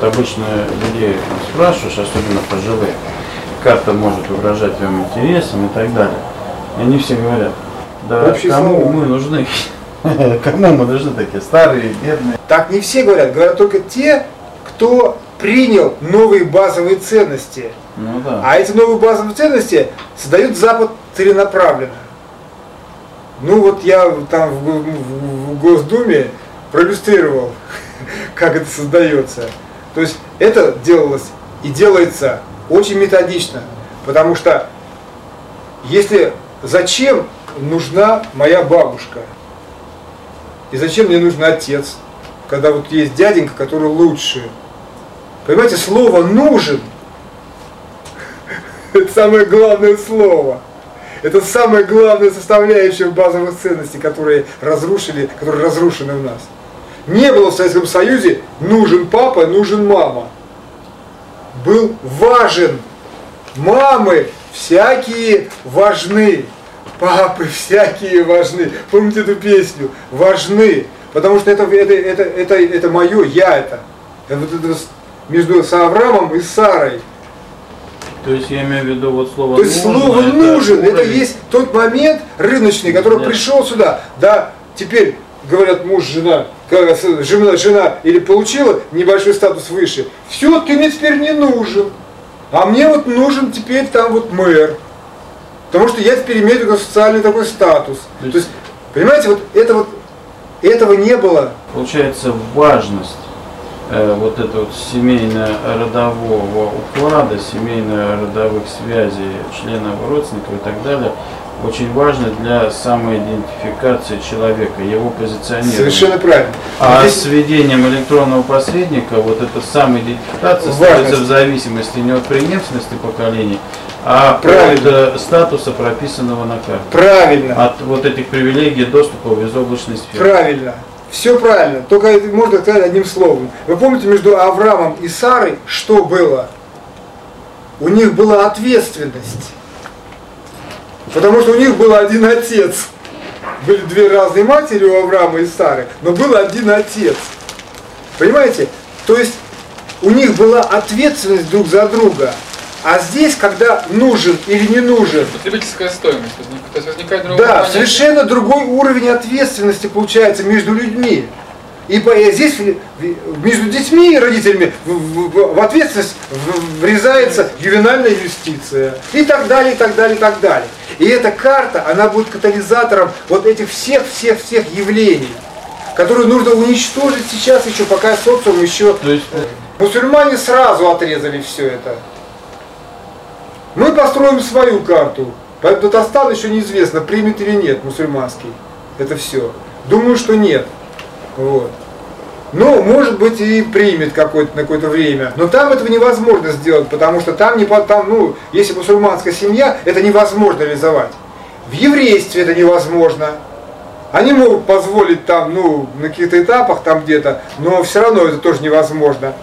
Вот обычно людей спрашиваешь, особенно пожилые, карта может угрожать твоим интересам и так далее. И они все говорят, да Общие кому слова. мы нужны? Кому мы нужны такие старые, бедные? Так не все говорят, говорят только те, кто принял новые базовые ценности. Ну да. А эти новые базовые ценности создают Запад целенаправленно. Ну вот я там в, в- в Госдуме проиллюстрировал, как это создается. То есть это делалось и делается очень методично, потому что если зачем нужна моя бабушка и зачем мне нужен отец, когда вот есть дяденька, который лучше. Понимаете, слово нужен это самое главное слово. Это самая главная составляющая базовых ценностей, которые разрушили, которые разрушены у нас. Не было в Советском Союзе нужен папа, нужен мама. Был важен. Мамы всякие важны. Папы всякие важны. Помните эту песню? Важны. Потому что это, это, это, это, это мое, я это. Это вот это между с Авраамом и Сарой. То есть я имею в виду вот слово То есть «нужно», слово нужен, это уровень. есть тот момент рыночный, который Да. пришел сюда. Да, теперь говорят муж, жена, жена, жена или получила небольшой статус выше, все, ты мне теперь не нужен. А мне вот нужен теперь там вот мэр. Потому что я теперь имею такой социальный такой статус. То есть, понимаете, вот это вот этого не было. Получается важность э, вот этого вот семейно-родового уклада, семейно-родовых связей членов родственников и так далее, очень важно для самоидентификации человека, его позиционирования. Совершенно правильно. А Здесь- с введением электронного посредника вот эта самоидентификация Важность. становится в зависимости не от преемственности поколений, а Правильно. от э, статуса, прописанного на карте. правильно. От вот этих привилегий доступа в безоблачной сфере. Правильно. Все правильно. Только можно сказать одним словом. Вы помните, между Авраамом и Сарой что было? У них была ответственность. Потому что у них был один отец. Были две разные матери у Авраама и Сары, но был один отец. Понимаете? То есть у них была ответственность друг за друга. А здесь, когда нужен или не нужен, Потребительская стоимость. То есть возникает другое да, понятие. совершенно другой уровень ответственности получается между людьми. И здесь между детьми и родителями в, ответственность врезается ювенальная юстиция и так далее, и так далее, и так далее. И эта карта, она будет катализатором вот этих всех-всех-всех явлений, которые нужно уничтожить сейчас еще, пока социум еще... То есть Мусульмане сразу отрезали все это. Мы построим свою карту. Поэтому Татарстан еще неизвестно, примет или нет мусульманский. Это все. Думаю, что нет. Вот. Но, может быть, и примет какое-то на какое-то время. Но там этого невозможно сделать, потому что там, не, там ну, если мусульманская семья, это невозможно реализовать. В еврействе это невозможно. Они могут позволить там, ну, на каких-то этапах там где-то, но все равно это тоже невозможно.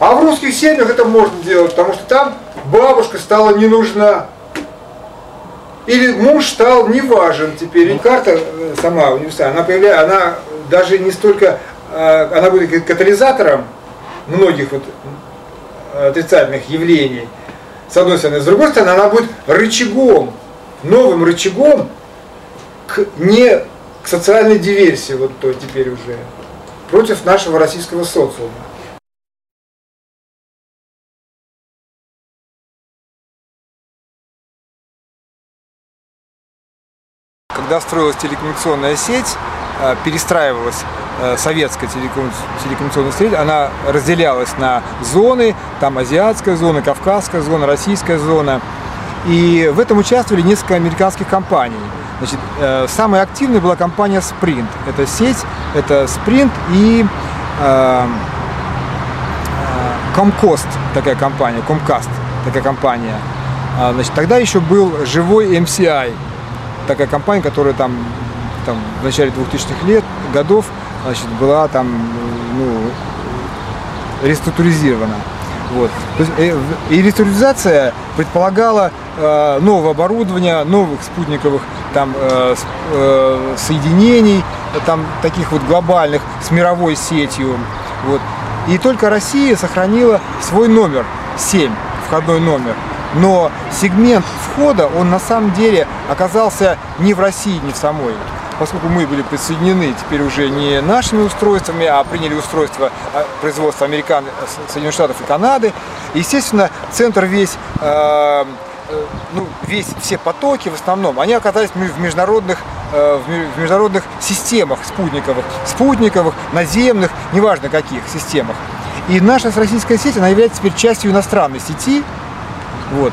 А в русских семьях это можно делать, потому что там бабушка стала не нужна. Или муж стал не важен теперь. И карта э, сама универсальная, она появляется, она даже не столько, она будет катализатором многих вот э, отрицательных явлений, с одной стороны. С другой стороны, она будет рычагом, новым рычагом к не к социальной диверсии, вот то теперь уже, против нашего российского социума. Когда строилась телекоммуникационная сеть, э, перестраивалась э, советская телекомму- телекоммуникационная сеть, она разделялась на зоны, там азиатская зона, кавказская зона, российская зона. И в этом участвовали несколько американских компаний. Значит, э, самой активной была компания Sprint. Это сеть, это Sprint и э, э, Comcast, такая компания, Comcast, такая компания. А, Значит, тогда еще был живой MCI, такая компания, которая там, там в начале 2000-х лет, годов значит, была там ну, реструктуризирована. Вот. Э, и реструктуризация предполагала э, нового оборудования, новых спутниковых там, э, э, соединений, там, таких вот глобальных с мировой сетью. Вот. И только Россия сохранила свой номер 7, входной номер. Но сегмент входа, он на самом деле оказался не в России, не в самой. Поскольку мы были присоединены теперь уже не нашими устройствами, а приняли устройство а, производства Американ... Соединенных Штатов и Канады, естественно, центр весь э, ну, весь, все потоки в основном, они оказались в международных, э, в международных системах спутниковых, спутниковых, наземных, неважно каких системах. И наша российская сеть, она является теперь частью иностранной сети. Вот.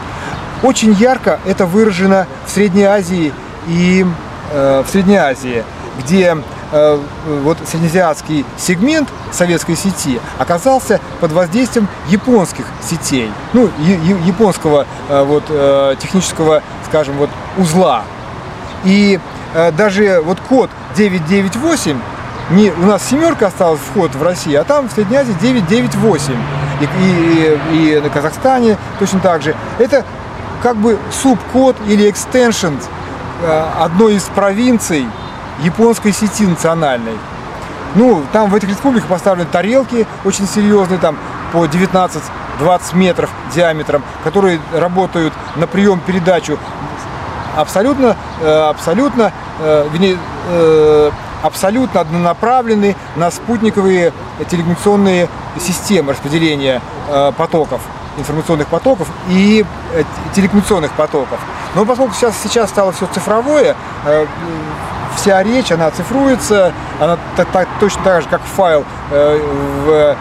Очень ярко это выражено в Средней Азии и э, в Средней Азии, где э, вот среднеазиатский сегмент советской сети оказался под воздействием японских сетей, ну, японского э, вот, э, технического, скажем, вот, узла. И э, даже вот код 998 не, у нас семерка осталась вход в России, а там в Средней Азии 998. И, и, и на Казахстане точно так же. Это как бы субкод или экстеншн одной из провинций японской сети национальной. Ну, там в этих республиках поставлены тарелки очень серьезные, там по 19-20 метров диаметром, которые работают на прием-передачу абсолютно, э, абсолютно, э, э, абсолютно однонаправлены на спутниковые телекоммуникационные системы распределения потоков, информационных потоков и телекоммуникационных потоков. Но поскольку сейчас, сейчас стало все цифровое, вся речь, она цифруется, она точно так же, как файл э, в, э,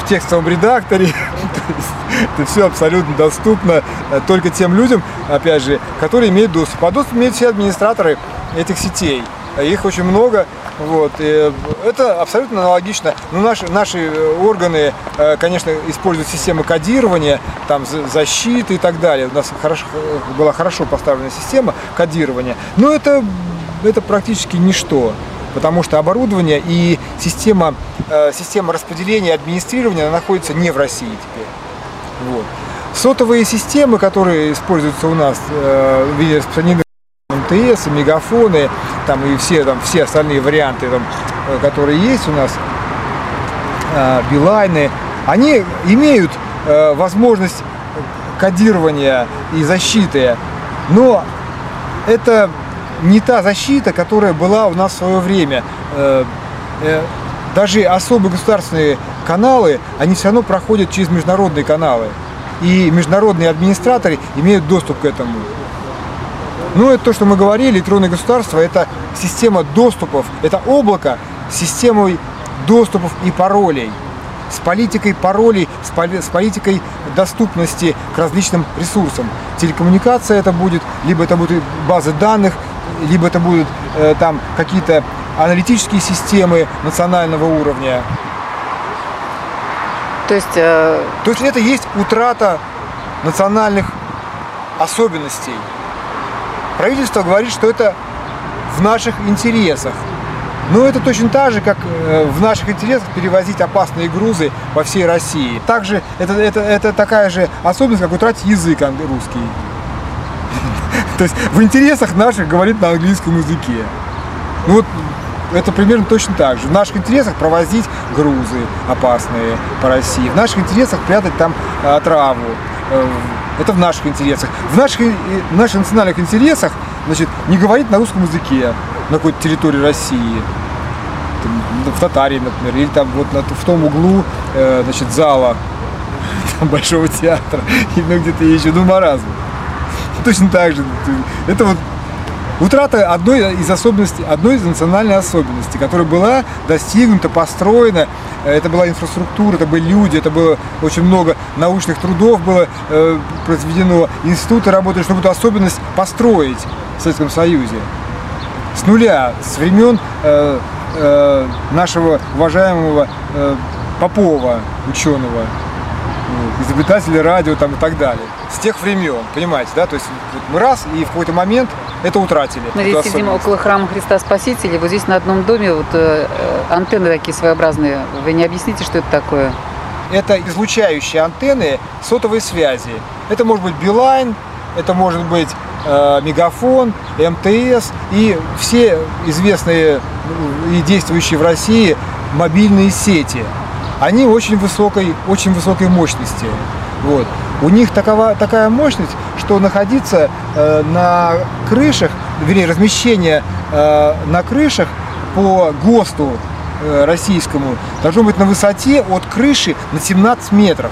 в текстовом редакторе. Это все абсолютно доступно э, только тем людям, опять же, которые имеют доступ. А доступ имеют все администраторы этих сетей. Их очень много. Вот. И это абсолютно аналогично. Но ну, наши, наши органы, конечно, используют системы кодирования, там, защиты и так далее. У нас хорошо, была хорошо поставлена система кодирования. Но это это практически ничто, потому что оборудование и система, э, система распределения и администрирования находится не в России теперь. Вот. Сотовые системы, которые используются у нас э, в виде распространенных МТС, мегафоны, там и все, там, все остальные варианты, там, э, которые есть у нас, Билайны, они имеют возможность кодирования и защиты, но это не та защита, которая была у нас в свое время. Э, э, даже особые государственные каналы, они все равно проходят через международные каналы. И международные администраторы имеют доступ к этому. Ну, это то, что мы говорили, электронное государство – это система доступов, это облако с системой доступов и паролей, с политикой паролей, с, поли, с политикой доступности к различным ресурсам. Телекоммуникация это будет, либо это будут базы данных, либо это будут э, там какие-то аналитические системы национального уровня. То есть... Э... То есть это есть утрата национальных особенностей. Правительство говорит, что это в наших интересах. Но это точно так же, как э, в наших интересах перевозить опасные грузы по всей России. Также это, это, это такая же особенность, как утратить язык русский. То есть в интересах наших говорить на английском языке. Ну вот это примерно точно так же. В наших интересах провозить грузы опасные по России. В наших интересах прятать там а, траву. Э, это в наших интересах. В наших, в наших национальных интересах значит, не говорить на русском языке на какой-то территории России. Там, в Татарии, например, или там вот на, в том углу э, значит, зала там, Большого театра, или ну, где-то еще, ну, маразм точно так же. Это вот утрата одной из особенностей, одной из национальной особенностей, которая была достигнута, построена. Это была инфраструктура, это были люди, это было очень много научных трудов было э, произведено. Институты работали, чтобы эту особенность построить в Советском Союзе. С нуля, с времен э, э, нашего уважаемого э, Попова, ученого, изобретатели радио там и так далее. С тех времен, понимаете, да? То есть вот мы раз и в какой-то момент это утратили. Мы здесь сидим около храма Христа Спасителя. Вот здесь на одном доме вот э, антенны такие своеобразные. Вы не объясните, что это такое? Это излучающие антенны сотовой связи. Это может быть Билайн, это может быть э, Мегафон, МТС и все известные и действующие в России мобильные сети. Они очень высокой, очень высокой мощности. Вот. У них такова, такая мощность, что находиться э, на крышах, вернее, размещение э, на крышах по ГОСТу э, российскому должно быть на высоте от крыши на 17 метров.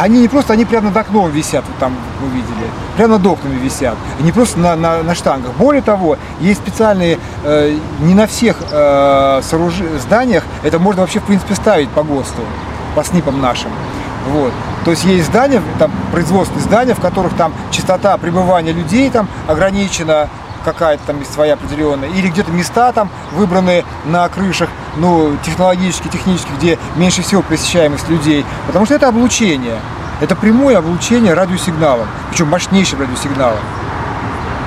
Они не просто, они прямо над окном висят, вот там вы видели, прямо над окнами висят, не просто на, на, на штангах. Более того, есть специальные, э, не на всех э, сооруж... зданиях, это можно вообще в принципе ставить по ГОСТу, по СНИПам нашим. Вот. То есть есть здания, там производственные здания, в которых там частота пребывания людей там ограничена, какая-то там своя определенная, или где-то места там выбраны на крышах, ну, технологически, технически, где меньше всего посещаемость людей, потому что это облучение, это прямое облучение радиосигналом, причем мощнейшим радиосигналом.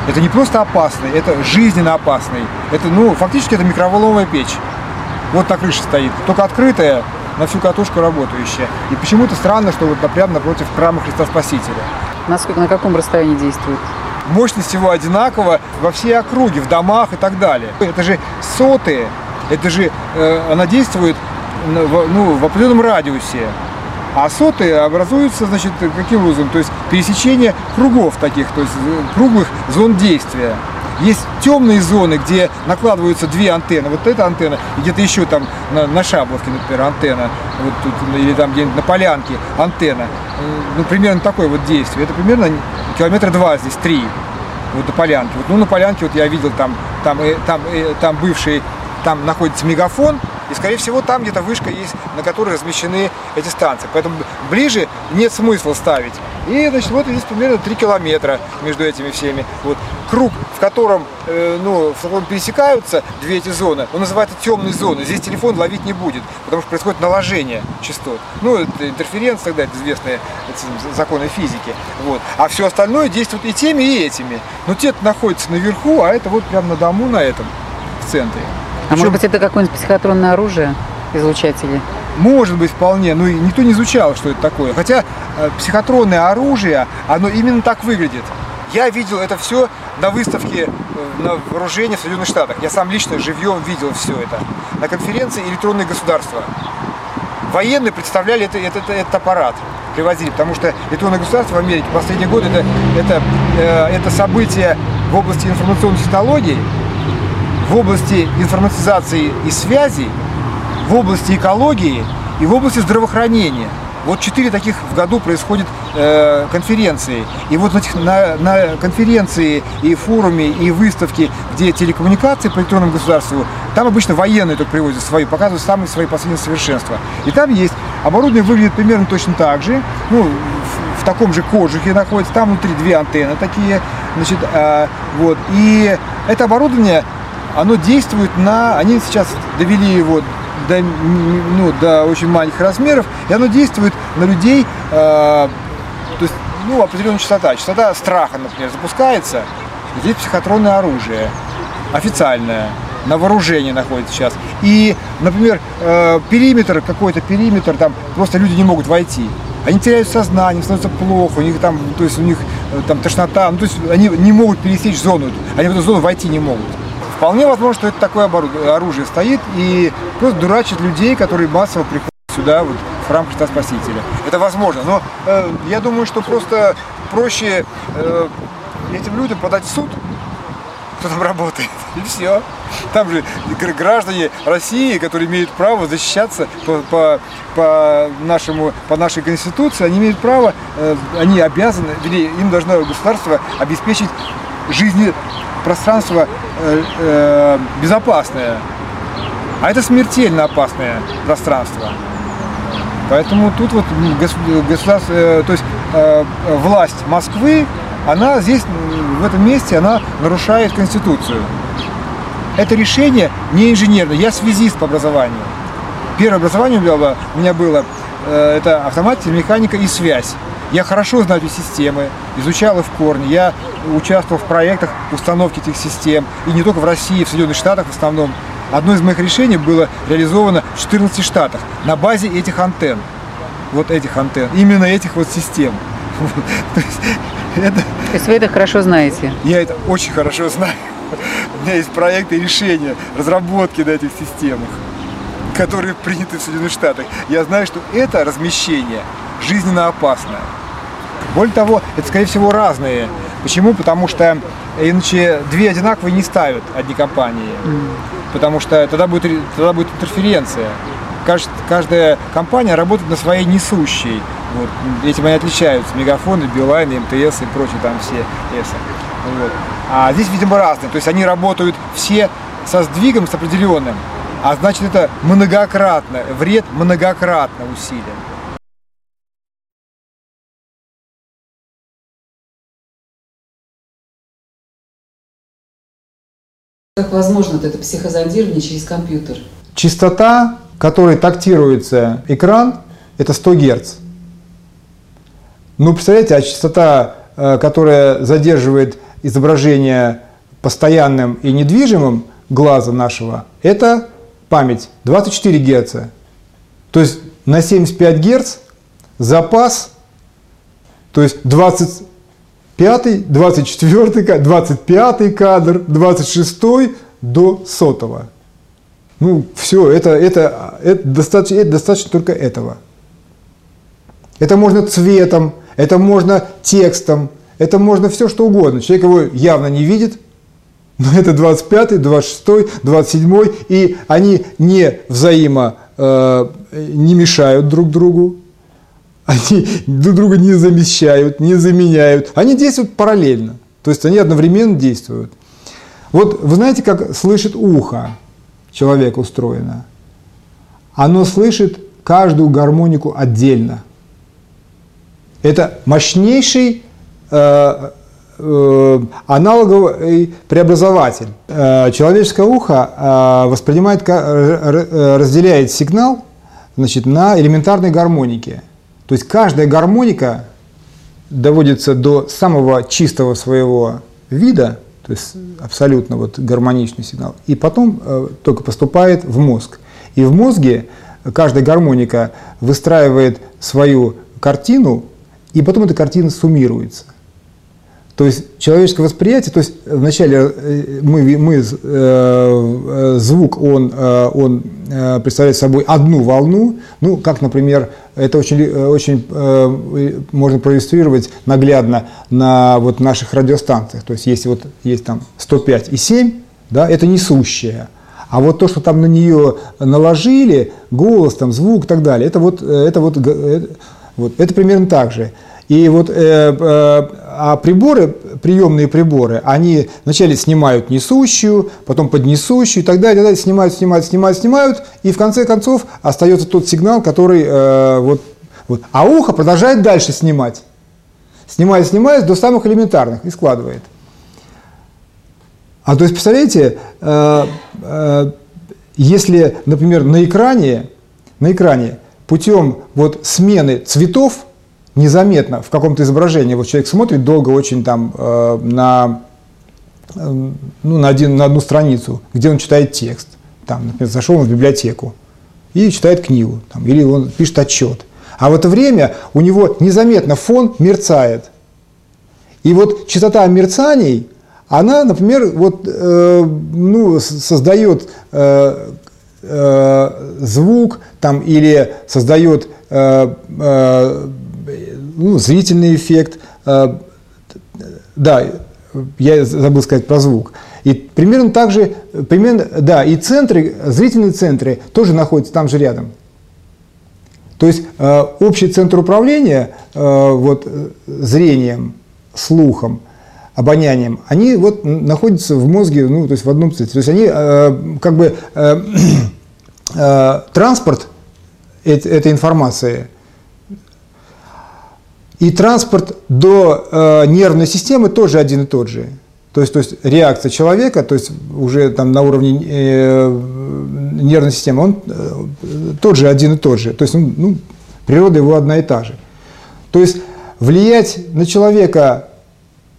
Это не просто опасный, это жизненно опасный. Это, ну, фактически это микроволновая печь. Вот на крыше стоит, только открытая, на всю катушку работающая. И почему-то странно, что вот прямо напротив храма Христа Спасителя. Насколько, на каком расстоянии действует? Мощность его одинакова во всей округе, в домах и так далее. Это же сотые, это же э, она действует ну, в определенном радиусе. А сотые образуются, значит, каким образом? То есть пересечение кругов таких, то есть э, круглых зон действия. Есть темные зоны, где накладываются две антенны. Вот эта антенна, и где-то еще там на, на Шабловке, например, антенна, вот тут, или там где-нибудь на Полянке антенна. Ну, примерно такое вот действие. Это примерно километра два здесь, три, вот до Полянки. Вот, ну, на Полянке вот я видел там, там, э, там, там бывший, там находится мегафон, и, скорее всего, там где-то вышка есть, на которой размещены эти станции. Поэтому ближе нет смысла ставить. И, значит, вот здесь примерно 3 километра между этими всеми. Вот круг, в котором, э, ну, в котором пересекаются две эти зоны, он называется темной зоной. Здесь телефон ловить не будет, потому что происходит наложение частот. Ну, это интерференция тогда, это известные это законы физики. Вот. А все остальное действует и теми, и этими. Но те находятся наверху, а это вот прямо на дому на этом, в центре. А может быть это какое-нибудь психотронное оружие, излучатели? Может быть, вполне. Ну, никто не изучал, что это такое. Хотя э, психотронное оружие, оно именно так выглядит. Я видел это все на выставке э, на вооружении в Соединенных Штатах. Я сам лично живьем видел все это. На конференции «Электронные государства». Военные представляли это, этот, этот аппарат, привозили, потому что электронное государство в Америке в последние годы это, это, э, это событие в области информационных технологий, в области информатизации и связи, в области экологии и в области здравоохранения. Вот четыре таких в году происходят э, конференции. И вот на, на, на конференции и форуме, и выставке, где телекоммуникации по электронному государству, там обычно военные только привозят свои, показывают самые свои последние совершенства. И там есть, оборудование выглядит примерно точно так же, ну, в, в таком же кожухе находится, там внутри две антенны такие, значит, э, вот. И это оборудование оно действует на, они сейчас довели его до, ну, до очень маленьких размеров, и оно действует на людей, э, то есть, ну, определенная частота. Частота страха, например, запускается, здесь психотронное оружие, официальное, на вооружении находится сейчас. И, например, э, периметр, какой-то периметр, там просто люди не могут войти. Они теряют сознание, становится плохо, у них там, то есть у них э, там тошнота, ну, то есть они не могут пересечь зону, они в эту зону войти не могут. Вполне возможно, что это такое оружие стоит и просто дурачит людей, которые массово приходят сюда, вот, в храм Христа Спасителя. Это возможно. Но э, я думаю, что просто проще э, этим людям подать в суд, кто там работает, и все. Там же граждане России, которые имеют право защищаться по, по, по, нашему, по нашей конституции, они имеют право, э, они обязаны, или им должно государство обеспечить жизни пространство э, э, безопасное, а это смертельно опасное пространство. Поэтому тут вот государство, э, то есть власть Москвы, она здесь, в этом месте, она нарушает Конституцию. Это решение не инженерное. Я связист по образованию. Первое образование у меня было, это автоматика, механика и связь. Я хорошо знаю эти системы, изучал их в корне. Я участвовал в проектах установки этих систем. И не только в России, в Соединенных Штатах в основном. Одно из моих решений было реализовано в 14 штатах на базе этих антенн. Вот этих антенн. Именно этих вот систем. То есть, это... То есть вы это хорошо знаете? Я это очень хорошо знаю. У меня есть проекты и решения, разработки на этих системах. которые приняты в Соединенных Штатах, я знаю, что это размещение жизненно опасное. Более того, это, скорее всего, разные. Почему? Потому что иначе две одинаковые не ставят одни компании. Потому что тогда будет, тогда будет интерференция. Каждая компания работает на своей несущей. Вот. Этим они отличаются. Мегафоны, Билайн, МТС и прочие там все эсы. Вот. А здесь, видимо, разные. То есть они работают все со сдвигом, с определенным. А значит, это многократно, вред многократно усилен. Как возможно это психозондирование через компьютер? Частота, которой тактируется экран, это 100 Гц. Ну, представляете, а частота, э, которая задерживает изображение постоянным и недвижимым глаза нашего, это память 24 Гц. То есть на 75 Гц запас, то есть 25, 24, 25 кадр, 26 до сотого. Ну, все, это, это, это, достаточно, это достаточно только этого. Это можно цветом, это можно текстом, это можно все что угодно. Человек его явно не видит, но это 25, 26, 27, и они не взаимо э, не мешают друг другу, они друг друга не замещают, не заменяют, они действуют параллельно, то есть они одновременно действуют. Вот вы знаете, как слышит ухо человека устроено? Оно слышит каждую гармонику отдельно. Это мощнейший э, Э, аналоговый преобразователь. Э, человеческое ухо э, воспринимает, разделяет сигнал значит, на элементарной гармонике. То есть каждая гармоника доводится до самого чистого своего вида, то есть абсолютно вот гармоничный сигнал, и потом только поступает в мозг. И в мозге каждая гармоника выстраивает свою картину, и потом эта картина суммируется. То есть человеческое восприятие, то есть вначале э, мы, мы э, э, звук, он, э, он представляет собой одну волну, ну, как, например, это очень, очень э, можно проиллюстрировать наглядно на вот наших радиостанциях. То есть если вот есть там 105 и 7, да, это несущее. А вот то, что там на нее наложили, голос, там, звук и так далее, это вот, это вот, это, вот, это примерно так же. И вот э, э, а приборы, приемные приборы, они вначале снимают несущую, потом поднесущую и так далее, и так далее снимают, снимают, снимают, снимают, и в конце концов остается тот сигнал, который э, вот, вот. А ухо продолжает дальше снимать. Снимает, снимает до самых элементарных и складывает. А то есть, представляете, э, э, если, например, на экране, на экране путем вот смены цветов незаметно в каком-то изображении. Вот человек смотрит долго очень там э, на, э, ну, на, один, на одну страницу, где он читает текст. Там, например, зашел он в библиотеку и читает книгу, там, или он пишет отчет. А в это время у него незаметно фон мерцает. И вот частота мерцаний, она, например, вот, э, ну, создает э, э, звук там, или создает э, э, ну, зрительный эффект. Э, да, я забыл сказать про звук. И примерно так же, примерно, да, и центры, зрительные центры тоже находятся там же рядом. То есть э, общий центр управления э, вот, зрением, слухом, обонянием, они вот находятся в мозге, ну, то есть в одном центре. То есть они как бы транспорт этой информации – и транспорт до э, нервной системы тоже один и тот же. То есть, то есть реакция человека, то есть уже там на уровне э, нервной системы, он э, тот же один и тот же. То есть ну, ну, природа его одна и та же. То есть влиять на человека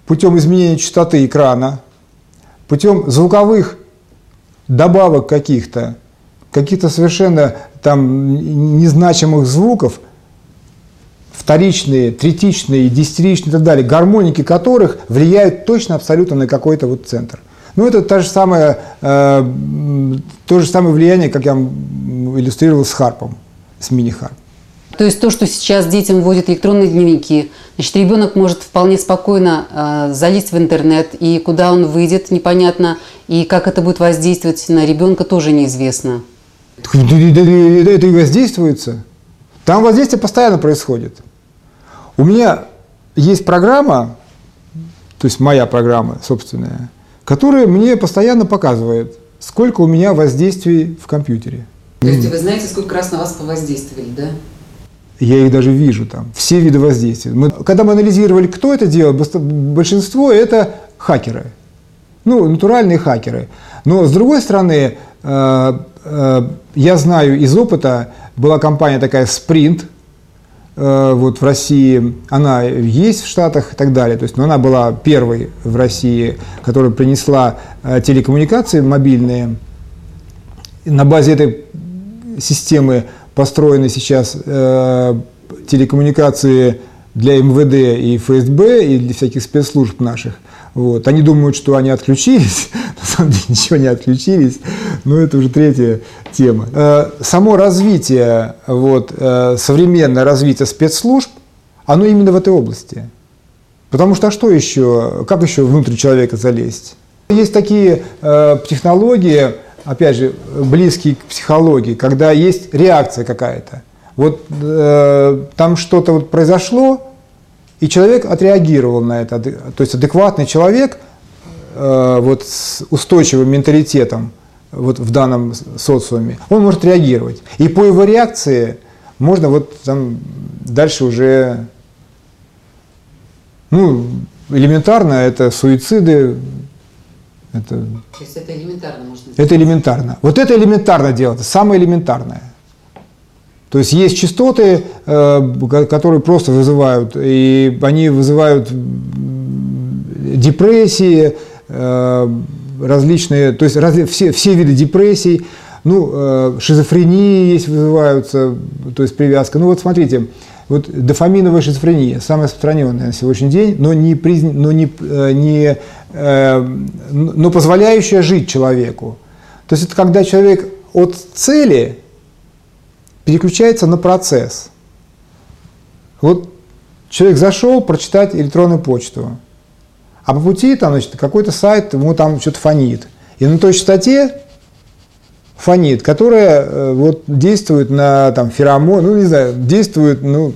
путем изменения частоты экрана, путем звуковых добавок каких-то, каких-то совершенно там незначимых звуков – вторичные, третичные, десятичные и так далее, гармоники которых влияют точно абсолютно на какой-то вот центр. Ну, это то же самое, э, то же самое влияние, как я иллюстрировал с харпом, с мини-харп. То есть то, что сейчас детям вводят электронные дневники, значит, ребенок может вполне спокойно э, залезть в интернет, и куда он выйдет, непонятно, и как это будет воздействовать на ребенка, тоже неизвестно. Это и воздействуется. Там воздействие постоянно происходит. У меня есть программа, то есть моя программа собственная, которая мне постоянно показывает, сколько у меня воздействий в компьютере. То есть вы знаете, сколько раз на вас повоздействовали, да? Я их даже вижу там, все виды воздействия. Мы, когда мы анализировали, кто это делал, большинство это хакеры. Ну, натуральные хакеры. Но с другой стороны, э, я знаю из опыта, была компания такая Sprint, э, вот в России, она есть в Штатах и так далее. То есть, но она была первой в России, которая принесла э, телекоммуникации мобильные. На базе этой системы построены сейчас э, телекоммуникации для МВД и ФСБ и для всяких спецслужб наших. Вот. Они думают, что они отключились, на самом деле ничего не отключились, но это уже третья тема. Э, само развитие, вот, э, современное развитие спецслужб, оно именно в этой области. Потому что а что еще, как еще внутрь человека залезть? Есть такие э, технологии, опять же, близкие к психологии, когда есть реакция какая-то. Вот э, там что-то вот произошло, и человек отреагировал на это. То есть адекватный человек э, вот с устойчивым менталитетом вот в данном социуме, он может реагировать. И по его реакции можно вот там дальше уже, ну, элементарно это суициды, это, То есть это элементарно можно сделать? Это элементарно. Вот это элементарно делать, самое элементарное. То есть есть частоты, э, которые просто вызывают, и они вызывают депрессии, э, различные, то есть разли, все, все виды депрессий, ну, э, шизофрении есть, вызываются, то есть привязка. Ну вот смотрите, вот дофаминовая шизофрения, самая распространенная на сегодняшний день, но не, призна, но не, не Э, но позволяющая жить человеку. То есть это когда человек от цели переключается на процесс. Вот человек зашел прочитать электронную почту, а по пути там, значит, какой-то сайт, ему там что-то фонит. И на той частоте фонит, которая э, вот действует на там феромон, ну не знаю, действует, ну,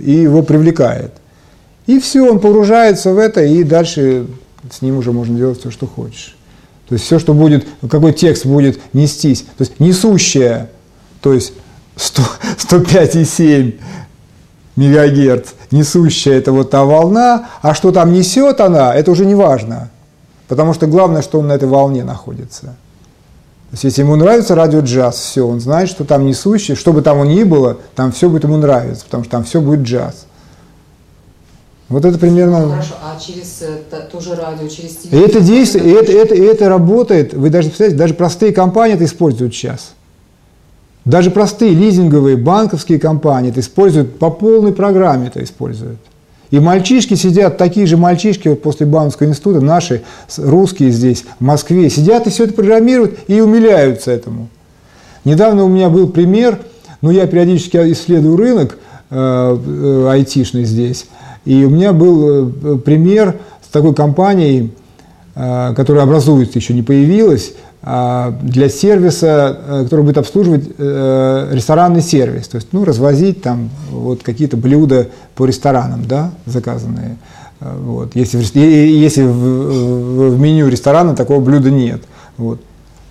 и его привлекает. И все, он погружается в это, и дальше с ним уже можно делать все, что хочешь. То есть все, что будет, какой текст будет нестись, то есть несущая, то есть 105,7 мегагерц, несущая это вот та волна, а что там несет она, это уже не важно. Потому что главное, что он на этой волне находится. То есть если ему нравится радио джаз, все, он знает, что там несущий, что бы там он ни было, там все будет ему нравиться, потому что там все будет джаз. Вот это примерно... Ну, хорошо, а через то же радио, через телевизор? Это действие, и это, это, это работает. Вы даже представляете, даже простые компании это используют сейчас. Даже простые лизинговые, банковские компании это используют, по полной программе это используют. И мальчишки сидят, такие же мальчишки вот после Бауманского института, наши русские здесь, в Москве, сидят и все это программируют и умиляются этому. Недавно у меня был пример, ну я периодически исследую рынок э, э, айтишный здесь, и у меня был э, пример с такой компанией, э, которая образуется, еще не появилась, для сервиса, э, который будет обслуживать ресторанный сервис, то есть ну, развозить там вот какие-то блюда по ресторанам, да, заказанные. Вот. Если, если в, в меню ресторана такого блюда нет. Вот.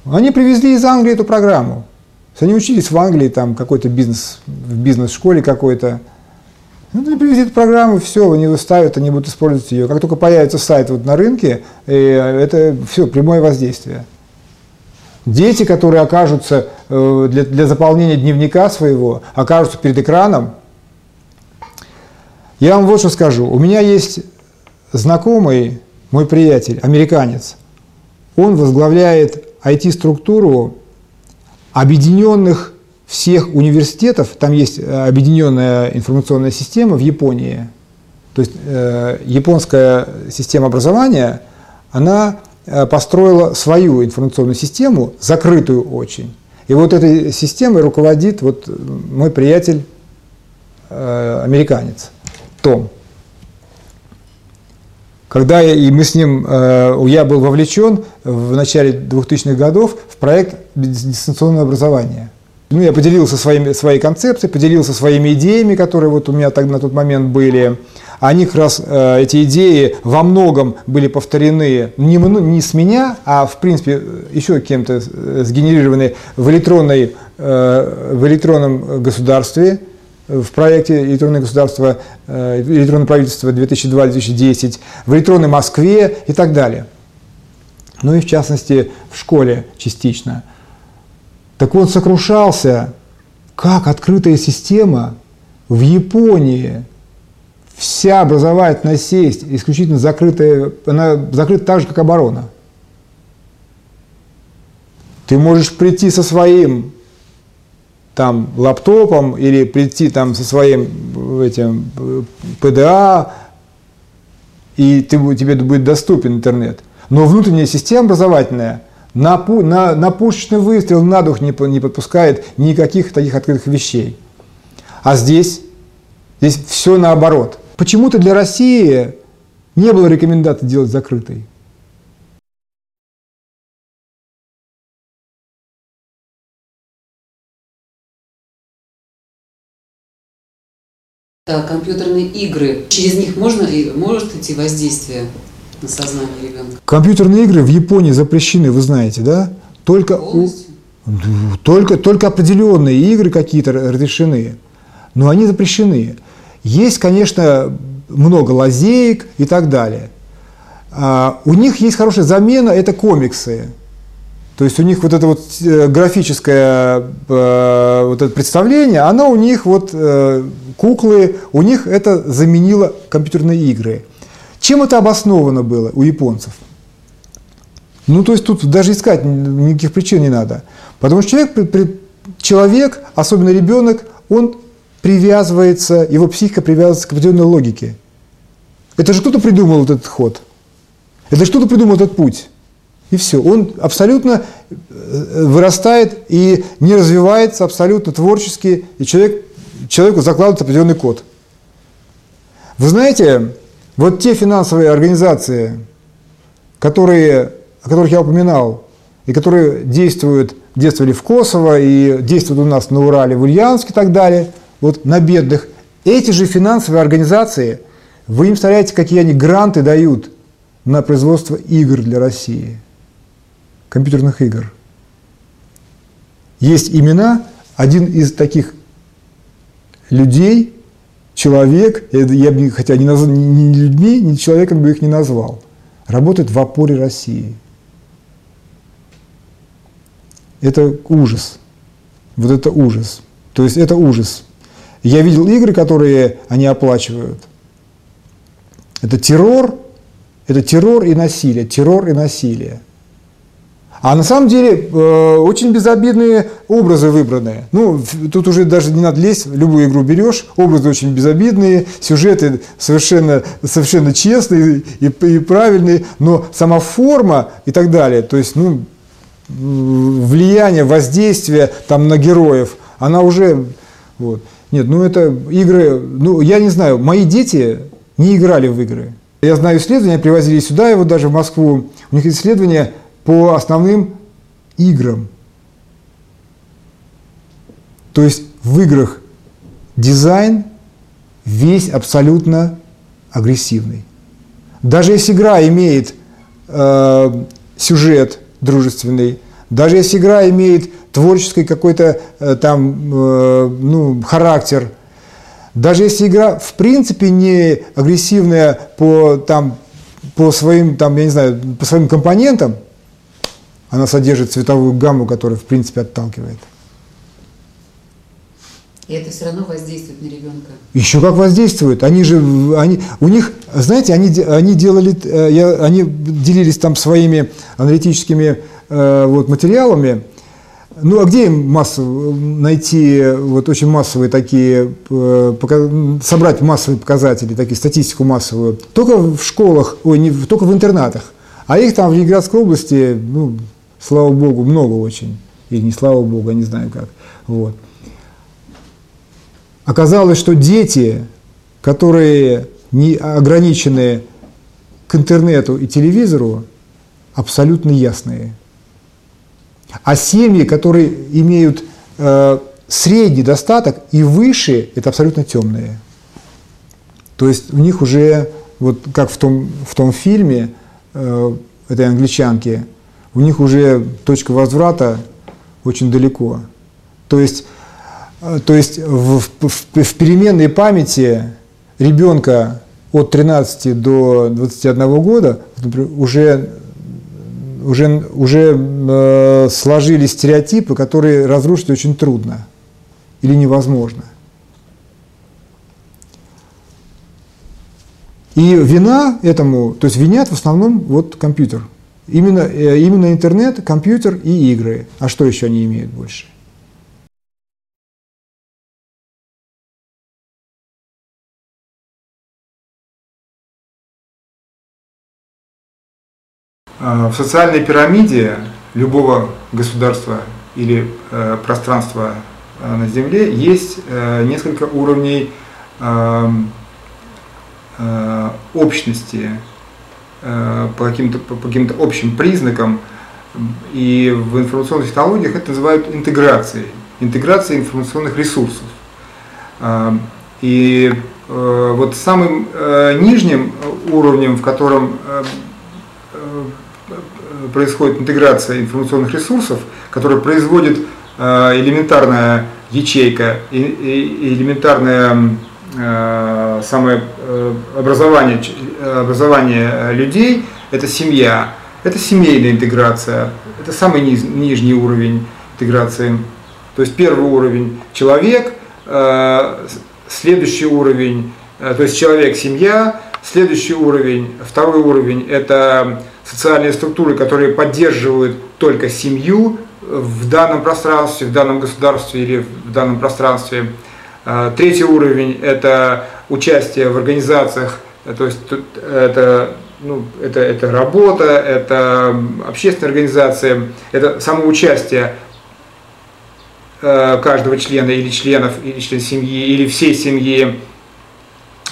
Они привезли из Англии эту программу. Они учились в Англии, там какой-то бизнес, в бизнес-школе какой-то, ну, они привезли эту программу, все, они ее ставят, они будут использовать ее. Как только появится сайт вот на рынке, это все, прямое воздействие. Дети, которые окажутся э, для, для заполнения дневника своего, окажутся перед экраном, я вам вот что скажу. У меня есть знакомый, мой приятель, американец. Он возглавляет IT-структуру объединенных всех университетов, там есть э, объединенная информационная система в Японии, то есть э, японская система образования, она построила свою информационную систему, закрытую очень. И вот этой системой руководит вот мой приятель, э, американец, Том. Когда я, и мы с ним, э, я был вовлечен в начале 2000-х годов в проект дистанционного образования. Ну, я поделился своими, своей концепцией, поделился своими идеями, которые вот у меня так, на тот момент были. Они как раз, э, эти идеи во многом были повторены не, не с меня, а в принципе еще кем-то сгенерированы в, электронной, э, в электронном государстве, в проекте «Электронное государство», э, «Электронное правительство 2002-2010», в «Электронной Москве» и так далее. Ну и в частности в школе частично. Так он сокрушался, как открытая система в Японии, вся образовательная сеть исключительно закрытая, она закрыта так же, как оборона. Ты можешь прийти со своим там лаптопом или прийти там со своим этим ПДА, и ты, тебе будет доступен интернет. Но внутренняя система образовательная на, на, на пушечный выстрел на дух не, не подпускает никаких таких открытых вещей. А здесь, здесь все наоборот. Почему-то для России не было рекомендации делать закрытой. Компьютерные игры. Через них можно и может идти воздействие на сознание ребенка. Компьютерные игры в Японии запрещены, вы знаете, да? Только, у, только, только определенные игры какие-то разрешены, но они запрещены. Есть, конечно, много лазеек и так далее. А, у них есть хорошая замена – это комиксы. То есть у них вот это вот э, графическое э, вот это представление, оно у них вот э, куклы, у них это заменило компьютерные игры. Чем это обосновано было у японцев? Ну, то есть тут даже искать никаких причин не надо. Потому что человек, человек, особенно ребенок, он привязывается, его психика привязывается к определенной логике. Это же кто-то придумал этот ход. Это же кто-то придумал этот путь. И все. Он абсолютно э, вырастает и не развивается абсолютно творчески, и человек, человеку закладывает определенный код. Вы знаете, вот те финансовые организации, которые, о которых я упоминал, и которые действуют, действовали в Косово и действуют у нас на Урале, в Ульяновске и так далее, вот на бедных, эти же финансовые организации, вы им представляете, какие они гранты дают на производство игр для России – компьютерных игр. Есть имена, один из таких людей, человек, я бы, хотя не, назв, ни людьми, ни человеком бы их не назвал, работает в опоре России. Это ужас. Вот это ужас. То есть это ужас. Я видел игры, которые они оплачивают. Это террор, это террор и насилие, террор и насилие. А на самом деле э, очень безобидные образы выбраны. Ну, тут уже даже не надо лезть, любую игру берешь, образы очень безобидные, сюжеты совершенно, совершенно честные и, и правильные, но сама форма и так далее, то есть, ну, влияние, воздействие там на героев, она уже, вот. Нет, ну это игры, ну я не знаю, мои дети не играли в игры. Я знаю исследования, привозили сюда его даже в Москву, у них исследования по основным играм. То есть в играх дизайн весь абсолютно агрессивный. Даже если игра имеет э, сюжет дружественный, даже если игра имеет творческий какой-то э, там э, ну, характер, даже если игра в принципе не агрессивная по, там, по своим, там, я не знаю, по своим компонентам, она содержит цветовую гамму, которая в принципе отталкивает. И это все равно воздействует на ребенка. Еще как воздействует. Они же, они, у них, знаете, они, они делали, э, я, они делились там своими аналитическими э, вот, материалами. Ну, а где им массово найти вот очень массовые такие, э, собрать массовые показатели, такие статистику массовую? Только в школах, ой, не, только в интернатах. А их там в Ленинградской области, ну, слава богу, много очень. или не слава богу, я не знаю как. Вот. Оказалось, что дети, которые не ограничены к интернету и телевизору, абсолютно ясные. А семьи, которые имеют э, средний достаток и выше, это абсолютно темные. То есть у них уже, вот как в том, в том фильме э, этой англичанки, у них уже точка возврата очень далеко. То есть, э, то есть в, в, в переменной памяти ребенка от 13 до 21 года например, уже, уже, уже э, сложились стереотипы, которые разрушить очень трудно или невозможно. И вина этому, то есть винят в основном вот компьютер. Именно, э, именно интернет, компьютер и игры. А что еще они имеют больше? А, в социальной пирамиде любого государства или э, пространства э, на Земле есть э, несколько уровней э, э, общности по каким-то по каким-то общим признакам. И в информационных технологиях это называют интеграцией, интеграцией информационных ресурсов. Э, и э, вот самым э, нижним уровнем, в котором э, происходит интеграция информационных ресурсов, которая производит э, элементарная ячейка, элементарное э, самое э, образование, образование людей, это семья, это семейная интеграция, это самый низ, нижний уровень интеграции. То есть первый уровень человек, следующий уровень, то есть человек, семья, следующий уровень, второй уровень это социальные структуры, которые поддерживают только семью в данном пространстве, в данном государстве или в данном пространстве. А, третий уровень – это участие в организациях, то есть это, ну, это, это работа, это общественная организация, это самоучастие э, каждого члена или членов, или член семьи, или всей семьи,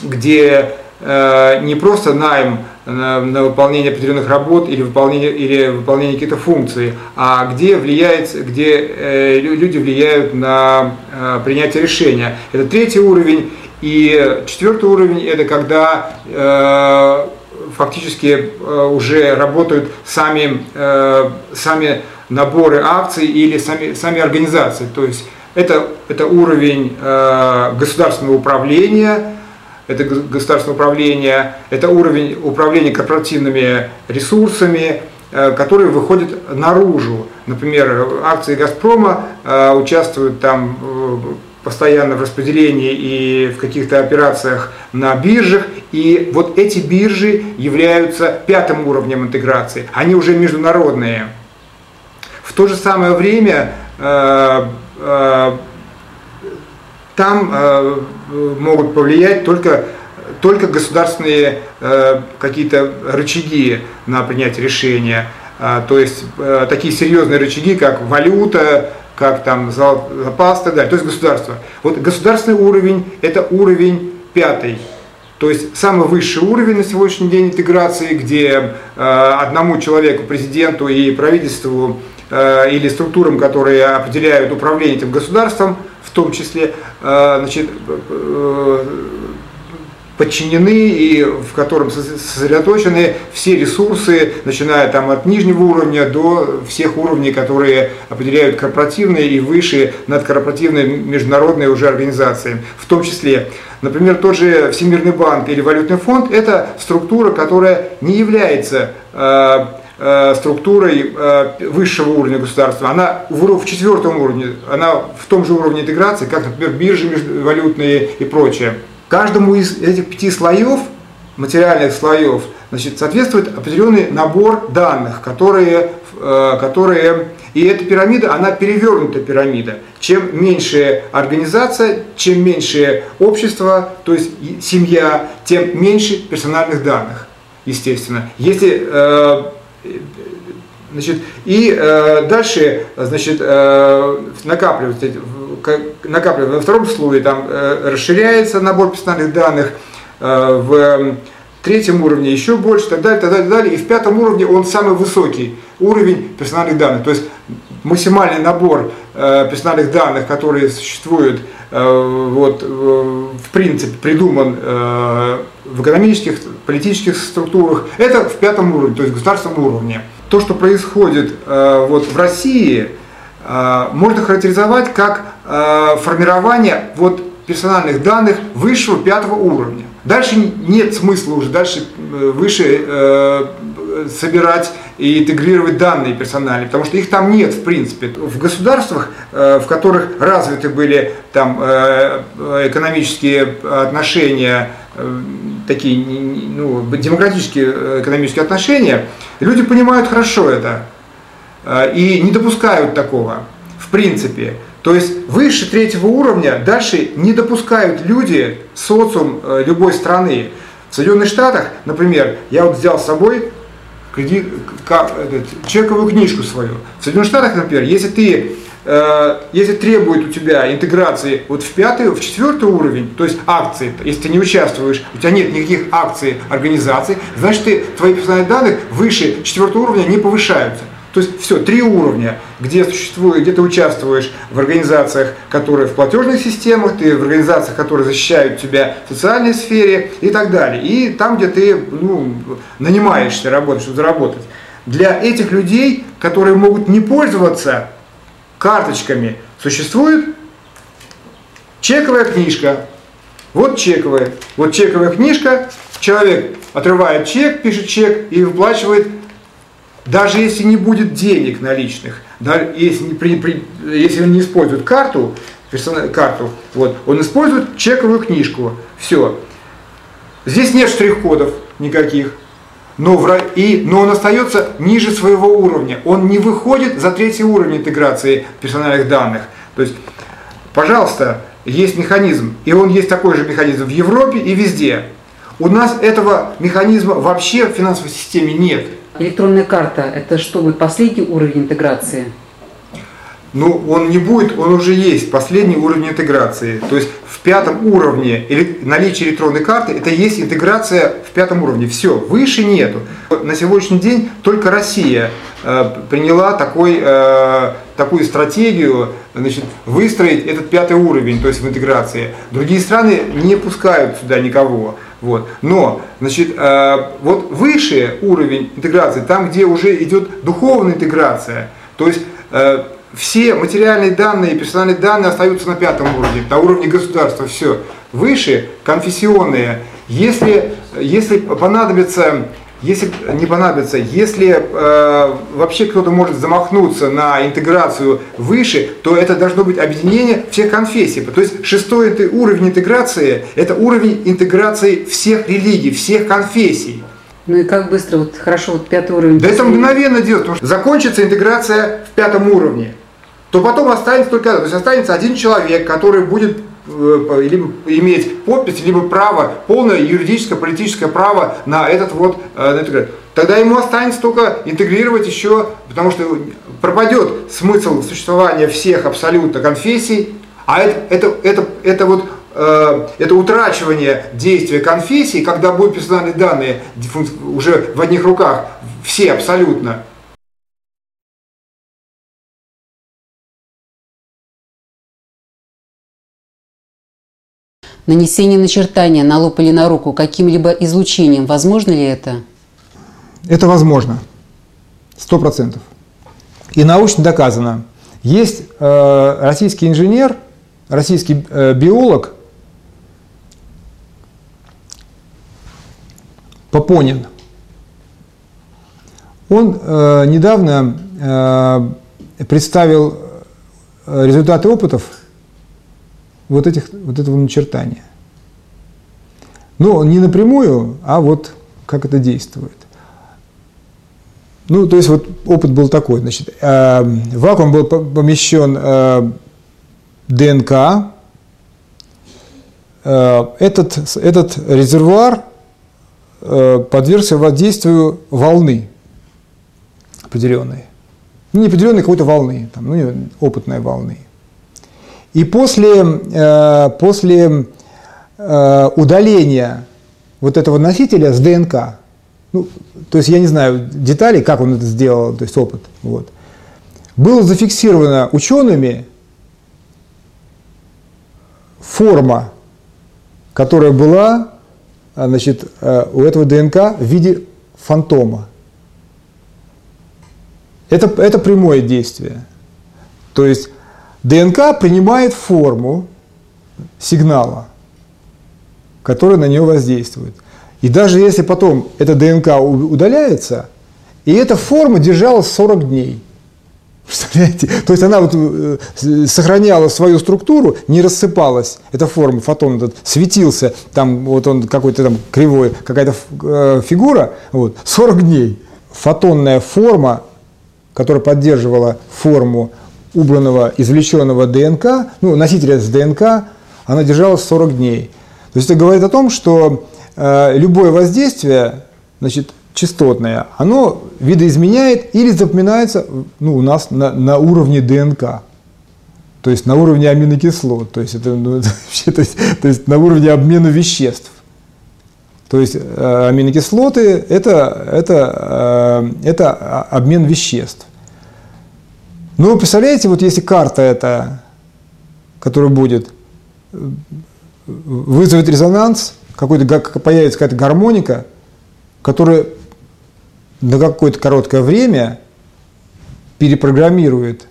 где э, не просто найм на, на выполнение определенных работ или выполнение, или выполнение каких-то функций, а где, влияет, где э, люди влияют на э, принятие решения. Это третий уровень. И четвертый уровень – это когда э, фактически э, уже работают сами, э, сами наборы акций или сами, сами организации. То есть это, это уровень э, государственного управления, это государственное управление, это уровень управления корпоративными ресурсами, э, которые выходят наружу. Например, акции «Газпрома» э, участвуют там э, постоянно в распределении и в каких-то операциях на биржах. И вот эти биржи являются пятым уровнем интеграции. Они уже международные. В то же самое время там могут повлиять только, только государственные э, какие-то рычаги на принятие решения. Э, то есть э, такие серьезные рычаги, как валюта, как там запас и так далее, то есть государство. Вот государственный уровень – это уровень пятый. То есть самый высший уровень на сегодняшний день интеграции, где э, одному человеку, президенту и правительству э, или структурам, которые определяют управление этим государством – в том числе э, значит, э, подчинены и в котором сосредоточены все ресурсы, начиная там от нижнего уровня до всех уровней, которые определяют корпоративные и выше надкорпоративные международные уже организации. В том числе, например, тот же Всемирный банк или Валютный фонд – это структура, которая не является э, Э, структурой э, высшего уровня государства, она в четвертом уровне, она в том же уровне интеграции, как, например, биржи валютные и прочее. Каждому из этих пяти слоев, материальных слоев, значит, соответствует определенный набор данных, которые, э, которые и эта пирамида, она перевернутая пирамида. Чем меньше организация, чем меньше общество, то есть семья, тем меньше персональных данных, естественно. Если Значит, и э, дальше, значит, э, накапливается, накапливается во втором слое, там э, расширяется набор персональных данных, э, в третьем уровне еще больше, так далее, так далее, так далее. И в пятом уровне он самый высокий уровень персональных данных. То есть максимальный набор э, персональных данных, которые существуют, э, вот, э, в принципе, придуман э, в экономических, политических структурах, это в пятом уровне, то есть в государственном уровне. То, что происходит э, вот, в России, э, можно характеризовать как э, формирование вот, персональных данных высшего пятого уровня. Дальше нет смысла уже дальше э, выше э, собирать и интегрировать данные персональные, потому что их там нет в принципе. В государствах, э, в которых развиты были там э, экономические отношения, э, такие ну, демократические экономические отношения, люди понимают хорошо это и не допускают такого в принципе. То есть выше третьего уровня дальше не допускают люди, социум любой страны. В Соединенных Штатах, например, я вот взял с собой кредит, чековую книжку свою. В Соединенных Штатах, например, если ты э, если требует у тебя интеграции вот в пятый, в четвертый уровень, то есть акции, если ты не участвуешь, у тебя нет никаких акций организаций, значит ты, твои персональные данные выше четвертого уровня не повышаются. То есть все, три уровня, где существует, где ты участвуешь в организациях, которые в платежных системах, ты в организациях, которые защищают тебя в социальной сфере и так далее. И там, где ты ну, нанимаешься работать, чтобы заработать. Для этих людей, которые могут не пользоваться карточками, существует чековая книжка. Вот чековая. Вот чековая книжка. Человек отрывает чек, пишет чек и выплачивает даже если не будет денег наличных, да, если, при, при, если он не использует карту, карту, вот, он использует чековую книжку. Все. Здесь нет штрих-кодов никаких. Но, в, и, но он остается ниже своего уровня. Он не выходит за третий уровень интеграции персональных данных. То есть, пожалуйста, есть механизм, и он есть такой же механизм в Европе и везде. У нас этого механизма вообще в финансовой системе нет. Электронная карта – это что будет последний уровень интеграции? Ну, он не будет, он уже есть, последний уровень интеграции. То есть в пятом уровне наличие электронной карты – это есть интеграция в пятом уровне. Все, выше нету. На сегодняшний день только Россия э, приняла такой, э, такую стратегию значит, выстроить этот пятый уровень, то есть в интеграции. Другие страны не пускают сюда никого. Вот. Но, значит, э, вот выше уровень интеграции, там, где уже идет духовная интеграция, то есть э, все материальные данные и персональные данные остаются на пятом уровне, на уровне государства, все. Выше конфессионные, если, если понадобится если не понадобится, если э, вообще кто-то может замахнуться на интеграцию выше, то это должно быть объединение всех конфессий. То есть шестой уровень интеграции – это уровень интеграции всех религий, всех конфессий. Ну и как быстро, вот хорошо, вот пятый уровень. Да это мгновенно делать, потому что закончится интеграция в пятом уровне, то потом останется только, то есть останется один человек, который будет Э, либо иметь подпись, либо право, полное юридическое, политическое право на этот вот, э, тогда ему останется только интегрировать еще, потому что пропадет смысл существования всех абсолютно конфессий, а это, это, это, это вот э, это утрачивание действия конфессии, когда будут персональные данные уже в одних руках, все абсолютно, Нанесение начертания на лоб или на руку каким-либо излучением, возможно ли это? Это возможно. Сто процентов. И научно доказано. Есть э, российский инженер, российский э, биолог Попонин. Он э, недавно э, представил э, результаты опытов вот, этих, вот этого начертания. Но не напрямую, а вот как это действует. Ну, то есть вот опыт был такой, значит, э, в вакуум был помещен э, ДНК, э, этот, этот резервуар э, подвергся воздействию волны. определенной. Ну, не определенной какой-то волны, там, ну, опытной волны. И после, э, после э, удаления вот этого носителя с ДНК, ну, то есть я не знаю деталей, как он это сделал, то есть опыт, вот, было зафиксировано учеными форма, которая была а, значит, э, у этого ДНК в виде фантома. Это, это прямое действие. То есть ДНК принимает форму сигнала, который на нее воздействует. И даже если потом эта ДНК удаляется, и эта форма держалась 40 дней. Представляете? То есть она вот э, сохраняла свою структуру, не рассыпалась, эта форма, фотон этот, светился, там вот он какой-то там кривой, какая-то э, фигура, вот, 40 дней. Фотонная форма, которая поддерживала форму убранного, извлеченного ДНК, ну, носителя с ДНК, она держалась 40 дней. То есть это говорит о том, что э, любое воздействие, значит, частотное, оно видоизменяет или запоминается ну, у нас на, на уровне ДНК. То есть на уровне аминокислот, то есть это, ну, это вообще, то есть, то есть на уровне обмена веществ. То есть э, аминокислоты это, это, э, это обмен веществ. Ну, вы представляете, вот если карта эта, которая будет, вызовет резонанс, какой-то, появится какая-то гармоника, которая на какое-то короткое время перепрограммирует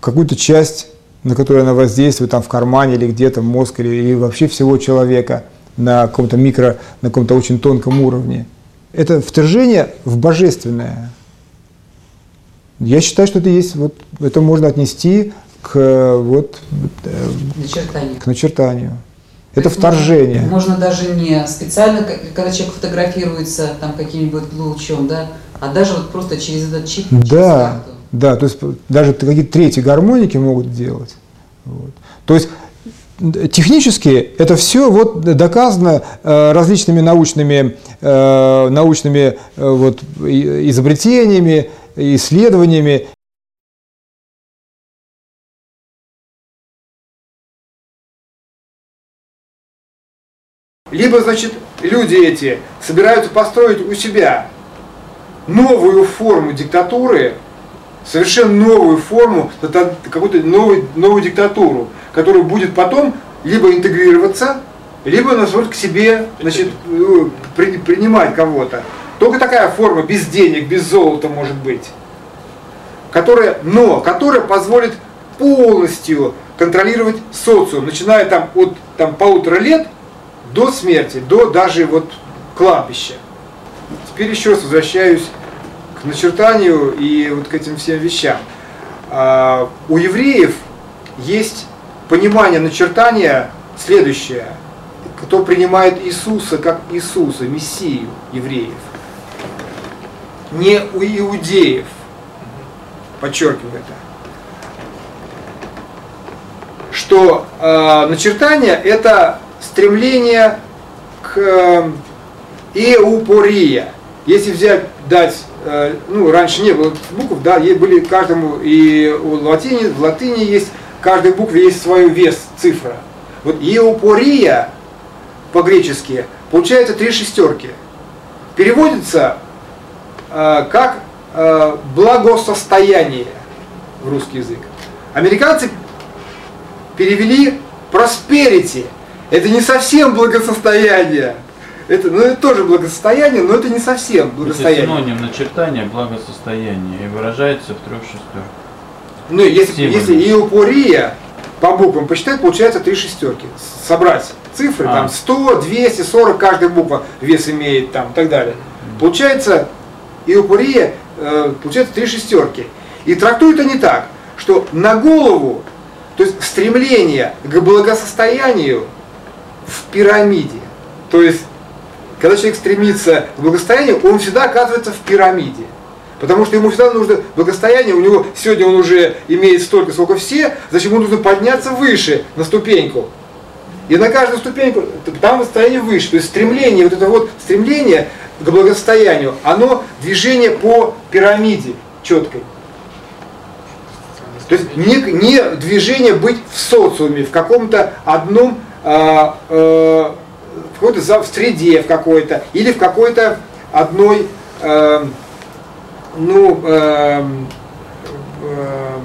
какую-то часть, на которую она воздействует там в кармане или где-то мозг или, или вообще всего человека на каком-то микро, на каком-то очень тонком уровне. Это вторжение в божественное. Я считаю, что это есть, вот это можно отнести к вот э, начертанию. к начертанию. Это вторжение. Можно, можно даже не специально, когда человек фотографируется там каким-нибудь лучом, да, а даже вот просто через этот чип. Да, через карту. да, то есть даже какие-то третьи гармоники могут делать. Вот. То есть технически это все вот доказано э, различными научными, э, научными э, вот, изобретениями, исследованиями. Либо, значит, люди эти собираются построить у себя новую форму диктатуры, совершенно новую форму, какую-то новую, новую диктатуру, которая будет потом либо интегрироваться, либо наоборот к себе значит, э, при, принимать кого-то. Только такая форма без денег, без золота может быть, которая, но которая позволит полностью контролировать социум, начиная там от там, полутора лет до смерти, до даже вот кладбища. Теперь еще раз возвращаюсь к начертанию и вот к этим всем вещам. А, у евреев есть понимание начертания следующее. Кто принимает Иисуса как Иисуса, Мессию евреев. Не у иудеев. Подчеркиваю это. Что э, начертание это стремление к э, эупория. Если взять, дать, э, ну, раньше не было букв, да, были каждому, и у латини, в латыни есть, каждой букве есть свой вес, цифра. Вот еупория по-гречески получается три шестерки. Переводится как э, благосостояние в русский язык. Американцы перевели prosperity – это не совсем благосостояние. Это, ну, это тоже благосостояние, но это не совсем благосостояние. Это синоним начертания благосостояния и выражается в трех шестерках. Ну, если, если иопория по буквам посчитать, получается три шестерки. Собрать цифры, а. там 100, 200, 40, каждая буква вес имеет, там, и так далее. Получается, иопория, э, получается три шестерки. И трактуют они так, что на голову, то есть стремление к благосостоянию в пирамиде. То есть, когда человек стремится к благосостоянию, он всегда оказывается в пирамиде. Потому что ему всегда нужно благосостояние, у него сегодня он уже имеет столько, сколько все, значит ему нужно подняться выше на ступеньку. И на каждую ступеньку там состояние выше. То есть стремление, вот это вот стремление к благосостоянию, оно движение по пирамиде четкой. То есть не, не движение быть в социуме, в каком-то одном, э, э, в какой-то в среде в какой-то, или в какой-то одной, э, ну, э, э,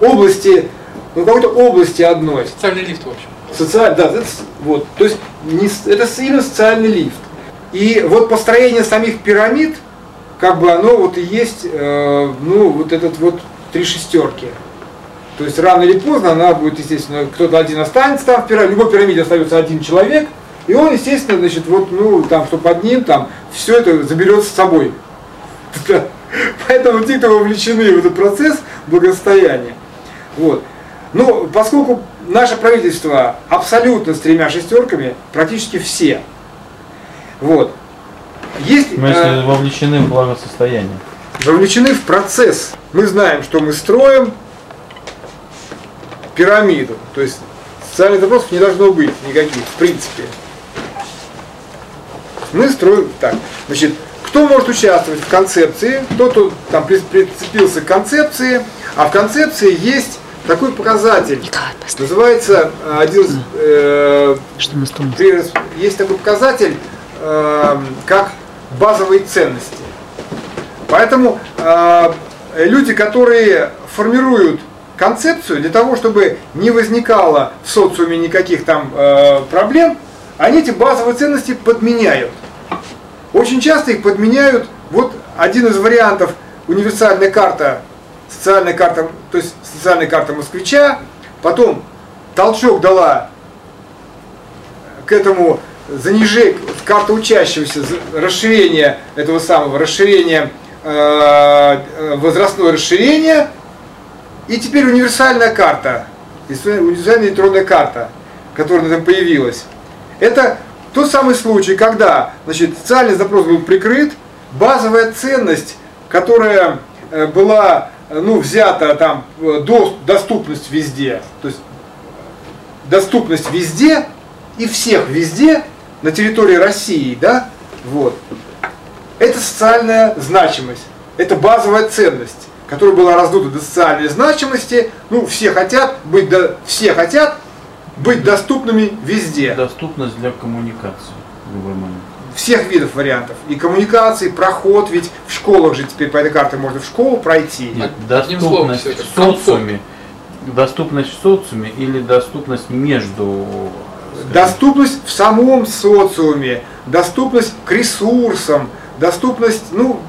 области, ну, какой-то области одной. Социальный лифт, в общем. Социаль, да, это, вот, то есть не, это именно социальный лифт. И вот построение самих пирамид, как бы оно вот и есть, э, ну, вот этот вот три шестерки. То есть рано или поздно она будет, естественно, кто-то один останется там в пирамиде, в любой пирамиде остается один человек, и он, естественно, значит, вот, ну, там, что под ним, там, все это заберет с собой. Поэтому те, кто вовлечены в этот процесс благосостояния. Вот. Ну, поскольку наше правительство абсолютно с тремя шестерками, практически все. Вот. Есть, Мы э, если вовлечены в благосостояние. вовлечены в процесс. Мы знаем, что мы строим пирамиду. То есть социальных запросов не должно быть никаких, в принципе. Мы строим так. Значит, кто может участвовать в концепции? Кто-то там при- прицепился к концепции, а в концепции есть такой показатель. Николай. Называется э, один из, э, Что есть такой показатель, э, как базовые ценности. Поэтому э, люди, которые формируют концепцию для того, чтобы не возникало в социуме никаких там э, проблем, они эти базовые ценности подменяют. Очень часто их подменяют. Вот один из вариантов универсальная карта, социальная карта, то есть социальная карта москвича. Потом толчок дала к этому занижение, карта учащегося, расширение этого самого, расширение, э, э, возрастное расширение, и теперь универсальная карта, универсальная электронная карта, которая там появилась. Это тот самый случай, когда значит, социальный запрос был прикрыт, базовая ценность, которая э, была ну, взята там до- доступность везде, то есть доступность везде и всех везде на территории России, да, вот. Это социальная значимость, это базовая ценность, которая была раздута до социальной значимости. Ну, все хотят быть, до- все хотят быть доступными везде, Доступность для коммуникации в любой момент. всех видов вариантов. И коммуникации, проход, ведь в школах же теперь по этой карте можно в школу пройти. Нет, доступность в социуме. Доступность в социуме или доступность между Доступность в самом социуме, доступность к ресурсам, доступность, ну,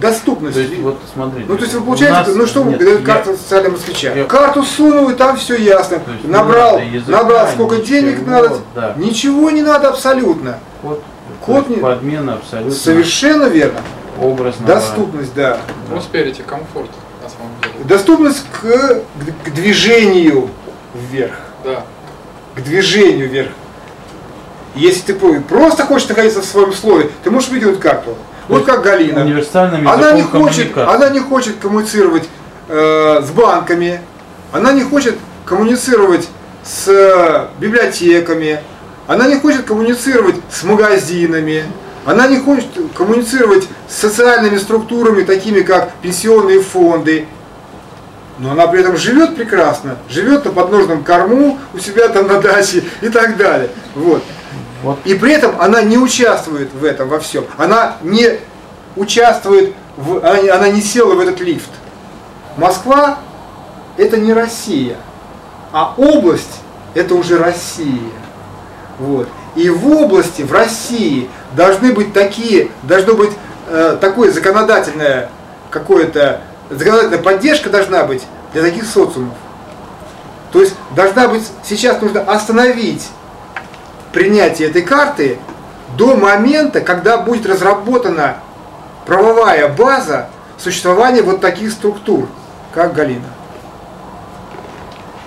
доступность. То есть, вот смотрите. ну, то есть вы получаете, нас- ну что, нет, дает я- карта социального москвича? я- Карту сунул, и там все ясно. Есть набрал, языка, набрал сколько ничего, денег надо. да. Ничего не надо абсолютно. Код, Код не- подмена абсолютно Совершенно верно. образного. Доступность, да. Просперити, комфорт, на самом деле. Доступность к, к- к движению вверх. Да. К движению вверх. Если ты просто хочешь находиться в своем слое, ты можешь выкинуть карту. Вот как Галина. Она не хочет, она не хочет коммуницировать э, с банками, она не хочет коммуницировать с э, библиотеками, она не хочет коммуницировать с магазинами, она не хочет коммуницировать с социальными структурами, такими как пенсионные фонды. Но она при этом живет прекрасно, живет на подножном корму у себя там на даче и так далее. Вот. Вот. И при этом она не участвует в этом во всем. Она не участвует, в, она, не- она не села в этот лифт. Москва это не Россия, а область это уже Россия. Вот. И в области, в России должны быть такие, должно быть э, такое законодательное какое-то, законодательная поддержка должна быть для таких социумов. То есть должна быть, сейчас нужно остановить принятие этой карты до момента, когда будет разработана правовая база существования вот таких структур, как Галина.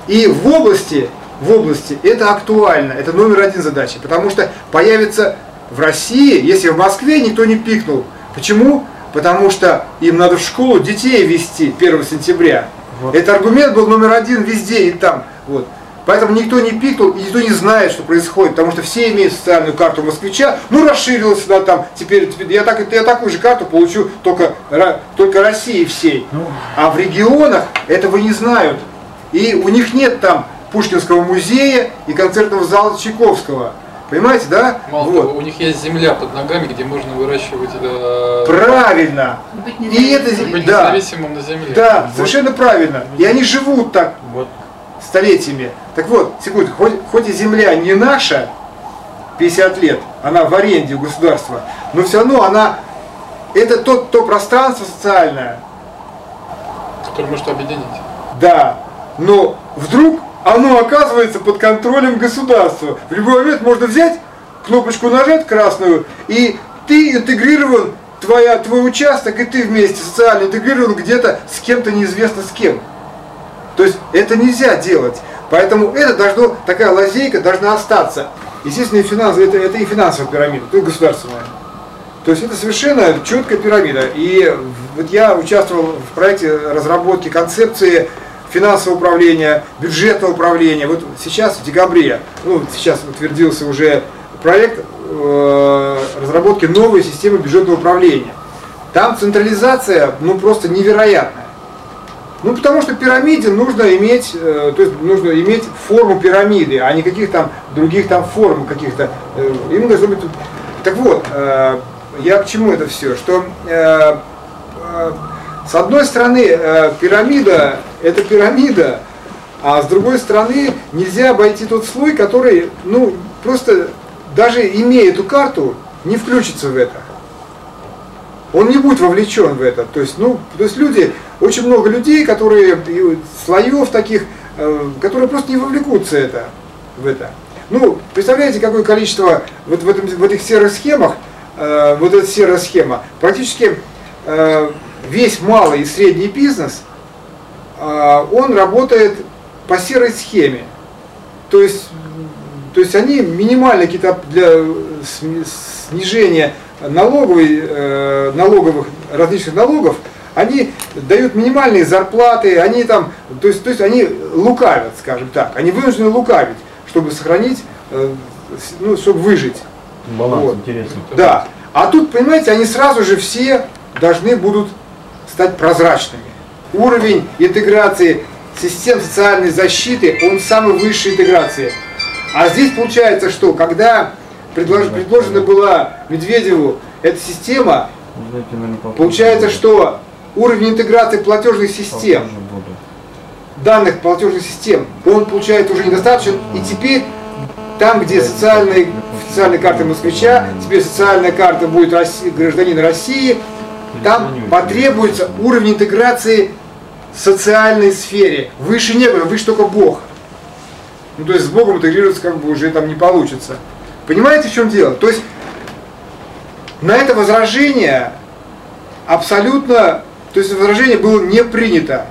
И в области, в области это актуально, это номер один задачи, потому что появится в России, если в Москве никто не пикнул. Почему? Потому что им надо в школу детей вести 1 сентября. Вот. Это аргумент был номер один везде и там. Вот. Поэтому никто не пикнул и никто не знает, что происходит, потому что все имеют социальную карту москвича, ну расширилась да, там, теперь, теперь я, так, я такую же карту получу только, только России всей. Ну. А в регионах этого не знают. И у них нет там Пушкинского музея и концертного зала Чайковского. Понимаете, да? Мало вот. того, у них есть земля под ногами, где можно выращивать э, Правильно. Быть И это быть да, независимым на земле. да, совершенно правильно. И они живут так Вот столетиями. Так вот, секунду, хоть, хоть и земля не наша, 50 лет, она в аренде у государства, но все равно она, это то, то пространство социальное, Который может объединить. да, но вдруг оно оказывается под контролем государства. В любой момент можно взять, кнопочку нажать красную, и ты интегрирован, твоя, твой участок, и ты вместе социально интегрирован где-то с кем-то неизвестно с кем. То есть это нельзя делать. Поэтому это должно, такая лазейка должна остаться. Естественно, и финансовая, это, это и финансовая пирамида, то и государственная. То есть это совершенно четкая пирамида. И вот я участвовал в проекте разработки концепции финансового управления, бюджетного управления. Вот сейчас, в декабре, ну, сейчас утвердился уже проект э, разработки новой системы бюджетного управления. Там централизация, ну, просто невероятная. Ну, потому что пирамиде нужно иметь, э, то есть нужно иметь форму пирамиды, а не каких там других там форм каких-то. Э, им должно быть... Так вот, э, я к чему это все? Что э, э, с одной стороны э, пирамида это пирамида, а с другой стороны нельзя обойти тот слой, который, ну, просто даже имея эту карту, не включится в это он не будет вовлечен в это. То есть, ну, то есть люди, очень много людей, которые, слоев таких, э, которые просто не вовлекутся это, в это. Ну, представляете, какое количество вот в, этом, в этих серых схемах, э, вот эта серая схема, практически э, весь малый и средний бизнес, э, он работает по серой схеме. То есть, то есть они минимально какие-то для снижения налоговой, э, налоговых, различных налогов, они дают минимальные зарплаты, они там, то есть, то есть они лукавят, скажем так, они вынуждены лукавить, чтобы сохранить, э, ну, чтобы выжить. баланс Вот. интересный. Да. А тут, понимаете, они сразу же все должны будут стать прозрачными. Уровень интеграции систем социальной защиты, он самый высшей интеграции. А здесь получается, что когда предлож- предложена была Медведеву эта система, получается, что уровень интеграции платежных систем, данных платежных систем, он получается уже недостаточен, и теперь там, где социальные, социальная карта москвича, теперь социальная карта будет России, гражданина России, там потребуется уровень интеграции в социальной сфере. Выше некуда, выше только Бог. Ну, то есть с Богом интегрироваться как бы уже там не получится. Понимаете, в чем дело? То есть на это возражение абсолютно, то есть возражение было не принято.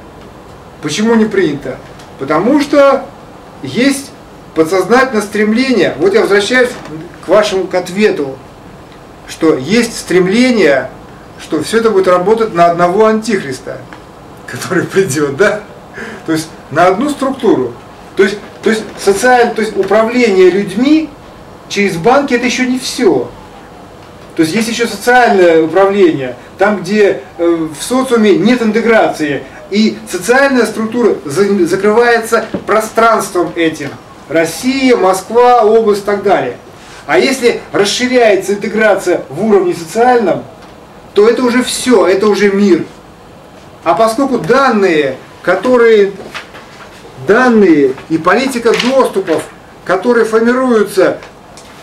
Почему не принято? Потому что есть подсознательное стремление, вот я возвращаюсь к вашему к ответу, что есть стремление, что все это будет работать на одного антихриста, который придет, да? То есть на одну структуру. То есть, то есть социальное, то есть управление людьми через банки это еще не все. То есть есть еще социальное управление, там, где э, в социуме нет интеграции, и социальная структура за- закрывается пространством этим. Россия, Москва, область и так далее. А если расширяется интеграция в уровне социальном, то это уже все, это уже мир. А поскольку данные, которые данные и политика доступов, которые формируются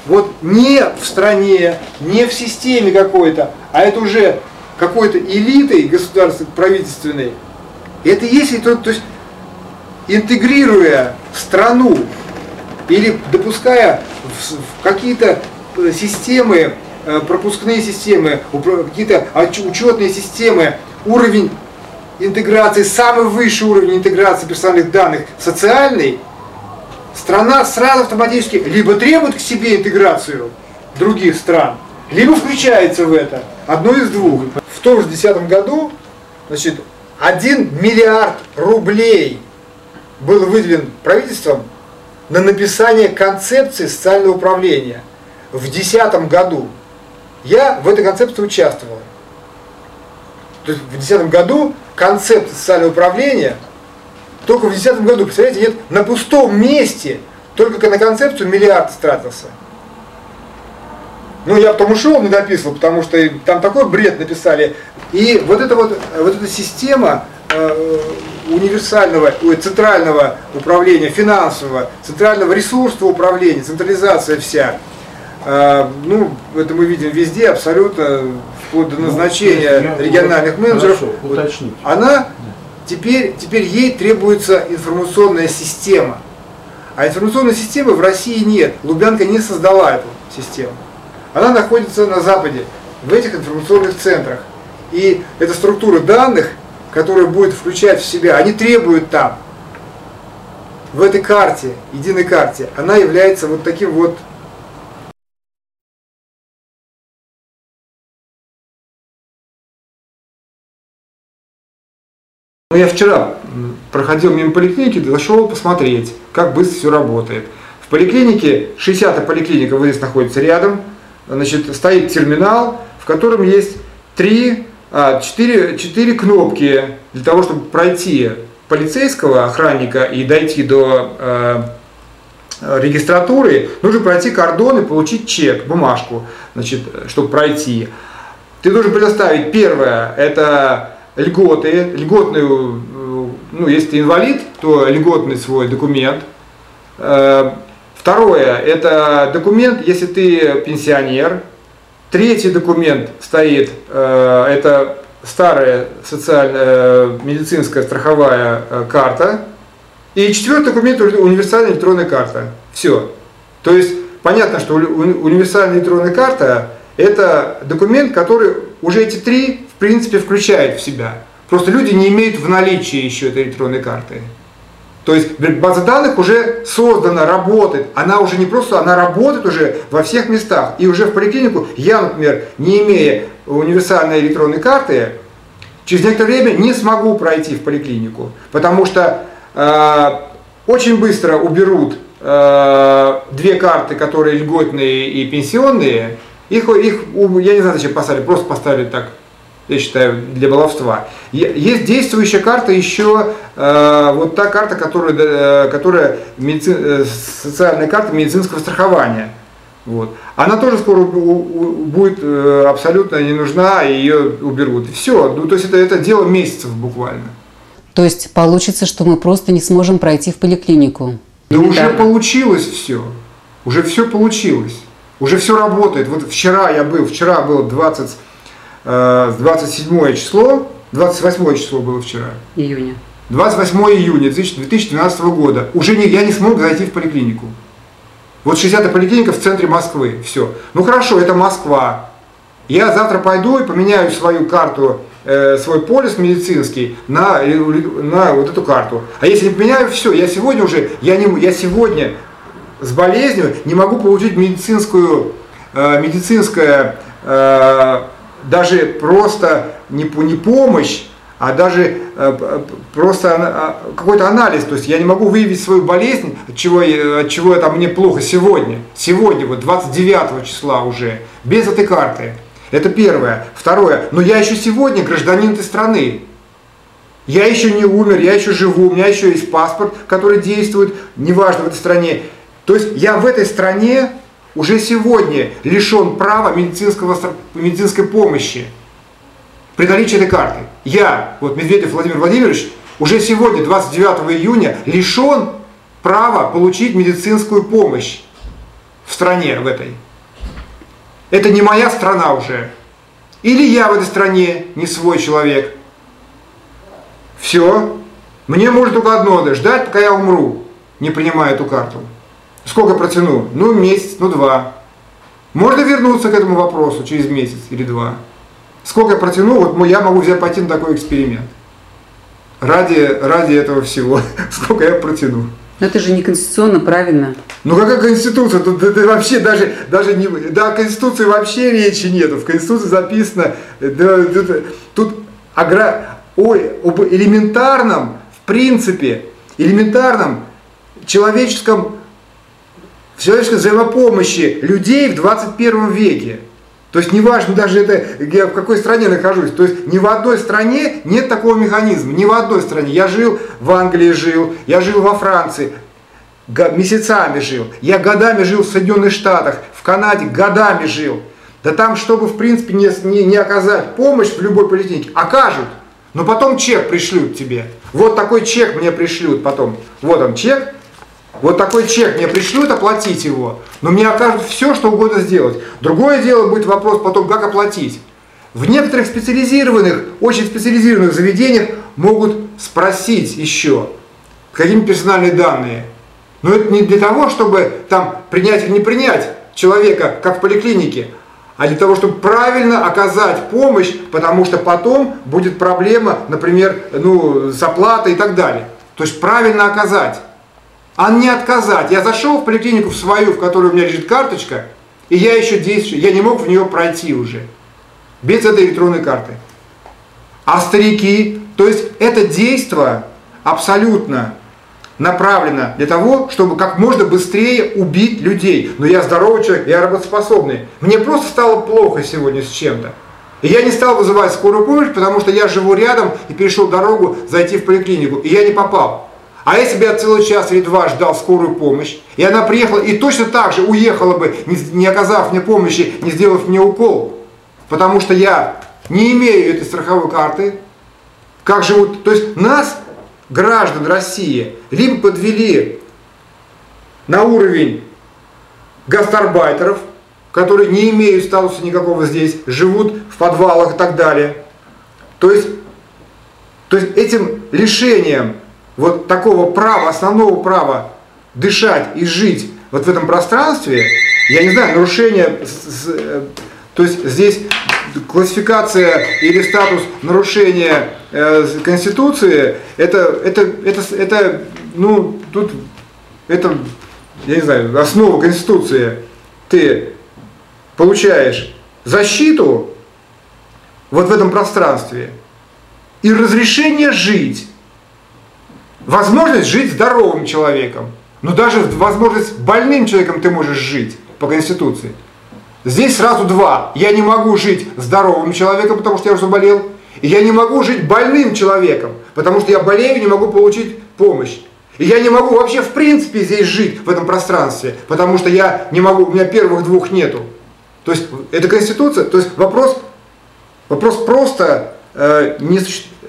вот не в стране, не в системе какой-то, а это уже какой-то элитой государственной, правительственной, это если то, то есть интегрируя страну или допуская в, в какие-то э, системы, пропускные системы, какие-то учетные системы, уровень интеграции, самый высший уровень интеграции персональных данных социальный, страна сразу автоматически либо требует к себе интеграцию других стран, либо включается в это. Одно из двух. В том же 2010 году значит, 1 миллиард рублей был выделен правительством на написание концепции социального управления в 2010 году. Я в этой концепции участвовал. То есть в 2010 году концепция социального управления, только в 2010 году, представляете, нет, на пустом месте, только на концепцию миллиард стратился. Ну, я потом ушел, не дописывал, потому что там такой бред написали. И вот эта вот, вот эта система э, универсального, центрального управления, финансового, центрального ресурсного управления, централизация вся, ну, это мы видим везде, абсолютно, вплоть до назначения Ну, региональных менеджеров. Хорошо, уточните. Она, теперь, теперь ей требуется информационная система. А информационной системы в России нет. Лубянка не создала эту систему. Она находится на Западе, в этих информационных центрах. И эта структура данных, которая будет включать в себя, они требуют там, в этой карте, единой карте, она является вот таким вот вчера проходил мимо поликлиники, зашел посмотреть, как быстро все работает. В поликлинике, 60-я поликлиника вот здесь находится рядом, значит, стоит терминал, в котором есть три, а, четыре, четыре кнопки для того, чтобы пройти полицейского охранника и дойти до э, регистратуры, нужно пройти кордон и получить чек, бумажку, значит, чтобы пройти. Ты должен предоставить первое, это льготы, льготную, э, ну, если ты инвалид, то льготный свой документ. Э, Второе, это документ, если ты пенсионер. Третий документ стоит, э, это старая социальная медицинская страховая карта. И четвертый документ уни- универсальная электронная карта. Все. То есть понятно, что уни- уни- универсальная электронная карта это документ, который уже эти три в принципе включает в себя. Просто люди не имеют в наличии еще этой электронной карты. То есть база данных уже создана, работает. Она уже не просто, она работает уже во всех местах. И уже в поликлинику я, например, не имея универсальной электронной карты, через некоторое время не смогу пройти в поликлинику. Потому что э, очень быстро уберут э, две карты, которые льготные и пенсионные. Их, их, я не знаю, зачем поставили, просто поставили так, я считаю, для баловства. Есть действующая карта еще, э, вот та карта, которая, э, которая медици- э, социальная карта медицинского страхования. Вот. Она тоже скоро у- у- будет э, абсолютно не нужна, и ее уберут. Все, ну, то есть это, это дело месяцев буквально. То есть получится, что мы просто не сможем пройти в поликлинику. Да уже Элементарно. получилось все. Уже все получилось. Уже все работает. Вот вчера я был, вчера было 20, э, 27 число, 28 число было вчера. Июня. 28 июня 2012 года. Уже не, я не смог зайти в поликлинику. Вот 60-я поликлиника в центре Москвы. Все. Ну хорошо, это Москва. Я завтра пойду и поменяю свою карту, э, свой полис медицинский на, э, на вот эту карту. А если не поменяю, все, я сегодня уже, я, не, я сегодня с болезнью не могу получить медицинскую, э, медицинское, э, даже просто не, не помощь, а даже э, просто а, какой-то анализ. То есть я не могу выявить свою болезнь, от чего, от чего это мне плохо сегодня. Сегодня, вот 29 числа уже, без этой карты. Это первое. Второе. Но я еще сегодня гражданин этой страны. Я еще не умер, я еще живу, у меня еще есть паспорт, который действует, неважно в этой стране. То есть я в этой стране уже сегодня лишен права медицинского, медицинской помощи при наличии этой карты. Я, вот Медведев Владимир Владимирович, уже сегодня, 29 июня, лишен права получить медицинскую помощь в стране в этой. Это не моя страна уже. Или я в этой стране не свой человек. Все. Мне может только одно да, ждать, пока я умру, не принимая эту карту. Сколько протяну? Ну, месяц, ну, два. Можно вернуться к этому вопросу через месяц или два. Сколько протяну, вот я могу взять пойти на такой эксперимент. Ради, ради этого всего. Сколько я протяну. Но это же не конституционно, правильно? Ну какая конституция? Тут да- да вообще даже, даже не... Да, о конституции вообще речи нету. В конституции записано... да, да, да, тут огра... Ой, об элементарном, в принципе, элементарном человеческом в человеческой взаимопомощи людей в 21 веке. То есть неважно даже это, я в какой стране нахожусь, то есть ни в одной стране нет такого механизма, ни в одной стране. Я жил в Англии, жил, я жил во Франции, месяцами жил, я годами жил в Соединенных Штатах, в Канаде годами жил. Да там, чтобы в принципе не, не, не оказать помощь в любой поликлинике, окажут. Но потом чек пришлют тебе. Вот такой чек мне пришлют потом. Вот он чек, вот такой чек мне пришлют, оплатить его, но мне окажут все, что угодно сделать. Другое дело будет вопрос потом, как оплатить. В некоторых специализированных, очень специализированных заведениях могут спросить еще, какие персональные данные. Но это не для того, чтобы там принять или не принять человека, как в поликлинике, а для того, чтобы правильно оказать помощь, потому что потом будет проблема, например, ну, с оплатой и так далее. То есть правильно оказать а не отказать. Я зашел в поликлинику в свою, в которой у меня лежит карточка, и я еще действую, я не мог в нее пройти уже, без этой электронной карты. А старики, то есть это действие абсолютно направлено для того, чтобы как можно быстрее убить людей. Но я здоровый человек, я работоспособный. Мне просто стало плохо сегодня с чем-то. И я не стал вызывать скорую помощь, потому что я живу рядом и перешел дорогу зайти в поликлинику. И я не попал. А если бы я целый час или два ждал скорую помощь, и она приехала и точно так же уехала бы, не, оказав мне помощи, не сделав мне укол, потому что я не имею этой страховой карты, как живут, то есть нас, граждан России, либо подвели на уровень гастарбайтеров, которые не имеют статуса никакого здесь, живут в подвалах и так далее. То есть, то есть этим лишением вот такого права, основного права дышать и жить вот в этом пространстве, я не знаю, нарушение, э, то есть здесь классификация или статус нарушения э, Конституции, это, это, это, это, ну, тут, это, я не знаю, основа Конституции. Ты получаешь защиту вот в этом пространстве и разрешение жить возможность жить здоровым человеком. Но даже возможность больным человеком ты можешь жить по Конституции. Здесь сразу два. Я не могу жить здоровым человеком, потому что я уже заболел. И я не могу жить больным человеком, потому что я болею и не могу получить помощь. И я не могу вообще в принципе здесь жить, в этом пространстве, потому что я не могу, у меня первых двух нету. То есть это Конституция, то есть вопрос, вопрос просто э, не,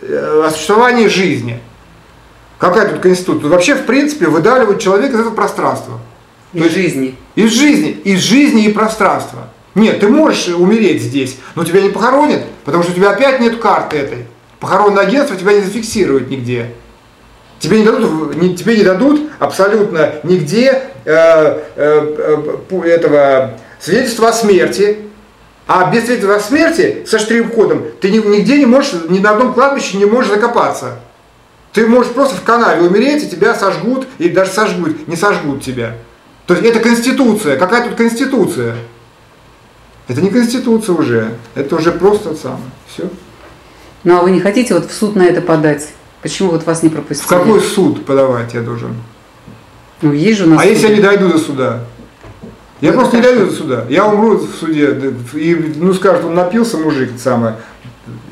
э, о существовании жизни. Какая тут конституция? Тут вообще, в принципе, выдавливают человека из этого пространства. Из есть, жизни. Из жизни. Из жизни и пространства. Нет, ты можешь умереть здесь, но тебя не похоронят, потому что у тебя опять нет карты этой. Похоронное агентство тебя не зафиксирует нигде. Тебе не дадут, не, тебе не дадут абсолютно нигде э, э, э, этого свидетельства о смерти. А без свидетельства о смерти со штрих-кодом ты нигде не можешь, ни на одном кладбище не можешь закопаться. Ты можешь просто в канаве умереть, и тебя сожгут, или даже сожгут, не сожгут тебя. То есть это конституция. Какая тут конституция? Это не конституция уже, это уже просто самое. Все. Ну а вы не хотите вот в суд на это подать? Почему вот вас не пропустили? В какой суд подавать я должен? Ну, есть же у нас. А суд. если я не дойду до суда? Я ну, просто не дойду до суда. Я умру в суде. И, ну, скажут, он напился мужик, самое,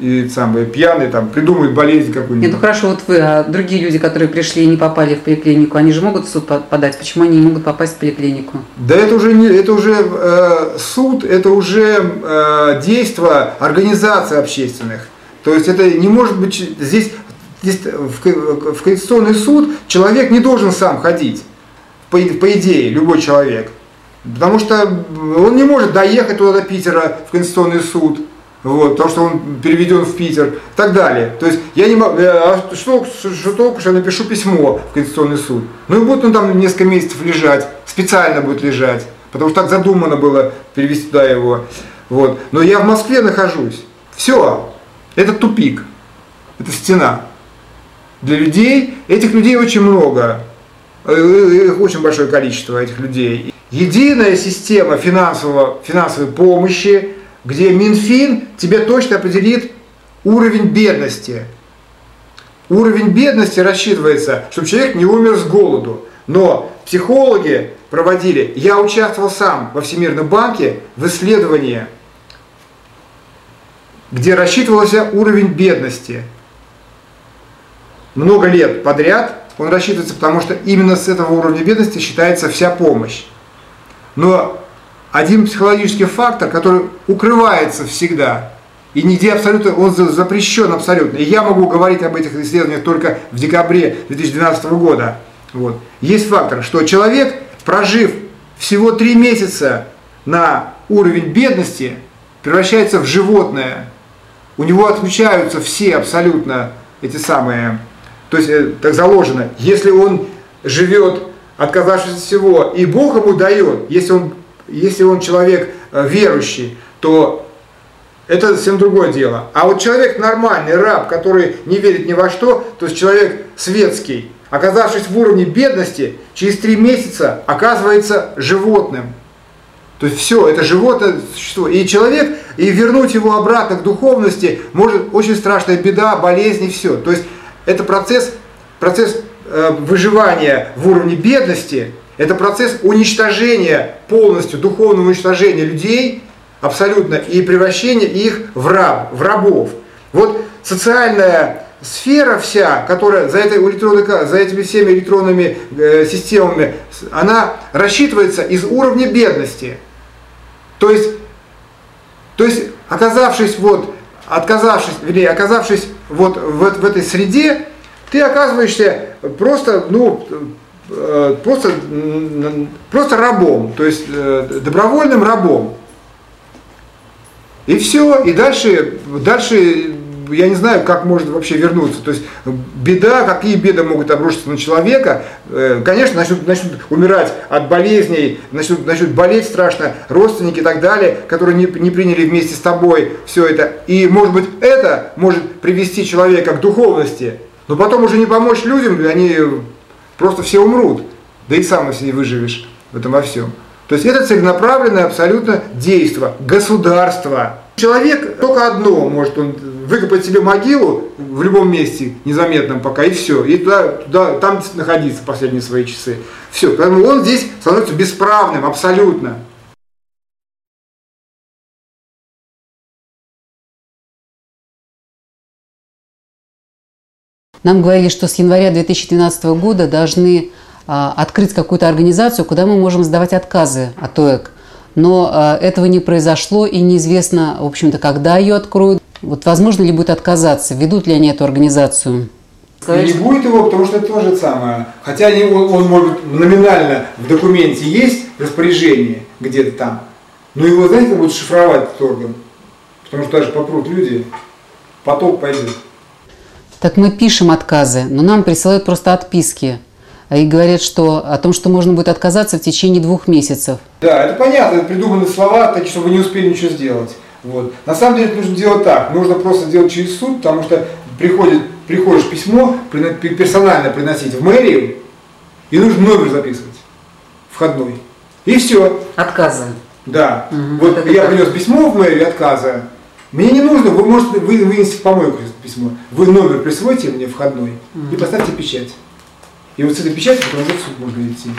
и самые пьяные там придумают болезнь какую-нибудь. Нет, ну хорошо, вот вы, а другие люди, которые пришли и не попали в поликлинику, они же могут в суд подать. Почему они не могут попасть в поликлинику? Да это уже не, это уже э, суд, это уже э, действие организаций общественных. То есть это не может быть здесь, здесь в, в конституционный суд человек не должен сам ходить, по, по идее, любой человек. Потому что он не может доехать туда до Питера в конституционный суд вот, потому что он переведен в Питер и так далее. То есть я не могу, а что, что толку, что я напишу письмо в Конституционный суд? Ну и будет он там несколько месяцев лежать, специально будет лежать, потому что так задумано было перевести туда его. Вот. Но я в Москве нахожусь. Все, это тупик, это стена. Для людей, этих людей очень много, э, их очень большое количество, этих людей. Единая система финансового, финансовой помощи, где Минфин тебе точно определит уровень бедности. Уровень бедности рассчитывается, чтобы человек не умер с голоду. Но психологи проводили, я участвовал сам во Всемирном банке в исследовании, где рассчитывался уровень бедности. Много лет подряд он рассчитывается, потому что именно с этого уровня бедности считается вся помощь. Но один психологический фактор, который укрывается всегда, и нигде абсолютно, он запрещен абсолютно. И я могу говорить об этих исследованиях только в декабре 2012 года. Вот. Есть фактор, что человек, прожив всего три месяца на уровень бедности, превращается в животное. У него отключаются все абсолютно эти самые, то есть э, так заложено, если он живет, отказавшись от всего, и Бог ему дает, если он, если он человек э, верующий, то это совсем другое дело. А вот человек нормальный, раб, который не верит ни во что, то есть человек светский, оказавшись в уровне бедности, через три месяца оказывается животным. То есть все, это животное существо. И человек, и вернуть его обратно к духовности может очень страшная беда, болезнь и все. То есть это процесс, процесс э, выживания в уровне бедности, это процесс уничтожения, полностью духовного уничтожения людей – абсолютно, и превращение их в раб, в рабов. Вот социальная сфера вся, которая за, этой электронной, за этими всеми электронными э, системами, она рассчитывается из уровня бедности. То есть, то есть оказавшись вот, отказавшись, вернее, оказавшись вот в, в этой среде, ты оказываешься просто, ну, просто, просто рабом, то есть э, добровольным рабом. И все, и дальше, дальше я не знаю, как может вообще вернуться. То есть беда, какие беды могут обрушиться на человека. Э, конечно, начнут, начнут умирать от болезней, начнут, начнут болеть страшно родственники и так далее, которые не, не приняли вместе с тобой все это. И может быть это может привести человека к духовности, но потом уже не помочь людям, они просто все умрут. Да и сам если не выживешь в этом во всем. То есть это целенаправленное абсолютно действие государства. Человек только одно может он выкопать себе могилу в любом месте незаметном пока и все, и туда, туда там находиться последние свои часы. Все, поэтому он здесь становится бесправным абсолютно. Нам говорили, что с января 2012 года должны а, открыть какую-то организацию, куда мы можем сдавать отказы от ОЭК. Но а, этого не произошло и неизвестно, в общем-то, когда ее откроют. Вот возможно ли будет отказаться, ведут ли они эту организацию? Не будет его, потому что это то же самое. Хотя он, он может номинально в документе есть распоряжение где-то там, но его, знаете, будут шифровать этот орган. Потому что даже попрут люди, поток пойдет. Так мы пишем отказы, но нам присылают просто отписки и говорят, что о том, что можно будет отказаться в течение двух месяцев. Да, это понятно, это придуманы слова, так чтобы вы не успели ничего сделать. Вот. На самом деле это нужно делать так, нужно просто делать через суд, потому что приходит, приходишь письмо, персонально приносить в мэрию, и нужно номер записывать, входной. И все. Отказы. Да. Угу, вот я принес письмо в мэрию отказа. Мне не нужно, вы можете вы, вынести в помойку письмо. Вы номер присвоите мне входной и поставьте печать. И вот с этой печатью потом уже в суд можно идти.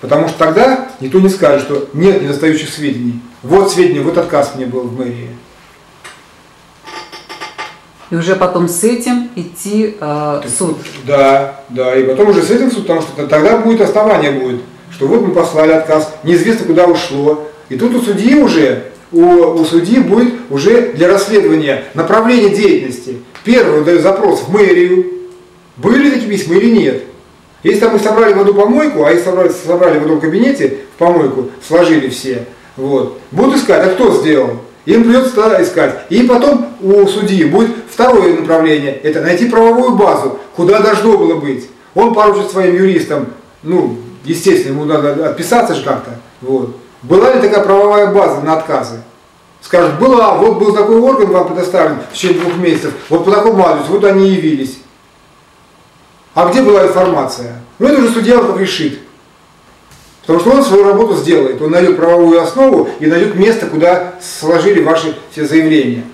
Потому что тогда никто не скажет, что нет недостающих сведений. Вот сведения, вот отказ мне был в мэрии. И уже потом с этим идти э, в суд. Да, да, и потом уже с этим суд, потому что тогда будет основание будет, что вот мы послали отказ, неизвестно куда ушло. И тут у судьи уже, у, у судьи будет уже для расследования направление деятельности. Первый дает запрос в мэрию, были такие письма или нет. Если там мы собрали в одну помойку, а если собрали, собрали в одном кабинете в помойку, сложили все, вот, будут искать, а кто сделал? Им придется искать. И потом у судьи будет второе направление, это найти правовую базу, куда должно было быть. Он поручит своим юристам, ну, естественно, ему надо отписаться же как-то, вот. Была ли такая правовая база на отказы? Скажут, была, вот был такой орган вам предоставлен в течение двух месяцев, вот по такому адресу, вот они явились. А где была информация? Ну это уже судья решит. Потому что он свою работу сделает. Он найдет правовую основу и найдет место, куда сложили ваши все заявления.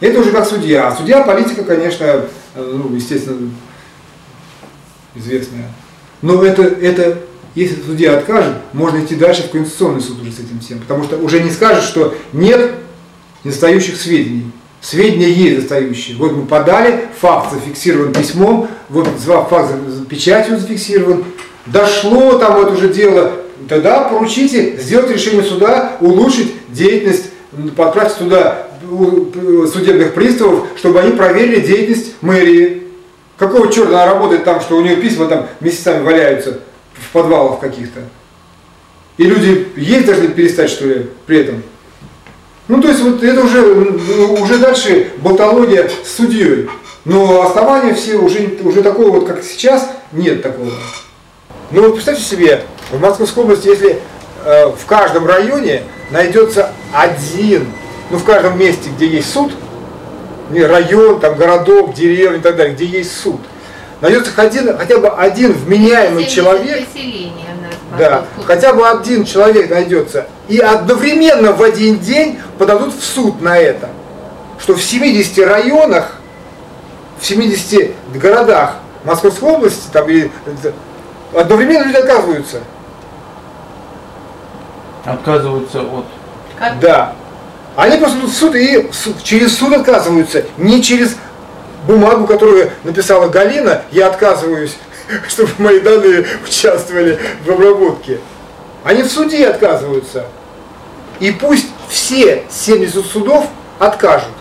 Это уже как судья. судья политика, конечно, ну, естественно, известная. Но это, это, если судья откажет, можно идти дальше в Конституционный суд уже с этим всем. Потому что уже не скажет, что нет недостающих сведений. Сведения есть достающие. Вот мы подали, факт зафиксирован письмом, вот факт печатью зафиксирован. Дошло там это уже дело, тогда поручите сделать решение суда, улучшить деятельность, подправить туда судебных приставов, чтобы они проверили деятельность мэрии. Какого черта она работает там, что у нее письма там месяцами валяются в подвалах каких-то? И люди есть должны перестать, что ли, при этом? Ну, то есть, вот это уже, ну, уже дальше болтология с судьей. Но основания все уже, уже такого вот, как сейчас, нет такого. Ну, вот представьте себе, в Московской области, если э, в каждом районе найдется один, ну, в каждом месте, где есть суд, район, там, городок, деревня и так далее, где есть суд, найдется один, хотя бы один вменяемый человек, да, хотя бы один человек найдется, и одновременно в один день подадут в суд на это, что в 70 районах, в 70 городах Московской области, там и одновременно люди отказываются. Отказываются от... Как? Да. Они просто идут в суд и через суд отказываются, не через бумагу, которую написала Галина, я отказываюсь, чтобы мои данные участвовали в обработке. Они в суде отказываются. И пусть все 70 судов откажут.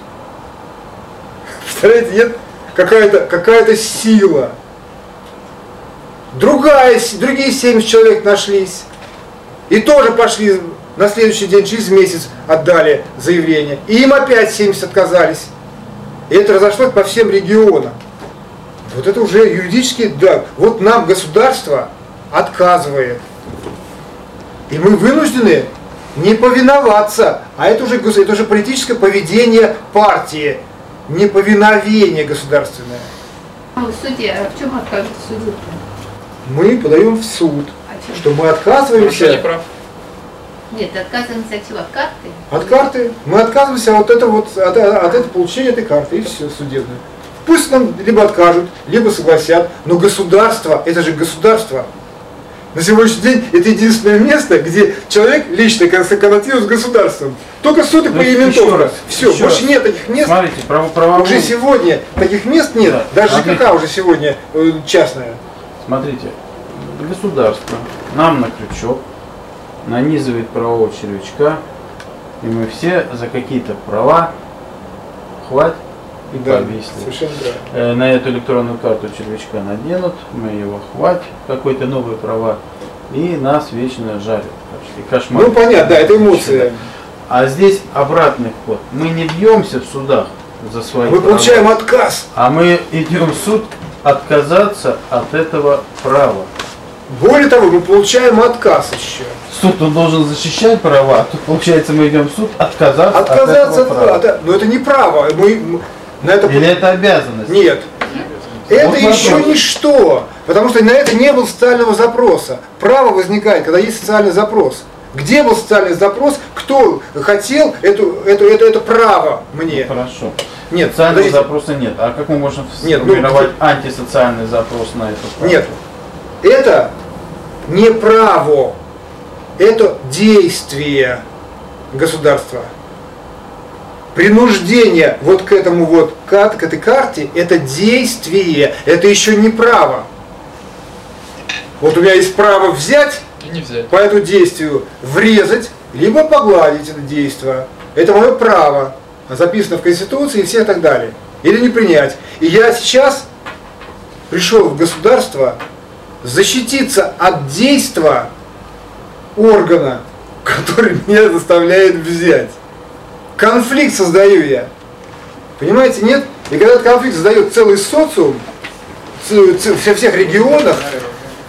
Представляете, нет? Какая-то какая сила. Другая, другие 70 человек нашлись. И тоже пошли на следующий день, через месяц отдали заявление. И им опять 70 отказались. И это разошлось по всем регионам. Вот это уже юридически, да, вот нам государство отказывает. И мы вынуждены не повиноваться, а это уже, это уже политическое поведение партии, неповиновение государственное. А в суде, а в чем откажет суду? Мы подаем в суд, а что мы отказываемся. Нет, отказываемся от чего? От карты? От карты. Мы отказываемся от этого вот, от, от этого получения этой карты, и все, судебное. Пусть нам либо откажут, либо согласят, но государство, это же государство. На сегодняшний день это единственное место, где человек лично контактирует с государством. Только суд и ну, поиментовка. Все, больше раз. нет таких мест. Смотрите, право, правовую... Уже сегодня таких мест нет. Да. Даже Смотрите. ЖКХ уже сегодня э, частная. Смотрите, государство нам на крючок нанизывает правового червячка, и мы все за какие-то права хватит и да, повесили. Совершенно да. Э, на эту электронную карту червячка наденут, мы его хватит, какой-то новые права, и нас вечно жарят. И кошмар. Ну понятно, да, это эмоция. А здесь обратный ход. Мы не бьемся в судах за свои Мы права, получаем отказ. А мы идем в суд отказаться от этого права. Более того, мы получаем отказ еще. Суд он должен защищать права, тут получается мы идем в суд отказаться, отказаться от этого права. Да, но это не право. Мы, на это... Или это обязанность? Нет. Это вот еще вопрос. ничто, потому что на это не было социального запроса. Право возникает, когда есть социальный запрос. Где был социальный запрос, кто хотел эту, эту, это, это право мне? Ну, хорошо. Нет, социального подождите. запроса нет. А как мы можем нет, сформировать ну, антисоциальный запрос на это право? Нет. Это не право, это действие государства принуждение вот к этому вот, к этой карте, это действие, это еще не право. Вот у меня есть право взять, не взять. по этому действию, врезать, либо погладить это действие. Это мое право, записано в Конституции и все так далее. Или не принять. И я сейчас пришел в государство защититься от действия органа, который меня заставляет взять. Конфликт создаю я. Понимаете, нет? И когда этот конфликт создает целый социум, во всех регионах,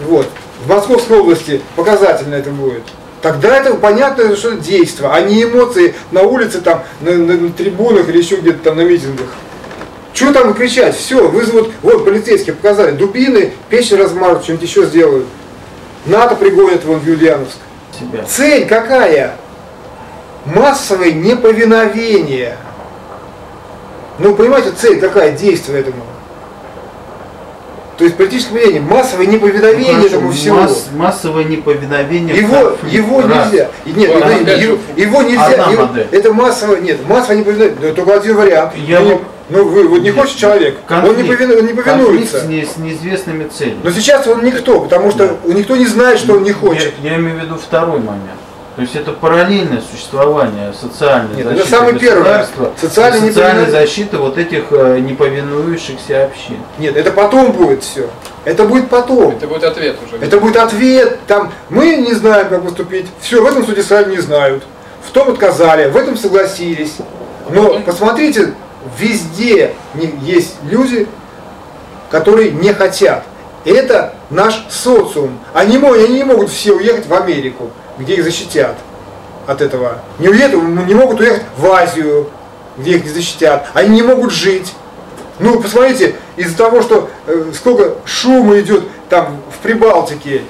вот, в Московской области показательно это будет, тогда это понятно, что это действие, а не эмоции на улице, там, на, на, на трибунах или еще где-то там на митингах. Чего там кричать? Все, вызовут, вот полицейские показали, дубины, печи размажут, что-нибудь еще сделают. НАТО пригонят вон в Юльяновск. Себя. Цель какая? массовое неповиновение. Ну, понимаете, цель какая, действие этому? То есть политическое поведение, массовое неповиновение Ну, хорошо, этому всему. масс- массовое неповиновение. Его, конфликт. его Раз. нельзя. И Нет, Ладно, подожди, опять же, его, его нельзя. его- модель. это массово. Нет, массово неповиновение. Да, только один вариант. Я ну, не- ну, вы вот не Нет, хочет человек, он не, конфликт. повину- он не Конфликт повинуется. с, не- с неизвестными целями. Но сейчас он никто, потому что никто не знает, что он не хочет. Я, я имею в виду второй момент. То есть это параллельное существование социальной Нет, это защиты самое первое. государства Социальная и социальной неповиновение- защиты вот этих э, неповинующихся общин. Нет, это потом будет все. Это будет потом. Это будет ответ уже. Это будет ответ, там, мы не знаем, как поступить, все, в этом суде сами не знают, в том отказали, в этом согласились. Но посмотрите, везде есть люди, которые не хотят. Это наш социум. Они, они не могут все уехать в Америку, где их защитят от этого. Не, уедут, не могут уехать в Азию, где их не защитят. Они не могут жить. Ну, посмотрите, из-за того, что э, сколько шума идет там в Прибалтике,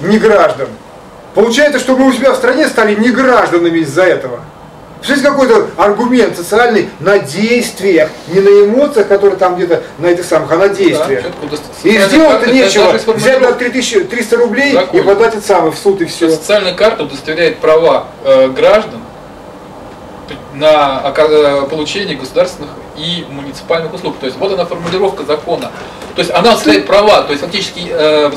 не граждан. Получается, что мы у себя в стране стали не гражданами из-за этого. Представляете, какой-то аргумент социальный на действиях, не на эмоциях, которые там где-то на этих самых, а на действиях. И сделать-то нечего. Взять на 3300 рублей и Закон. подать это самое в суд и Все. Социальная карта удостоверяет права э, граждан на э, получение государственных и муниципальных услуг. То есть вот она формулировка закона. То есть она удостоверяет права, то есть фактически э,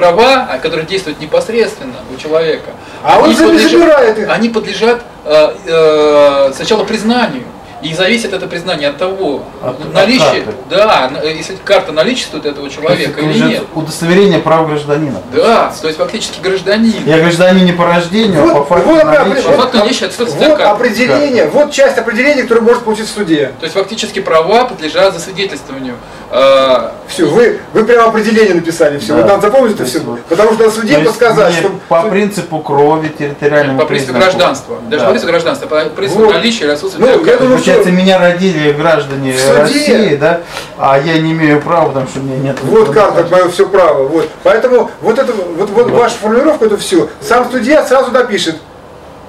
права, а, которые действуют непосредственно у человека. А он они подлежат- их. Они подлежат э, э, сначала признанию. И зависит это признание от того, От- от наличие, карты. да, на- если карта наличествует этого человека или нет. Удостоверение прав гражданина. Да, то есть фактически гражданин. Я гражданин не по рождению, а по факту вот, наличия. По факту наличия отсутствия вот определение, вот часть определения, которое может получить в суде. То есть фактически права подлежат засвидетельствованию. Э, Все, вы, вы прямо определение написали, все. Да. Вот надо запомнить это все. вот- Потому что на суде подсказать, что по принципу крови, территориальному по принципу гражданства. Даже Да. по принципу гражданства, по принципу Вот. наличия или отсутствия Ну, я карты. думаю, Получается, меня родили граждане. России, да, а я не имею права, потому что у меня нет... Вот карта, мое все право. Вот. Поэтому вот это вот, вот ваша формулировка, это все. Сам судья сразу напишет.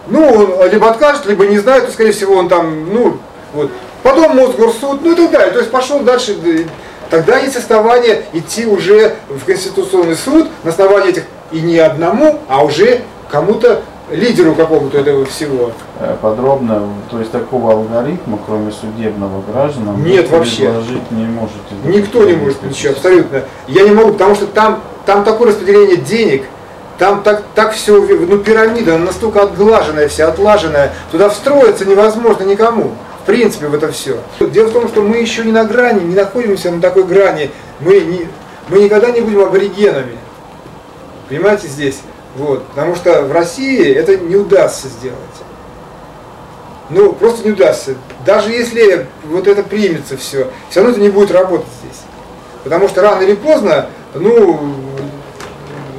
Ну, он либо откажет, либо не знает, то, скорее всего, он там, ну, вот. Потом Мосгорсуд, ну и так далее. То есть пошел дальше. Тогда есть основания идти уже в Конституционный суд на основании этих и не одному, а уже кому-то, лидеру какому-то этого всего. Э, Подробно, то есть такого алгоритма, кроме судебного гражданам, Нет вообще. предложить не можете. Никто не может ничего, абсолютно. Я не могу, потому что там, там такое распределение денег, там так, так все, ну пирамида, она настолько отглаженная вся, отлаженная, туда встроиться невозможно никому. В принципе, в это все. Дело в том, что мы еще не на грани, не находимся на такой грани. Мы, не, мы никогда не будем аборигенами. Понимаете, здесь. Вот. Потому что в России это не удастся сделать. Ну, просто не удастся. Даже если вот это примется все, все равно это не будет работать здесь. Потому что рано или поздно, ну,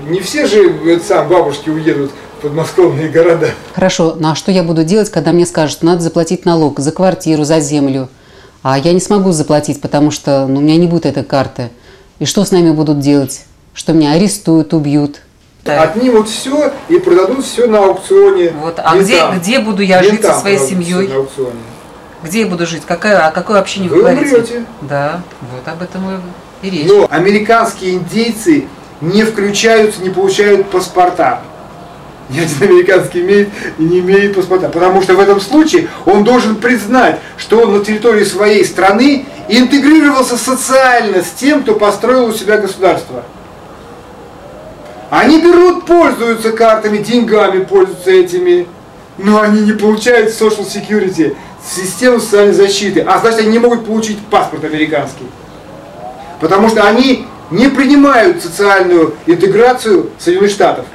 не все же это сам, бабушки уедут подмосковные города. Хорошо, ну а что я буду делать, когда мне скажут, что надо заплатить налог за квартиру, за землю? А я не смогу заплатить, потому что ну, у меня не будет этой карты. И что с нами будут делать? Что меня арестуют, убьют? Отнимут все и продадут все на аукционе. Вот. А где, где буду я жить Ментам со своей семьей? На аукционе. Где я буду жить? Какая, о какой общине вы, Вы говорите? умрете. Да, вот об этом и речь. Но американские индейцы не включаются, не получают паспорта. Ни один американский имеет и не имеет паспорта. Потому что в этом случае он должен признать, что он на территории своей страны интегрировался социально с тем, кто построил у себя государство. Они берут, пользуются картами, деньгами пользуются этими, но они не получают social security, систему социальной защиты. А значит, они не могут получить паспорт американский. Потому что они не принимают социальную интеграцию Соединенных Штатов.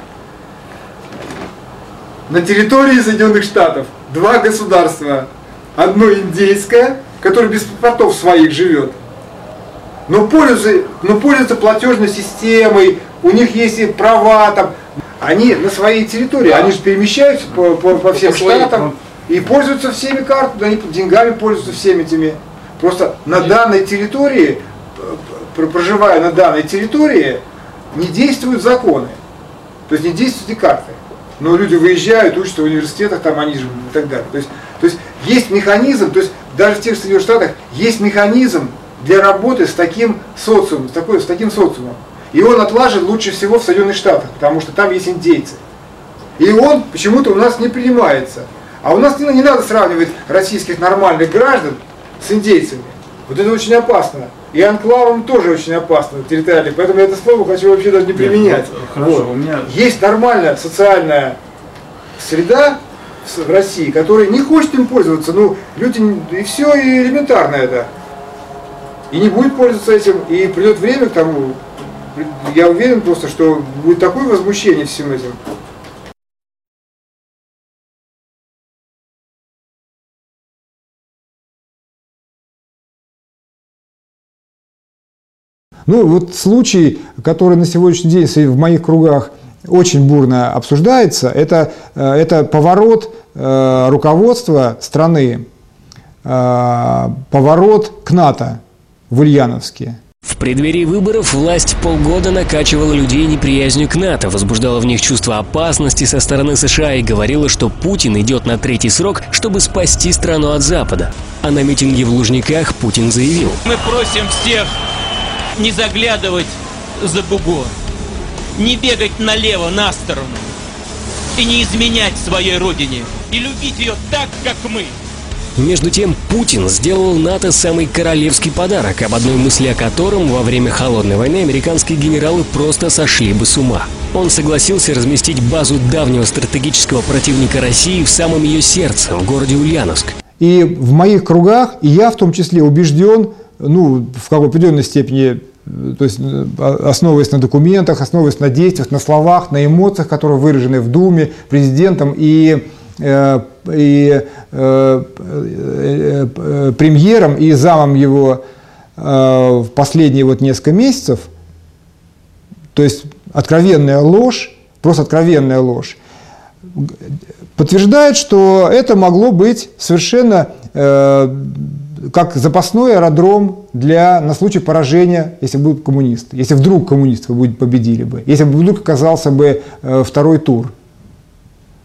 На территории Соединенных Штатов два государства. Одно индейское, которое без паспортов своих живет, но пользуется, но пользуется платежной системой, у них есть и права там. Они на своей территории, они же перемещаются по, по- по всем По штатам и пользуются всеми картами, они деньгами пользуются всеми этими. Просто на данной территории, проживая на данной территории, не действуют законы. То есть не действуют и карты. Но люди выезжают, учатся в университетах, там они же и так далее. То есть, то есть есть механизм, то есть даже в тех Соединенных Штатах есть механизм для работы с таким социумом, с, такой, с таким социумом. И он отлажен лучше всего в Соединенных Штатах, потому что там есть индейцы. И он почему-то у нас не принимается. А у нас не, не надо сравнивать российских нормальных граждан с индейцами. Вот это очень опасно. И анклавам тоже очень опасно территориально. Поэтому я это слово хочу вообще даже не применять. Нет, вот, хорошо, Вот. у меня Есть нормальная социальная среда в России, которая не хочет им пользоваться. Ну, люди, и все, и элементарно это. И не будет пользоваться этим, и придет время к тому, я уверен просто, что будет такое возмущение всем этим. Ну, вот случай, который на сегодняшний день в моих кругах очень бурно обсуждается, это, э, это поворот э, руководства страны, э, поворот к НАТО в Ульяновске. В преддверии выборов власть полгода накачивала людей неприязнью к НАТО, возбуждала в них чувство опасности со стороны США и говорила, что Путин идет на третий срок, чтобы спасти страну от Запада. А на митинге в Лужниках Путин заявил, Мы просим всех не заглядывать за бугор, не бегать налево, на сторону и не изменять своей родине, и любить ее так, как мы. Между тем, Путин сделал НАТО самый королевский подарок, об одной мысли о котором во время Холодной войны американские генералы просто сошли бы с ума. Он согласился разместить базу давнего стратегического противника России в самом ее сердце, в городе Ульяновск. И в моих кругах, и я в том числе убежден, ну, в какой определенной степени, то есть основываясь на документах, основываясь на действиях, на словах, на эмоциях, которые выражены в Думе, президентом и, и э, э, э, премьером и замом его э, в последние вот несколько месяцев, то есть откровенная ложь, просто откровенная ложь, подтверждает, что это могло быть совершенно э, как запасной аэродром для, на случай поражения, если будут коммунисты, если вдруг коммунисты будут победили бы, если бы вдруг оказался бы э, второй тур.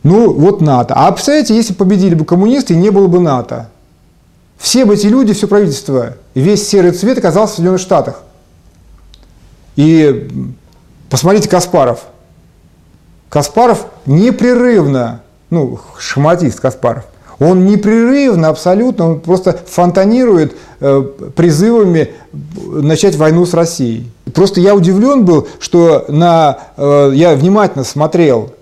Ну, вот НАТО. А представляете, если победили бы коммунисты не было бы НАТО? Все бы эти люди, все правительство, весь серый цвет оказался в Соединенных Штатах. И посмотрите Каспаров. Каспаров непрерывно, ну, шахматист Каспаров, он непрерывно абсолютно, он просто фонтанирует э, призывами начать войну с Россией. Просто я удивлен был, что на, э, я внимательно смотрел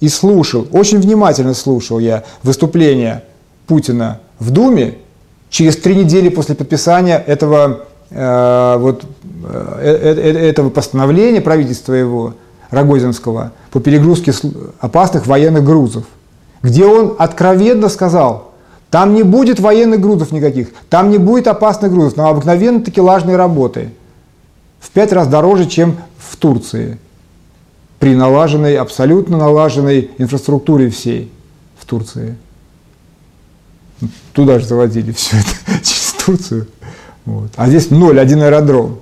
и слушал, очень внимательно слушал я выступление Путина в Думе через три недели после подписания этого, э, вот, э, э, э, этого постановления правительства его, Рогозинского, по перегрузке опасных военных грузов, где он откровенно сказал, там не будет военных грузов никаких, там не будет опасных грузов, но обыкновенно такелажные работы. В пять раз дороже, чем в Турции при налаженной, абсолютно налаженной инфраструктуре всей в Турции. Туда же заводили все это через Турцию. Вот. А здесь ноль, один аэродром.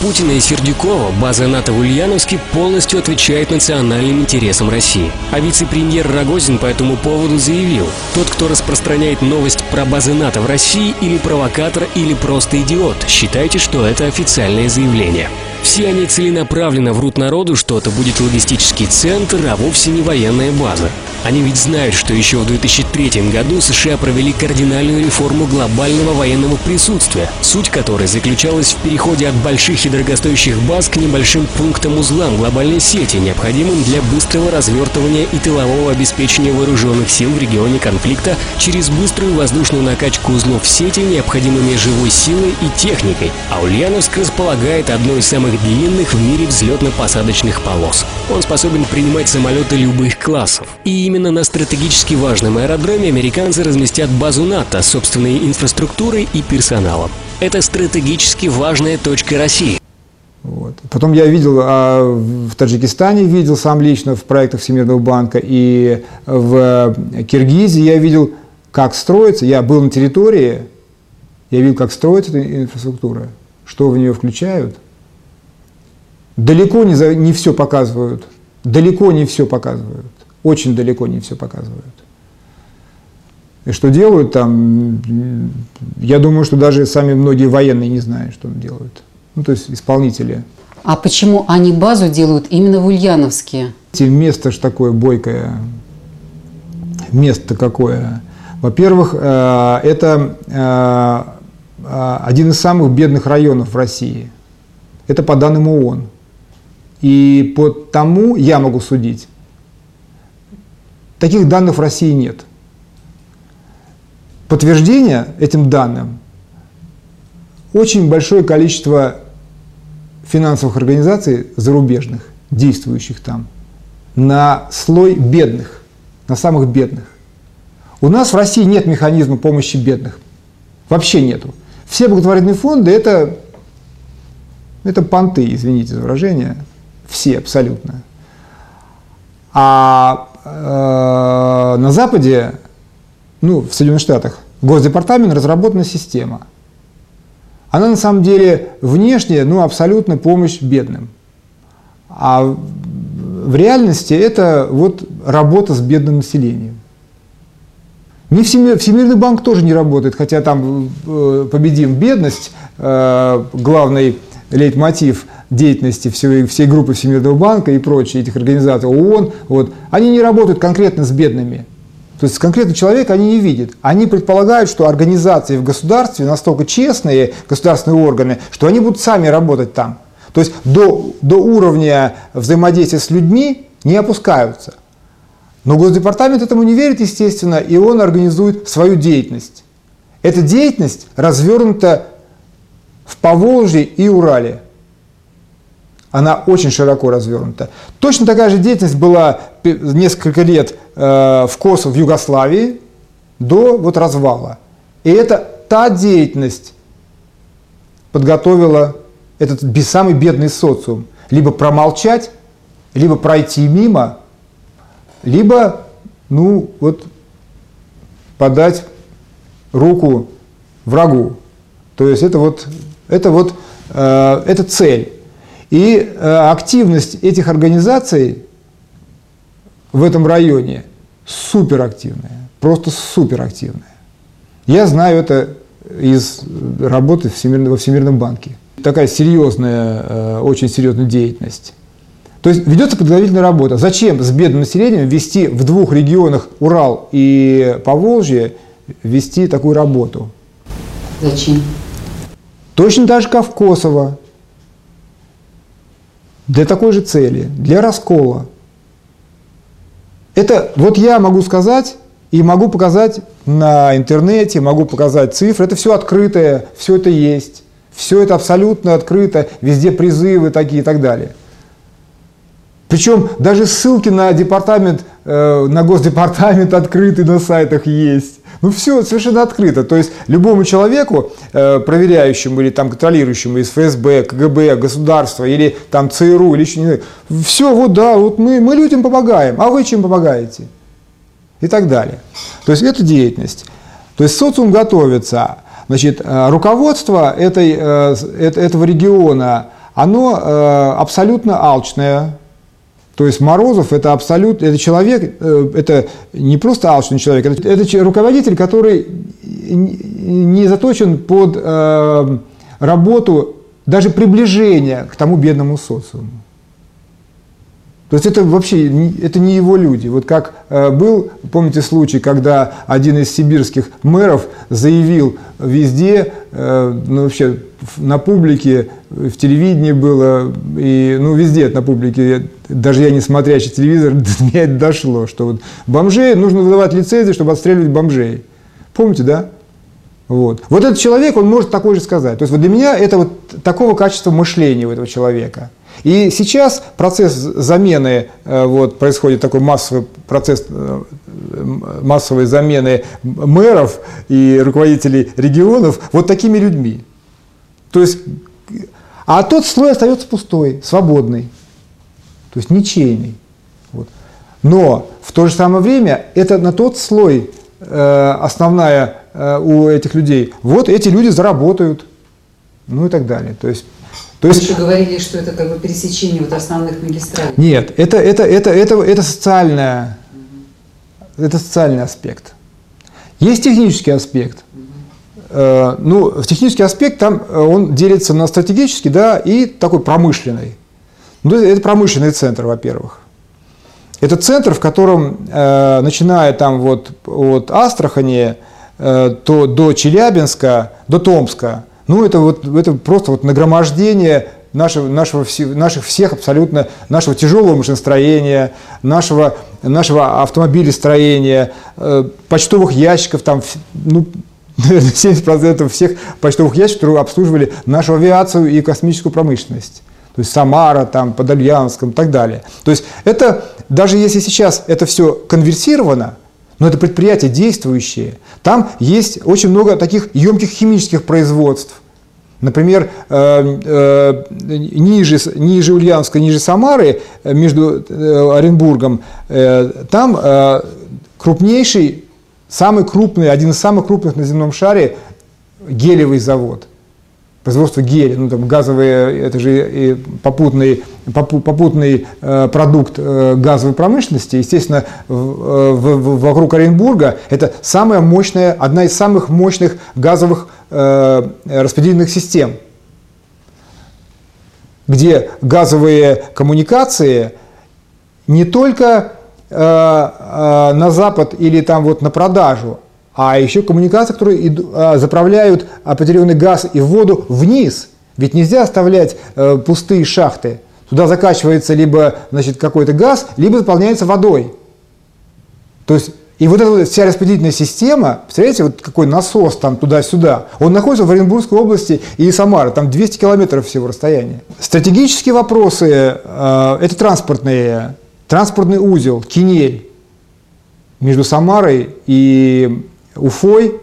Путина и Сердюкова база НАТО в Ульяновске полностью отвечает национальным интересам России. А вице-премьер Рогозин по этому поводу заявил, тот, кто распространяет новость про базы НАТО в России, или провокатор, или просто идиот. Считайте, что это официальное заявление. Все они целенаправленно врут народу, что это будет логистический центр, а вовсе не военная база. Они ведь знают, что еще в 2003 году США провели кардинальную реформу глобального военного присутствия, суть которой заключалась в переходе от больших дорогостоящих баз к небольшим пунктам-узлам глобальной сети, необходимым для быстрого развертывания и тылового обеспечения вооруженных сил в регионе конфликта через быструю воздушную накачку узлов сети необходимыми живой силой и техникой, а Ульяновск располагает одной из самых длинных в мире взлетно-посадочных полос. Он способен принимать самолеты любых классов. И именно на стратегически важном аэродроме американцы разместят базу НАТО с собственной инфраструктурой и персоналом. Это стратегически важная точка России. Вот. Потом я видел а, в Таджикистане, видел сам лично в проектах Всемирного банка, и в Киргизии я видел, как строится. Я был на территории, я видел, как строится эта инфраструктура, что в нее включают. Далеко не, за, не все показывают, далеко не все показывают, очень далеко не все показывают. И что делают там, я думаю, что даже сами многие военные не знают, что делают. Ну, то есть исполнители. А почему они базу делают именно в Ульяновске? Место ж такое бойкое, место какое. Во-первых, э, это э, э, один из самых бедных районов в России. Это по данным ООН. И по тому я могу судить. Таких данных в России нет. Подтверждение этим данным очень большое количество финансовых организаций зарубежных, действующих там, на слой бедных, на самых бедных. У нас в России нет механизма помощи бедных. Вообще нету. Все благотворительные фонды это, это понты, извините за выражение. Все абсолютно. А э, на Западе, ну, в Соединенных Штатах, Госдепартамент разработана система. Она на самом деле внешне, ну, абсолютно помощь бедным. А в реальности это вот работа с бедным населением. Не Всемир, Всемирный банк тоже не работает, хотя там э, победим бедность, э, главный лейтмотив деятельности всей, всей группы Всемирного банка и прочие этих организаций ООН, вот, они не работают конкретно с бедными. То есть конкретно человека они не видят. Они предполагают, что организации в государстве настолько честные, государственные органы, что они будут сами работать там. То есть до, до уровня взаимодействия с людьми не опускаются. Но Госдепартамент этому не верит, естественно, и он организует свою деятельность. Эта деятельность развернута в Поволжье и Урале. Она очень широко развернута. Точно такая же деятельность была несколько лет э, в Косово, в Югославии, до вот развала. И это та деятельность подготовила этот самый бедный социум. Либо промолчать, либо пройти мимо, либо, ну, вот, подать руку врагу. То есть это вот, это вот, э, это цель. И э, активность этих организаций в этом районе суперактивная, просто суперактивная. Я знаю это из работы во Всемирном банке. Такая серьезная, э, очень серьезная деятельность. То есть ведется подготовительная работа. Зачем с бедным населением вести в двух регионах Урал и Поволжье вести такую работу? Зачем? Точно так же, как в Косово. Для такой же цели, для раскола. Это вот я могу сказать и могу показать на интернете, могу показать цифры. Это все открытое, все это есть. Все это абсолютно открыто, везде призывы такие и так далее. Причем даже ссылки на департамент, э, на госдепартамент открыты на сайтах есть. Ну все совершенно открыто. То есть любому человеку, э, проверяющему или там контролирующему из ФСБ, КГБ, государства или там ЦРУ или еще не знаю, все, вот да, вот мы, мы людям помогаем, а вы чем помогаете? И так далее. То есть это деятельность. То есть социум готовится. Значит, э, руководство этой, э, этого региона, оно абсолютно алчное, то есть Морозов это абсолютно, это человек, э, это не просто алчный человек, это, это руководитель, который не заточен под э, работу даже приближения к тому бедному социуму. То есть это вообще это не его люди. Вот как э, был, помните случай, когда один из сибирских мэров заявил везде, э, ну вообще на публике, в телевидении было, и ну везде на публике, даже я не смотрящий телевизор, до меня это дошло, что вот бомжей нужно выдавать лицензии, чтобы отстреливать бомжей. Помните, да? Вот. вот этот человек, он может такое же сказать. То есть вот для меня это вот такого качества мышления у этого человека – и сейчас процесс замены, э, вот, происходит такой массовый процесс э, массовой замены мэров и руководителей регионов вот такими людьми. То есть, а тот слой остается пустой, свободный, то есть ничейный. Вот. Но в то же самое время это на тот слой э, основная у этих людей. Вот эти люди заработают, ну и так далее. То есть то есть, еще говорили, что это как бы пересечение вот основных магистралей. Нет, это, это, это, это, это социальное, это социальный аспект. Есть технический аспект. Э, Ну, технический аспект там э, он делится на стратегический, да, и такой промышленный. Ну, это промышленный центр, во-первых. Это центр, в котором, э, начиная там вот от Астрахани, э, то до Челябинска, до Томска, ну, это вот это просто вот нагромождение нашего, нашего, наших всех абсолютно, нашего тяжелого машиностроения, нашего, нашего автомобилестроения, э, почтовых ящиков, там, ну, наверное, 70% всех почтовых ящиков, которые обслуживали нашу авиацию и космическую промышленность. То есть Самара, там, под Альянском и так далее. То есть это, даже если сейчас это все конвертировано, но это предприятия действующие, там есть очень много таких емких химических производств. Например, э, э, ниже, ниже Ульяновска, ниже Самары, э, между Оренбургом, там крупнейший, самый крупный, один из самых крупных на земном шаре гелевый завод. Производство геля, ну там газовые, это же и попутный, попу- попутный продукт газовой промышленности. Естественно, в- в- вокруг Оренбурга это самая мощная, одна из самых мощных газовых э, распределительных систем, где газовые коммуникации не только э, э, на запад или там вот на продажу, а еще коммуникации, которые заправляют определенный газ и воду вниз. Ведь нельзя оставлять пустые шахты. Туда закачивается либо значит, какой-то газ, либо заполняется водой. То есть, и вот эта вся распределительная система, представляете, вот какой насос там туда-сюда, он находится в Оренбургской области и Самара, там 200 километров всего расстояния. Стратегические вопросы, э, это транспортные, транспортный узел, Кинель между Самарой и Уфой,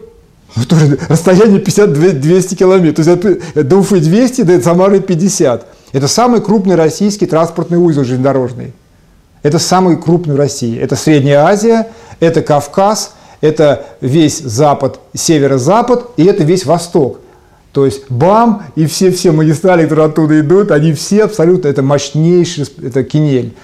ну, тоже расстояние 50-200 километров. То есть до Уфы 200, до Самары 50. Это самый крупный российский транспортный узел железнодорожный. Это самый крупный в России. Это Средняя Азия, это Кавказ, это весь Запад, северо-запад, и это весь Восток. То есть БАМ и все-все магистрали, которые оттуда идут, они все абсолютно, это мощнейший, это Кинель,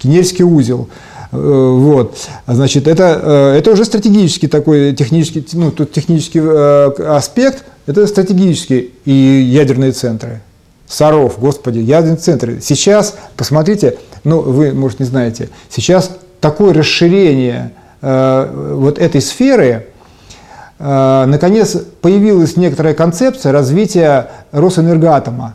Кинельский узел. Э, Вот, значит, это, э, это уже стратегический такой технический, ну, тут технический э, аспект, это стратегические и ядерные центры. Саров, господи, ядерные центры. Сейчас, посмотрите, ну, вы, может, не знаете, сейчас такое расширение вот этой сферы, э, наконец появилась некоторая концепция развития Росэнергоатома.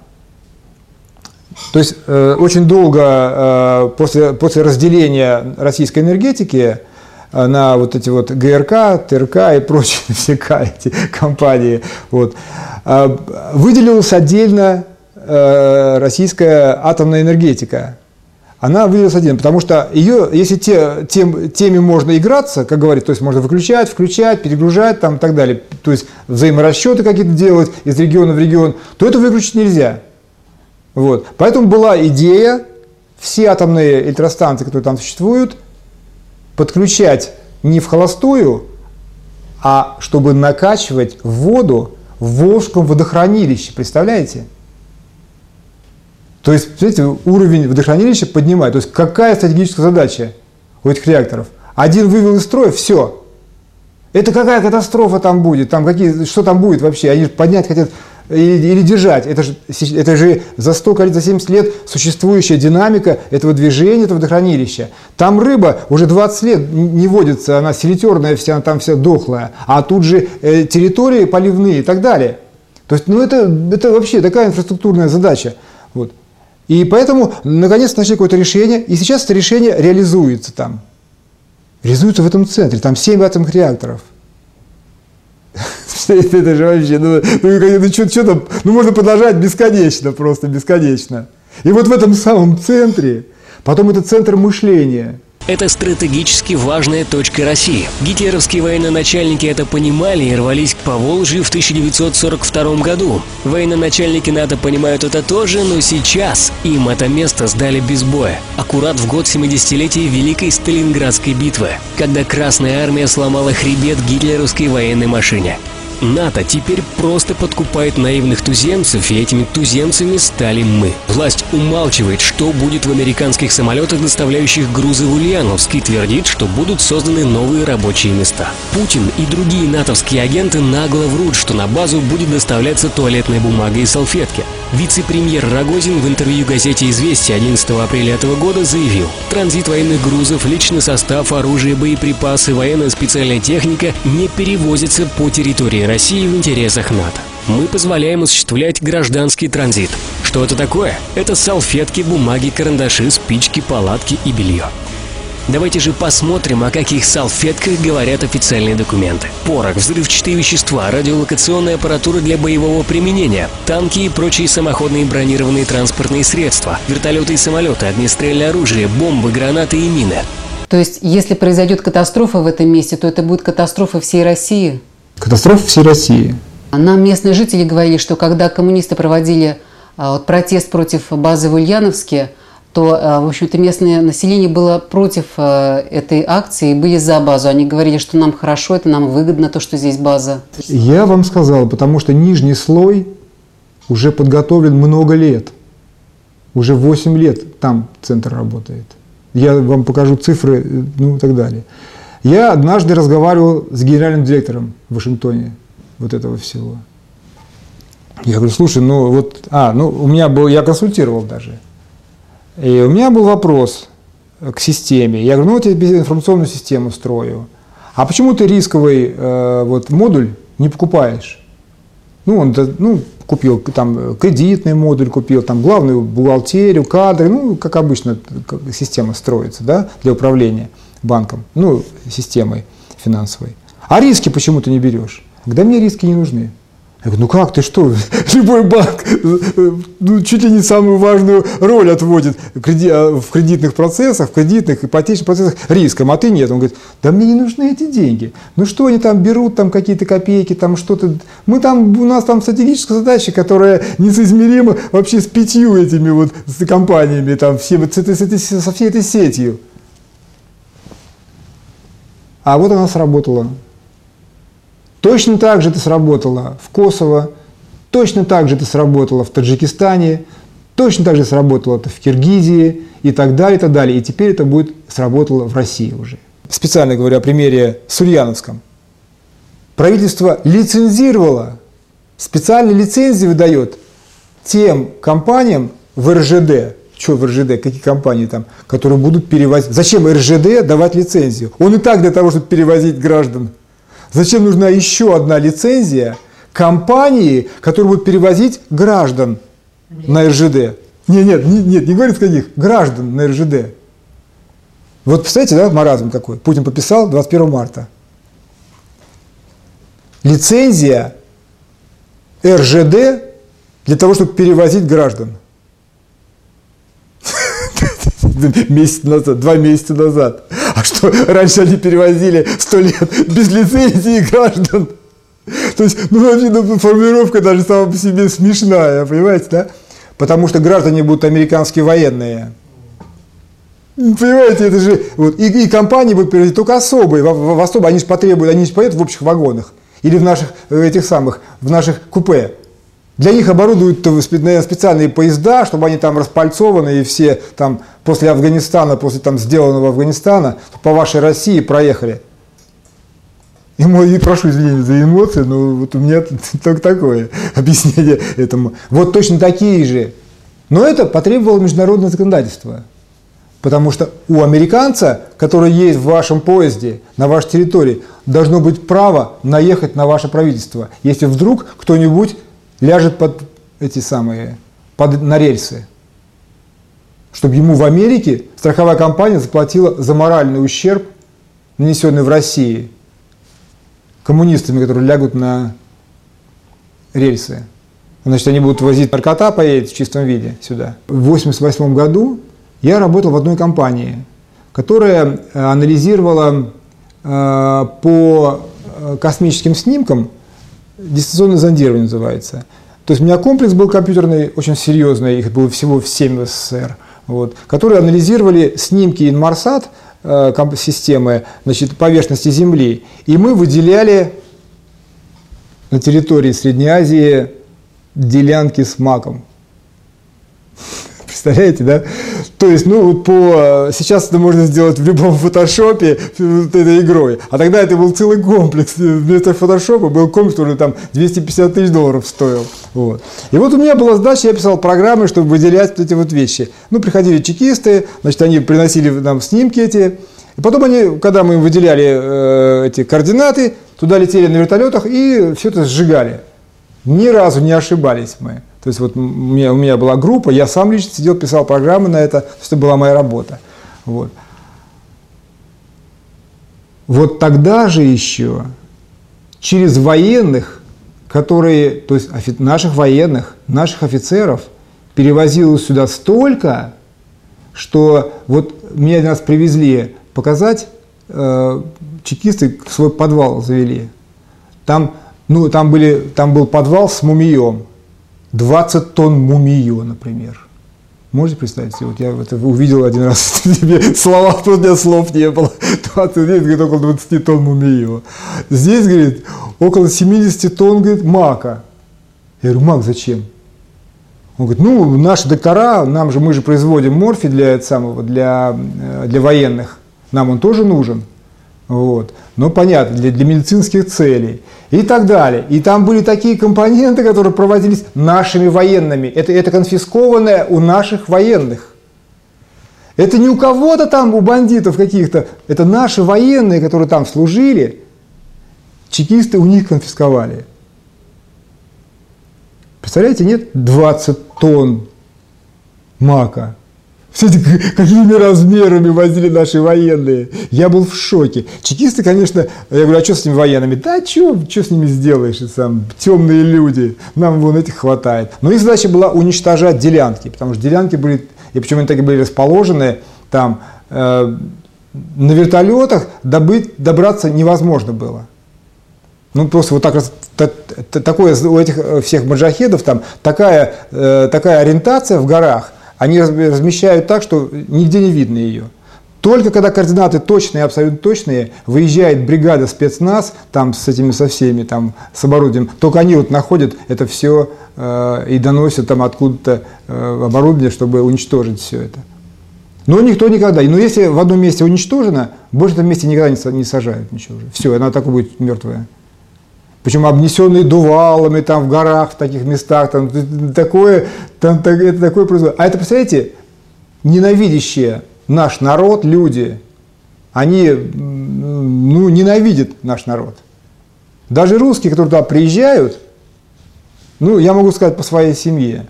То есть э, очень долго э, после, после разделения российской энергетики э, на вот эти вот ГРК, ТРК и прочие все эти компании, вот, э, выделилась отдельно э, российская атомная энергетика. Она выделилась отдельно, потому что ее, если те, тем, теми можно играться, как говорят, то есть можно выключать, включать, перегружать там, и так далее, то есть взаиморасчеты какие-то делать из региона в регион, то это выключить нельзя. Вот. Поэтому была идея все атомные электростанции, которые там существуют, подключать не в холостую, а чтобы накачивать воду в Волжском водохранилище. Представляете? То есть, представляете, уровень водохранилища поднимает. То есть, какая стратегическая задача у этих реакторов? Один вывел из строя, все. Это какая катастрофа там будет? Там какие, что там будет вообще? Они же поднять хотят или, или держать. Это же, это же за 100 лет, за 70 лет существующая динамика этого движения, этого водохранилища. Там рыба уже 20 лет не водится, она селитерная вся, она там вся дохлая. А тут же э, территории поливные и так далее. То есть, ну это, это вообще такая инфраструктурная задача. Вот. И поэтому, наконец, нашли какое-то решение, и сейчас это решение реализуется там. Реализуется в этом центре, там 7 атомных реакторов. Это же вообще, ну, ну, ну что, там, ну можно продолжать бесконечно, просто бесконечно. И вот в этом самом центре, потом это центр мышления. Это стратегически важная точка России. Гитлеровские военачальники это понимали и рвались к Поволжью в 1942 году. Военачальники НАТО понимают это тоже, но сейчас им это место сдали без боя. Аккурат в год 70-летия Великой Сталинградской битвы, когда Красная Армия сломала хребет гитлеровской военной машине. НАТО теперь просто подкупает наивных туземцев, и этими туземцами стали мы. Власть умалчивает, что будет в американских самолетах, доставляющих грузы в Ульяновск, и твердит, что будут созданы новые рабочие места. Путин и другие натовские агенты нагло врут, что на базу будет доставляться туалетная бумага и салфетки. Вице-премьер Рогозин в интервью газете «Известия» 11 апреля этого года заявил, транзит военных грузов, личный состав, оружие, боеприпасы, военная специальная техника не перевозится по территории России в интересах НАТО. Мы позволяем осуществлять гражданский транзит. Что это такое? Это салфетки, бумаги, карандаши, спички, палатки и белье. Давайте же посмотрим, о каких салфетках говорят официальные документы. Порох, взрывчатые вещества, радиолокационная аппаратура для боевого применения, танки и прочие самоходные бронированные транспортные средства, вертолеты и самолеты, огнестрельное оружие, бомбы, гранаты и мины. То есть, если произойдет катастрофа в этом месте, то это будет катастрофа всей России? Катастрофа всей России. Нам местные жители говорили, что когда коммунисты проводили а, вот, протест против базы в Ульяновске, то, а, в общем-то, местное население было против а, этой акции и были за базу. Они говорили, что нам хорошо, это нам выгодно, то, что здесь база. Я вам сказал, потому что нижний слой уже подготовлен много лет. Уже 8 лет там центр работает. Я вам покажу цифры, ну и так далее. Я однажды разговаривал с генеральным директором в Вашингтоне вот этого всего. Я говорю, слушай, ну вот, а, ну у меня был, я консультировал даже. И у меня был вопрос к системе. Я говорю, ну вот я тебе информационную систему строю. А почему ты рисковый э, вот, модуль не покупаешь? Ну, он ну, купил там кредитный модуль, купил там главную бухгалтерию, кадры, ну, как обычно система строится, да, для управления банком, ну, системой финансовой. А риски почему ты не берешь? Да мне риски не нужны. Я говорю, ну как ты что, любой банк ну, чуть ли не самую важную роль отводит в кредитных процессах, в кредитных, ипотечных процессах риском, а ты нет. Он говорит, да мне не нужны эти деньги. Ну что они там берут, там какие-то копейки, там что-то. Мы там, у нас там стратегическая задача, которая несоизмерима вообще с пятью этими вот компаниями, там, все, с этой, с этой, со всей этой сетью. А вот она сработала. Точно так же это сработало в Косово, точно так же это сработало в Таджикистане, точно так же сработало это в Киргизии и так далее, и так далее. И теперь это будет сработало в России уже. Специально говорю о примере с Ульяновском. Правительство лицензировало, специальные лицензии выдает тем компаниям в РЖД, что в РЖД, какие компании там, которые будут перевозить. Зачем РЖД давать лицензию? Он и так для того, чтобы перевозить граждан. Зачем нужна еще одна лицензия компании, которая будет перевозить граждан на РЖД? Нет, нет, нет, нет, не говорит каких, граждан на РЖД. Вот представляете, да, маразм какой? Путин подписал 21 марта. Лицензия РЖД для того, чтобы перевозить граждан. месяц назад, два месяца назад. А что, раньше они перевозили сто лет без лицензии граждан? То есть, ну, вообще, ну, формулировка даже сама по себе смешная, понимаете, да? Потому что граждане будут американские военные. Понимаете, это же... Вот, и, и компании будут перевозить только особые, в, в, в особо, они же потребуют, они же поедут в общих вагонах. Или в наших, этих самых, в наших купе. Для них оборудуют специальные поезда, чтобы они там распальцованы и все там после Афганистана, после там сделанного Афганистана по вашей России проехали. И мой, прошу извинения за эмоции, но вот у меня только такое объяснение этому. Вот точно такие же. Но это потребовало международное законодательство. Потому что у американца, который есть в вашем поезде, на вашей территории, должно быть право наехать на ваше правительство, если вдруг кто-нибудь ляжет под эти самые, под, на рельсы. Чтобы ему в Америке страховая компания заплатила за моральный ущерб, нанесенный в России коммунистами, которые лягут на рельсы. Значит, они будут возить наркота, поедет в чистом виде сюда. В 1988 году я работал в одной компании, которая э, анализировала э, по э, космическим снимкам дистанционное зондирование называется. То есть у меня комплекс был компьютерный, очень серьезный, их было всего 7 в СССР, вот, которые анализировали снимки Инмарсат э, системы значит, поверхности Земли, и мы выделяли на территории Средней Азии делянки с маком. Представляете, да? То есть, ну, вот по... Сейчас это можно сделать в любом фотошопе вот этой игрой. А тогда это был целый комплекс. Вместо фотошопа был комплекс, который там 250 тысяч долларов стоил. Вот. И вот у меня была задача, я писал программы, чтобы выделять вот эти вот вещи. Ну, приходили чекисты, значит, они приносили нам снимки эти. И потом они, когда мы им выделяли э, эти координаты, туда летели на вертолетах и все это сжигали. Ни разу не ошибались мы. То есть вот у меня, у меня была группа, я сам лично сидел, писал программы на это, это была моя работа. Вот. Вот тогда же еще через военных, которые, то есть наших военных, наших офицеров, перевозилось сюда столько, что вот меня раз привезли показать, э, чекисты свой подвал завели. Там, ну, там, были, там был подвал с мумием. 20 тонн мумию, например. Можете представить себе? Вот я это увидел один раз, слова, просто у меня слов не было. 20, здесь, говорит, около 20 тонн мумию. Здесь, говорит, около 70 тонн, говорит, мака. Я говорю, мак зачем? Он говорит, ну, наши доктора, нам же, мы же производим морфий для, самого, для, э, для военных, нам он тоже нужен. Вот. Но понятно, для, для медицинских целей и так далее. И там были такие компоненты, которые проводились нашими военными. Это, это конфискованное у наших военных. Это не у кого-то там, у бандитов каких-то. Это наши военные, которые там служили. Чекисты у них конфисковали. Представляете, нет 20 тонн мака. Смотрите, какими размерами возили наши военные. Я был в шоке. Чекисты, конечно, я говорю, а что с этими военными? Да что, что с ними сделаешь? Сам, темные люди, нам вон этих хватает. Но их задача была уничтожать делянки, потому что делянки были, и почему они так были расположены, там э, на вертолетах добыть, добраться невозможно было. Ну, просто вот так раз, такое, у этих э, всех маджахедов там такая, э, такая ориентация в горах, они размещают так, что нигде не видно ее. Только когда координаты точные, абсолютно точные, выезжает бригада спецназ, там с этими, со всеми, там, с оборудованием, только они вот находят это все э, и доносят там откуда-то э, оборудование, чтобы уничтожить все это. Но никто никогда, но если в одном месте уничтожено, больше в этом месте никогда не, сажают ничего уже. Все, она так и будет мертвая причем обнесенные дувалами там в горах, в таких местах, там такое, там, это такое производство. А это, представляете, ненавидящие наш народ люди, они ну, ненавидят наш народ. Даже русские, которые туда приезжают, ну, я могу сказать по своей семье,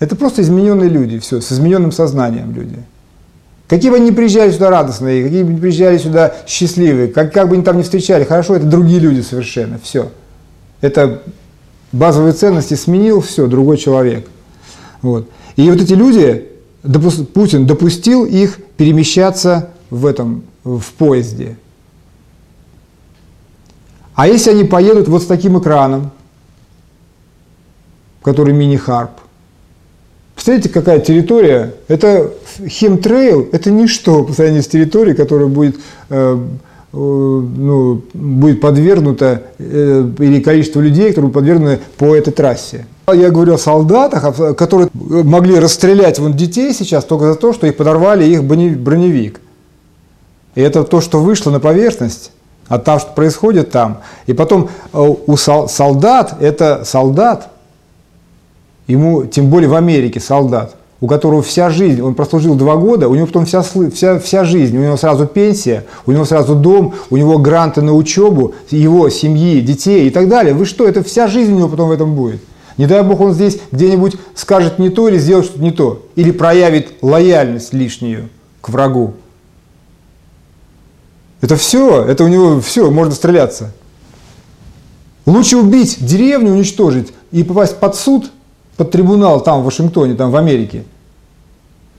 это просто измененные люди, все, с измененным сознанием люди. Какие бы они ни приезжали сюда радостные, какие бы ни приезжали сюда счастливые, как, как бы они там не встречали, хорошо, это другие люди совершенно, все это базовые ценности сменил, все, другой человек. Вот. И вот эти люди, допу- Путин допустил их перемещаться в этом, в поезде. А если они поедут вот с таким экраном, который мини-харп, Представляете, какая территория? Это химтрейл, это ничто по сравнению с территорией, которая будет э, ну, будет подвергнуто, э, или количество людей, которые будут подвергнуты по этой трассе. Я говорю о солдатах, которые могли расстрелять вон детей сейчас только за то, что их подорвали их броневик. И это то, что вышло на поверхность, а там, что происходит там. И потом э, у солдат, это солдат, ему, тем более в Америке солдат, у которого вся жизнь, он прослужил два года, у него потом вся, вся, вся жизнь, у него сразу пенсия, у него сразу дом, у него гранты на учебу, его семьи, детей и так далее. Вы что, это вся жизнь у него потом в этом будет. Не дай бог он здесь где-нибудь скажет не то или сделает что-то не то. Или проявит лояльность лишнюю к врагу. Это все, это у него все, можно стреляться. Лучше убить деревню, уничтожить и попасть под суд, под трибунал там в Вашингтоне, там в Америке,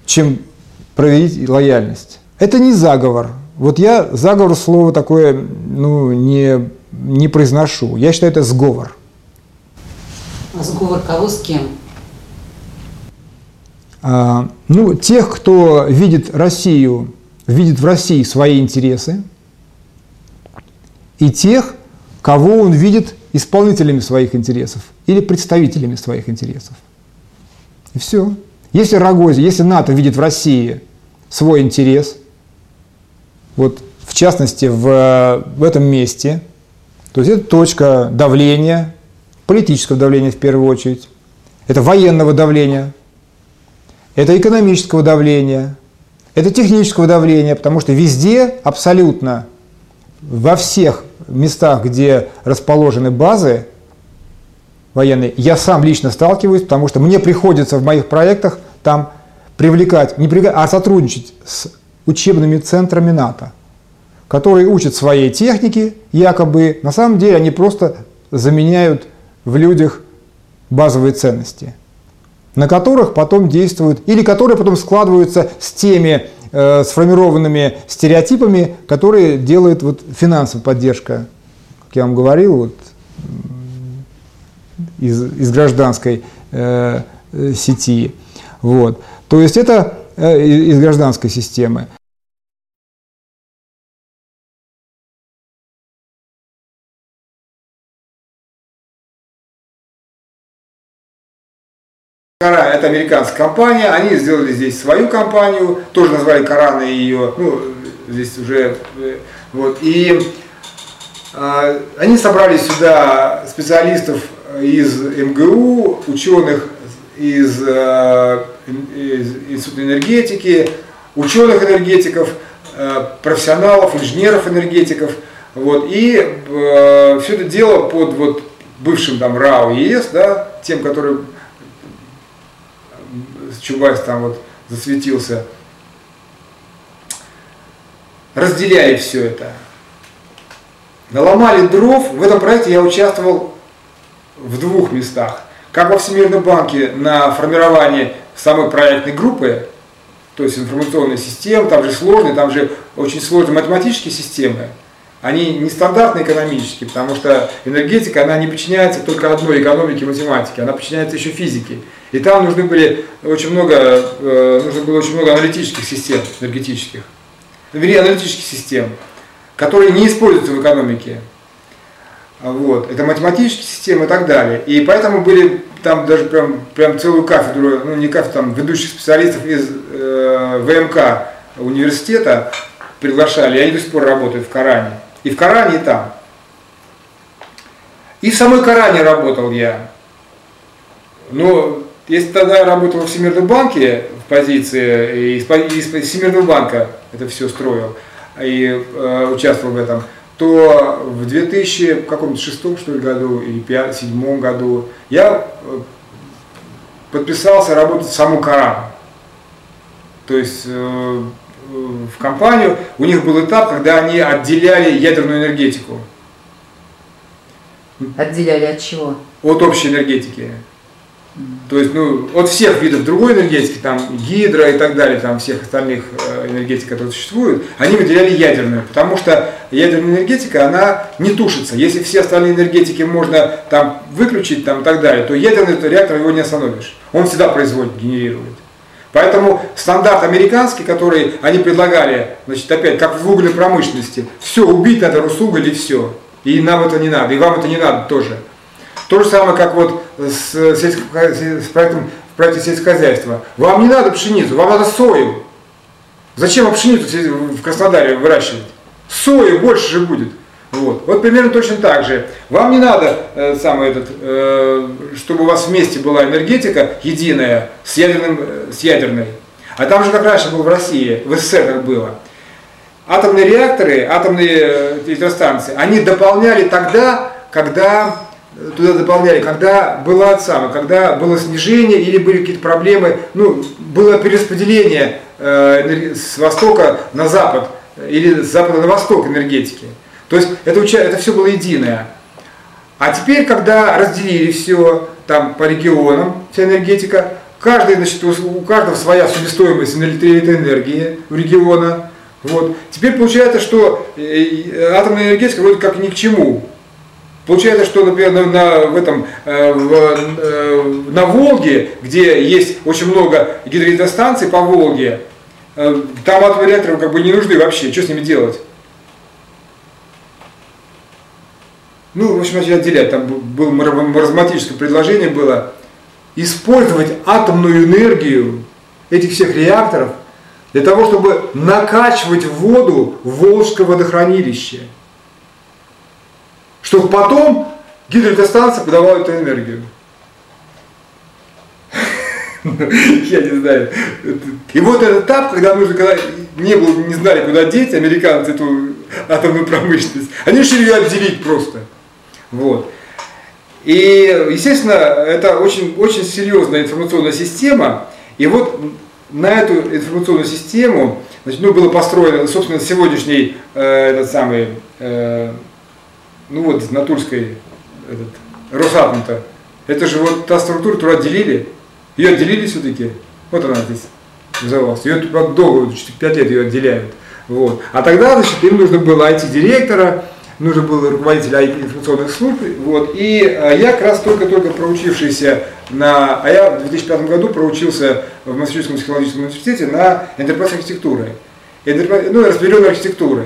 чем проявить лояльность. Это не заговор. Вот я заговор слово такое ну, не, не произношу. Я считаю, это сговор. А сговор кого с кем? А, ну, тех, кто видит Россию, видит в России свои интересы, и тех, кого он видит исполнителями своих интересов или представителями своих интересов. И все. Если Рогозин, если НАТО видит в России свой интерес, вот в частности в, в этом месте, то есть это точка давления, политического давления в первую очередь, это военного давления, это экономического давления, это технического давления, потому что везде абсолютно во всех местах, где расположены базы военные, я сам лично сталкиваюсь, потому что мне приходится в моих проектах там привлекать, не привлекать, а сотрудничать с учебными центрами НАТО, которые учат своей технике, якобы. На самом деле они просто заменяют в людях базовые ценности, на которых потом действуют, или которые потом складываются с теми э, сформированными стереотипами, которые делает вот финансовая поддержка, как я вам говорил, вот, из, из гражданской э, э сети. Вот. То есть это э, из гражданской системы. Кара – это американская компания, они сделали здесь свою компанию, тоже назвали Корана ее, ну, здесь уже, э, вот, и э, они собрали сюда специалистов из МГУ, ученых из, э, из Института энергетики, ученых-энергетиков, э, профессионалов, инженеров-энергетиков, вот, и э, все это дело под вот бывшим там РАО ЕС, да, тем, который Чубайс там вот засветился, разделяли все это. Наломали дров, в этом проекте я участвовал в двух местах. Как во Всемирном банке на формирование самой проектной группы, то есть информационной системы, там же сложные, там же очень сложные математические системы, они не стандартные экономические, потому что энергетика, она не подчиняется только одной экономике и математике, она подчиняется еще физике. И там нужны были очень много, э, нужно было очень много аналитических систем энергетических, вернее, аналитических систем, которые не используются в экономике. Вот. Это математические системы и так далее. И поэтому были там даже прям, прям целую кафедру, ну не кафедру, там ведущих специалистов из э, ВМК университета приглашали, и они до сих пор работают в Коране. И в Коране, и там. И в самой Коране работал я. Но если тогда я работал в Всемирном банке в позиции, и из, из Всемирного банка это все строил, и э, участвовал в этом, то в 2006 что ли, году или 2007 году я э, подписался работать в саму Коран. То есть э, в компанию, у них был этап, когда они отделяли ядерную энергетику. Отделяли от чего? От общей энергетики. То есть, ну, от всех видов другой энергетики, там, гидро и так далее, там, всех остальных э, энергетик, которые существуют, они выделяли ядерную, потому что ядерная энергетика, она не тушится. Если все остальные энергетики можно там выключить, там, и так далее, то ядерный реактор его не остановишь. Он всегда производит, генерирует. Поэтому стандарт американский, который они предлагали, значит, опять, как в угольной промышленности, все, убить надо Росуголь и все. И нам это не надо, и вам это не надо тоже. То же самое, как вот с, сельско, с проектом, в проекте сельскохозяйства. Вам не надо пшеницу, вам надо сою. Зачем вам пшеницу в Краснодаре выращивать? Сои больше же будет. Вот. вот примерно точно так же. Вам не надо э, самый этот, э, чтобы у вас вместе была энергетика единая с, ядерным, э, с ядерной. А там же как раньше было в России, в СССР как было. Атомные реакторы, атомные э, электростанции, они дополняли тогда, когда туда дополняли, когда было самое, когда было снижение или были какие-то проблемы, ну, было перераспределение э, с востока на запад или с запада на восток энергетики. То есть это, это все было единое. А теперь, когда разделили все там по регионам, вся энергетика, каждый, значит, у каждого своя себестоимость электроэнергии у региона. Вот. Теперь получается, что э, атомная энергетика вроде как ни к чему. Получается, что, например, на, в этом, э, в, э, на Волге, где есть очень много гидроэлектростанций по Волге, э, там атомные реакторы как бы не нужны вообще, что с ними делать? ну, в общем, начали отделять, там было маразматическое предложение было использовать атомную энергию этих всех реакторов для того, чтобы накачивать воду Волжское водохранилище. Чтобы потом гидроэлектростанция подавала эту энергию. Я не знаю. И вот этот этап, когда нужно, когда не, было, не знали, куда деть, американцы эту атомную промышленность, они решили ее обделить просто. Вот. И, естественно, это очень, очень серьезная информационная система. И вот на эту информационную систему значит, ну, было построено, собственно, сегодняшний э, этот самый, э, ну вот на Тульской этот, Росатом-то. Это же вот та структура, которую отделили. Ее отделили все-таки. Вот она здесь называлась. Ее долго, 5 лет ее отделяют. Вот. А тогда, значит, им нужно было IT-директора, нужен был руководитель информационных служб. Вот. И э, я как раз только-только проучившийся на... А я в 2005 году проучился в Массачусетском технологическом университете на Enterprise архитектуры. Ну, распределенной архитектуры.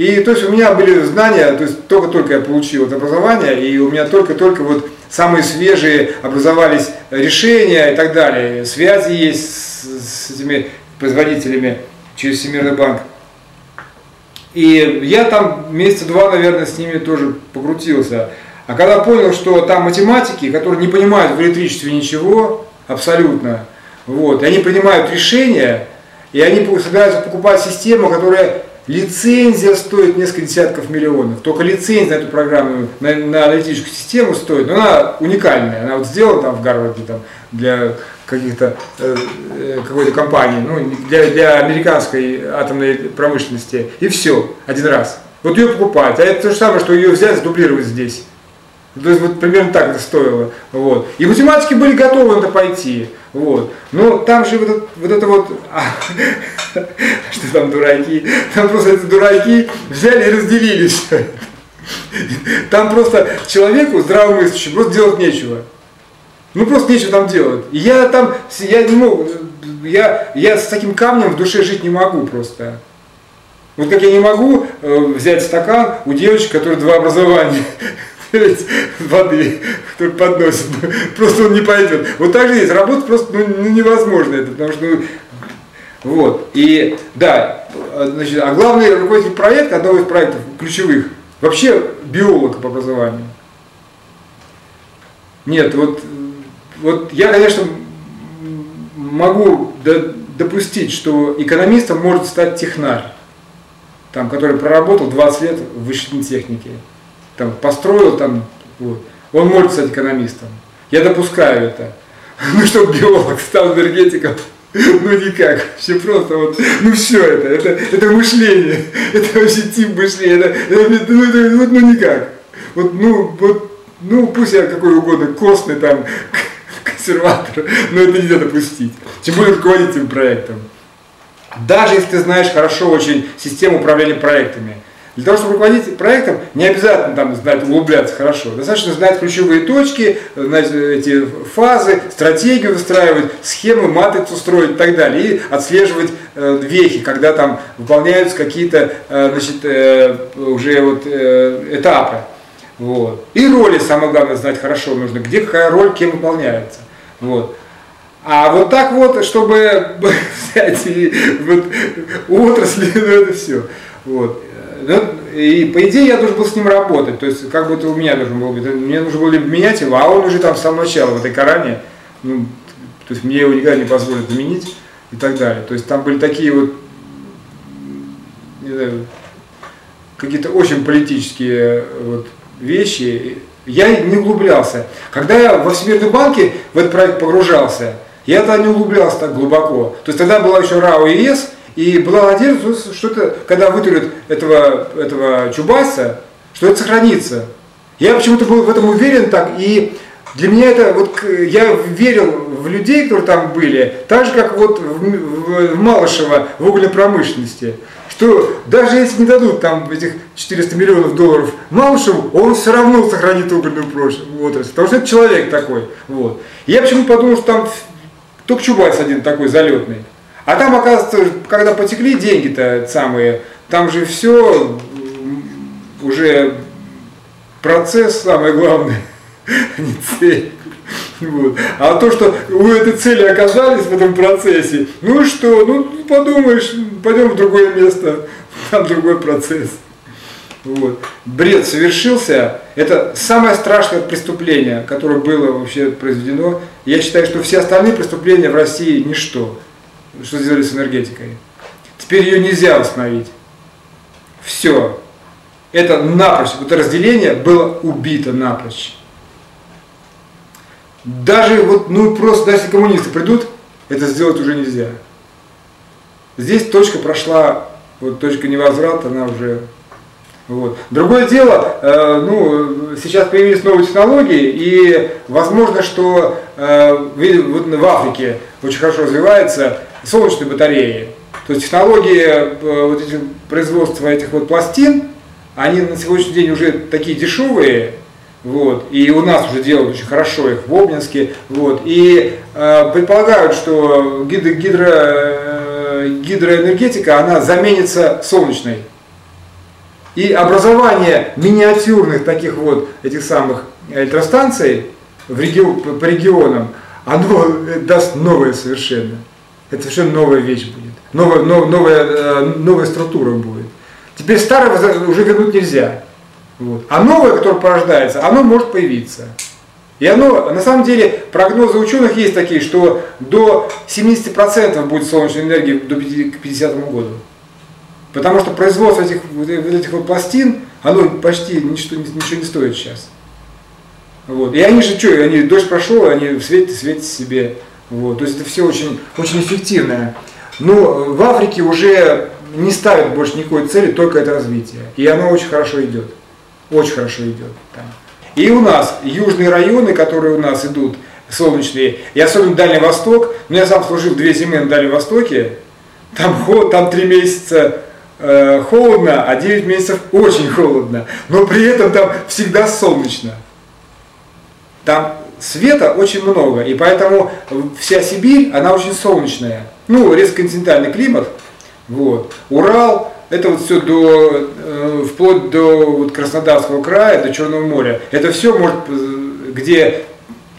И то есть у меня были знания, то есть только-только я получил это образование, и у меня только-только вот самые свежие образовались решения и так далее. Связи есть с, с этими производителями через Всемирный банк. И я там месяца два, наверное, с ними тоже покрутился. А когда понял, что там математики, которые не понимают в электричестве ничего, абсолютно, вот, и они принимают решения, и они собираются покупать систему, которая лицензия стоит несколько десятков миллионов. Только лицензия на эту программу, на, на аналитическую систему стоит, но она уникальная. Она вот сделана там в Гарварде там, для каких-то э, э, какой-то компании, ну, для, для американской атомной промышленности, и все, один раз. Вот ее покупать. А это то же самое, что ее взять, сдублировать здесь. То есть вот примерно так это стоило. Вот. И математики были готовы на это пойти. Вот. Но там же вот вот, это вот что там дураки, там просто эти дураки взяли и разделили все. Там просто человеку здравомыслящему просто делать нечего. Ну просто нечего там делать. И я там, я не могу, я, я с таким камнем в душе жить не могу просто. Вот как я не могу э, взять стакан у девочки, которая два образования, воды, который подносит, просто он не пойдет. Вот так же здесь работать просто ну, ну, невозможно это, потому что ну, вот. И да, значит, а главный руководитель проекта, одного из проектов ключевых, вообще биолог по образованию. Нет, вот вот я, конечно, могу допустить, что экономистом может стать технарь, там, который проработал 20 лет в вычислительной технике, там, построил там, вот. он может стать экономистом. Я допускаю это. Ну, чтобы биолог стал энергетиком, ну никак, все просто вот, ну все это, это, это мышление, это вообще тип мышления, это, это, ну, ну, ну никак. Вот, ну, вот, ну пусть я какой угодно костный там, консерватор, но это нельзя допустить. Тем более руководителем проектом. Даже если ты знаешь хорошо очень систему управления проектами. Для того, чтобы руководить проектом, не обязательно там знать, углубляться хорошо. Достаточно знать ключевые точки, знать эти фазы, стратегию выстраивать, схемы, матрицу строить и так далее. И отслеживать э, вехи, когда там выполняются какие-то э, значит, э, уже вот, э, этапы. Вот. И роли, самое главное, знать хорошо нужно, где какая роль, кем выполняется. Вот. А вот так вот, чтобы взять и вот, отрасли, ну это все. Вот. И по идее я должен был с ним работать, то есть как бы у меня должен был быть, мне нужно было менять его, а он уже там с самого начала в этой Коране, ну, то есть мне его никогда не позволят заменить и так далее. То есть там были такие вот, какие-то очень политические вот вещи, я не углублялся. Когда я во Всемирном банке в этот проект погружался, я тогда не углублялся так глубоко. То есть тогда была еще РАО и ЕС, и была надежда, что это, когда вытурят этого, этого Чубайса, что это сохранится. Я почему-то был в этом уверен так, и для меня это, вот я верил в людей, которые там были, так же, как вот в, в, в Малышево в угольной промышленности что даже если не дадут там этих 400 миллионов долларов Малышеву, он все равно сохранит угольную отрасль, потому что это человек такой. Вот. Я почему подумал, что там только Чубайс один такой залетный. А там, оказывается, когда потекли деньги-то самые, там же все уже процесс самое главное, а не цель. Вот. А то, что вы этой цели оказались в этом процессе, ну что, ну подумаешь, пойдем в другое место, там другой процесс. Вот. Бред совершился. Это самое страшное преступление, которое было вообще произведено. Я считаю, что все остальные преступления в России ничто. Что сделали с энергетикой. Теперь ее нельзя восстановить. Все. Это напрочь, это разделение было убито напрочь. Даже вот, ну просто, даже если коммунисты придут, это сделать уже нельзя. Здесь точка прошла, вот точка невозврата, она уже вот. Другое дело, э, ну, сейчас появились новые технологии, и возможно, что э, вот в Африке очень хорошо развиваются солнечные батареи. То есть технологии э, вот этих, производства этих вот пластин, они на сегодняшний день уже такие дешевые, вот, и у нас уже делают очень хорошо их в Обнинске, вот, и э, предполагают, что гидро, гидро, э, гидроэнергетика, она заменится солнечной. И образование миниатюрных таких вот этих самых электростанций в регион, по регионам, оно даст новое совершенно. Это совершенно новая вещь будет. Новая, новая, э, новая структура будет. Теперь старое уже вернуть нельзя. Вот. А новое, которое порождается, оно может появиться. И оно, на самом деле, прогнозы ученых есть такие, что до 70% будет солнечной энергии до 50 году. Потому что производство этих, вот этих вот пластин, оно почти ничто, ничего не стоит сейчас. Вот. И они же что, они дождь прошел, они светят, светят себе. Вот. То есть это все очень, очень эффективное. Но в Африке уже не ставят больше никакой цели, только это развитие. И оно очень хорошо идет. Очень хорошо идет. Там. И у нас южные районы, которые у нас идут, солнечные, и особенно Дальний Восток, ну я сам служил две зимы на Дальнем Востоке, там, там три месяца э, холодно, а 9 месяцев очень холодно. Но при этом там всегда солнечно. Там света очень много, и поэтому вся Сибирь, она очень солнечная. Ну, резконтинентальный климат. Вот. Урал, это вот все до, э, вплоть до вот Краснодарского края, до Черного моря. Это все может, э, где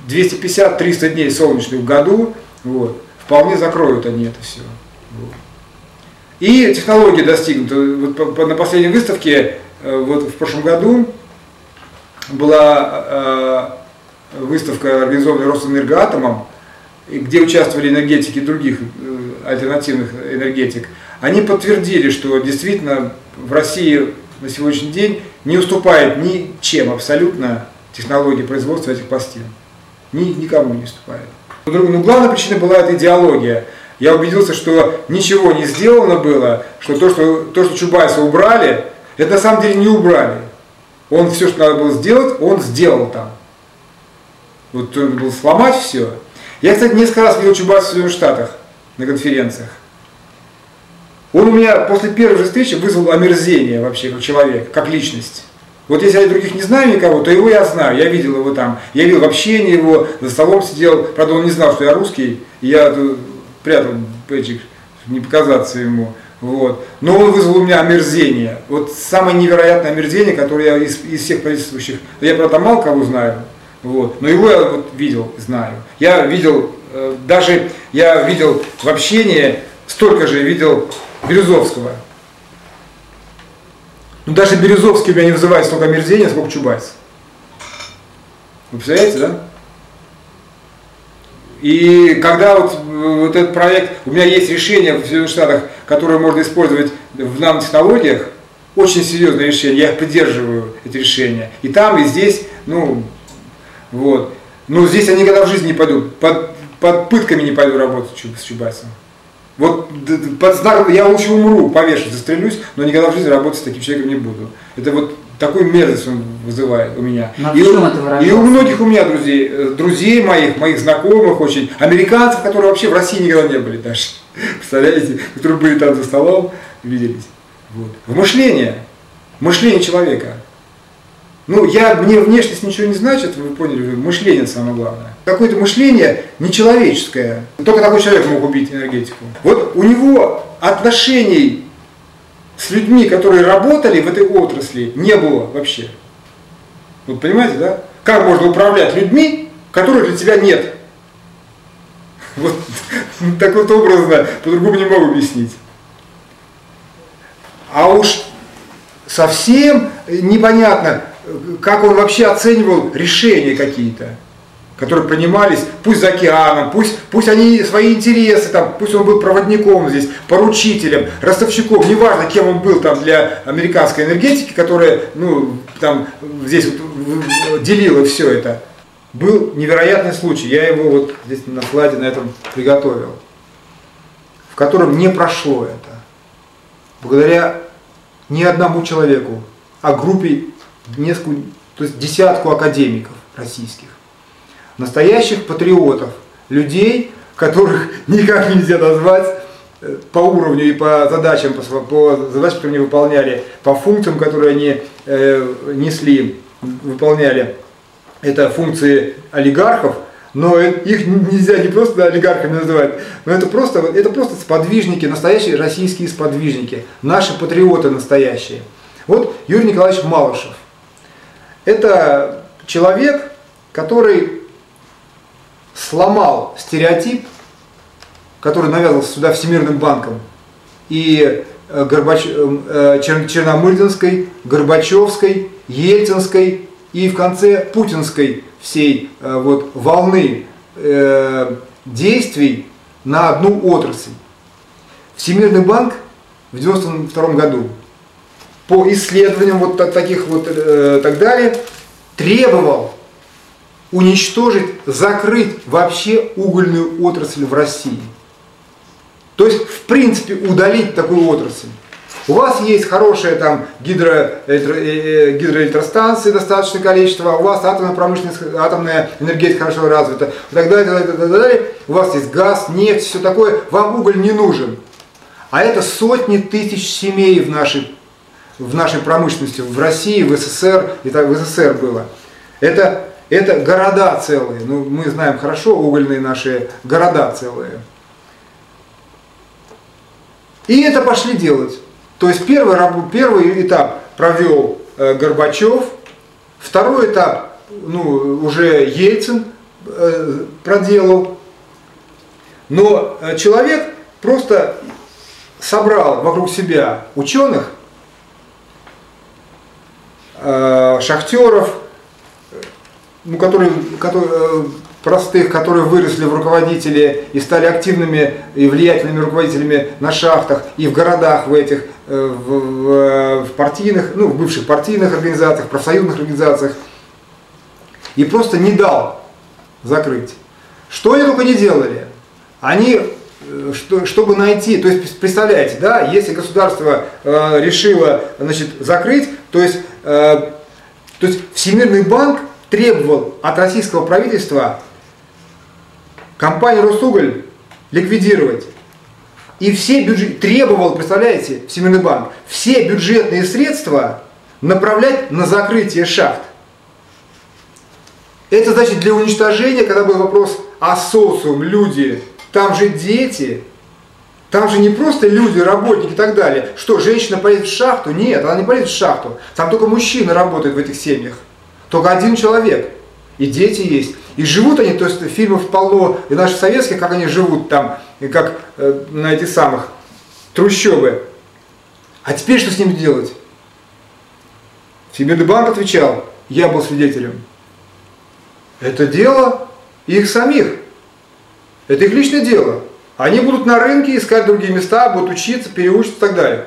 250-300 дней солнечных в году, вот, вполне закроют они это все. Вот. И технологии достигнуты. Вот на последней выставке, э, вот в прошлом году, была выставка, организованная Росэнергоатомом, где участвовали энергетики других э, альтернативных энергетик. Они подтвердили, что действительно в России на сегодняшний день не уступает ничем абсолютно технологии производства этих пластин. Ни, никому не уступает. Но главная причина была эта идеология – я убедился, что ничего не сделано было, что то, что, то, что Чубайса убрали, это на самом деле не убрали. Он все, что надо было сделать, он сделал там. Вот надо было сломать все. Я, кстати, несколько раз видел Чубайса в Штатах на конференциях. Он у меня после первой же встречи вызвал омерзение вообще, как человек, как личность. Вот если я других не знаю никого, то его я знаю, я видел его там, я видел в общении его, за столом сидел, правда он не знал, что я русский, я прятал бэджик, не показаться ему. Вот. Но он вызвал у меня омерзение. Вот самое невероятное омерзение, которое я из, из всех присутствующих, я, правда, мало кого знаю, вот, но его я вот видел, знаю. Я видел, э, даже я видел в общении, столько же видел Березовского. Ну даже Березовский у меня не вызывает столько омерзения, сколько Чубайс. Вы представляете, да? И когда вот, вот этот проект, у меня есть решение в Соединенных Штатах, которое можно использовать в нанотехнологиях, очень серьезное решение, я поддерживаю эти решения. И там, и здесь, ну, вот. Но здесь я никогда в жизни не пойду, под, под пытками не пойду работать с Чубайсом. Вот под знак, я лучше умру, повешусь, застрелюсь, но никогда в жизни работать с таким человеком не буду. Это вот такую мерзость он вызывает у меня. Но и, это и у многих у меня друзей, э, друзей моих, моих знакомых очень, американцев, которые вообще в России никогда не были даже. Представляете, которые были там за столом, виделись. Вот. В мышление, мышление человека. Ну, я, мне внешность ничего не значит, вы поняли, мышление самое главное. Какое-то мышление нечеловеческое. Только такой человек мог убить энергетику. Вот у него отношений с людьми, которые работали в этой отрасли, не было вообще. Вот понимаете, да? Как можно управлять людьми, которых для тебя нет? Вот так вот образно, по-другому не могу объяснить. А уж совсем непонятно, как он вообще оценивал решения какие-то, которые принимались, пусть за океаном, пусть, пусть они свои интересы, там, пусть он был проводником здесь, поручителем, ростовщиком, неважно, кем он был там для американской энергетики, которая, ну, там, здесь вот делила все это. Был невероятный случай, я его вот здесь на слайде на этом приготовил, в котором не прошло это. Благодаря не одному человеку, а группе несколько, то есть десятку академиков российских, настоящих патриотов, людей, которых никак нельзя назвать э, по уровню и по задачам, по, по задачам, которые они выполняли, по функциям, которые они э, несли, выполняли. Это функции олигархов, но их нельзя не просто олигархами называть, но это просто, это просто сподвижники, настоящие российские сподвижники, наши патриоты настоящие. Вот Юрий Николаевич Малышев. Это человек, который сломал стереотип, который навязывался сюда Всемирным банком и э, Горбач... Э, э, Черномырдинской, Горбачевской, Ельцинской и в конце путинской всей вот, волны действий на одну отрасль. Всемирный банк в 1992 году по исследованиям вот таких вот э, так далее, требовал уничтожить, закрыть вообще угольную отрасль в России. То есть, в принципе, удалить такую отрасль. У вас есть хорошая там гидро, э, э, гидроэлектростанции, достаточное количество, у вас атомная промышленность, атомная энергетика хорошо развита, и так далее, так далее, так далее. У вас есть газ, нефть, все такое, вам уголь не нужен. А это сотни тысяч семей в нашей в нашей промышленности, в России, в СССР, и так в СССР было. Это, это города целые, ну, мы знаем хорошо угольные наши города целые. И это пошли делать. То есть первый, первый этап провел э, Горбачев, второй этап ну, уже Ельцин э, проделал. Но э, человек просто собрал вокруг себя ученых, шахтеров, ну, которые, которые, э, простых, которые выросли в руководители и стали активными и влиятельными руководителями на шахтах и в городах в этих, э, в, в, в партийных, ну, в бывших партийных организациях, профсоюзных организациях, и просто не дал закрыть. Что они только не делали. Они что, чтобы найти, то есть представляете, да, если государство э, решило значит, закрыть, то есть, э, то есть Всемирный банк требовал от российского правительства компанию Росуголь ликвидировать. И все бюджет, требовал, представляете, Всемирный банк, все бюджетные средства направлять на закрытие шахт. Это значит для уничтожения, когда был вопрос о социум, люди, там же дети, там же не просто люди, работники и так далее. Что, женщина поедет в шахту? Нет, она не поедет в шахту. Там только мужчины работают в этих семьях. Только один человек. И дети есть. И живут они, то есть фильмов полно, и наших советских, как они живут там, и как э, на этих самых трущобы. А теперь что с ними делать? Всемирный банк отвечал, я был свидетелем. Это дело их самих. Это их личное дело. Они будут на рынке искать другие места, будут учиться, переучиться и так далее.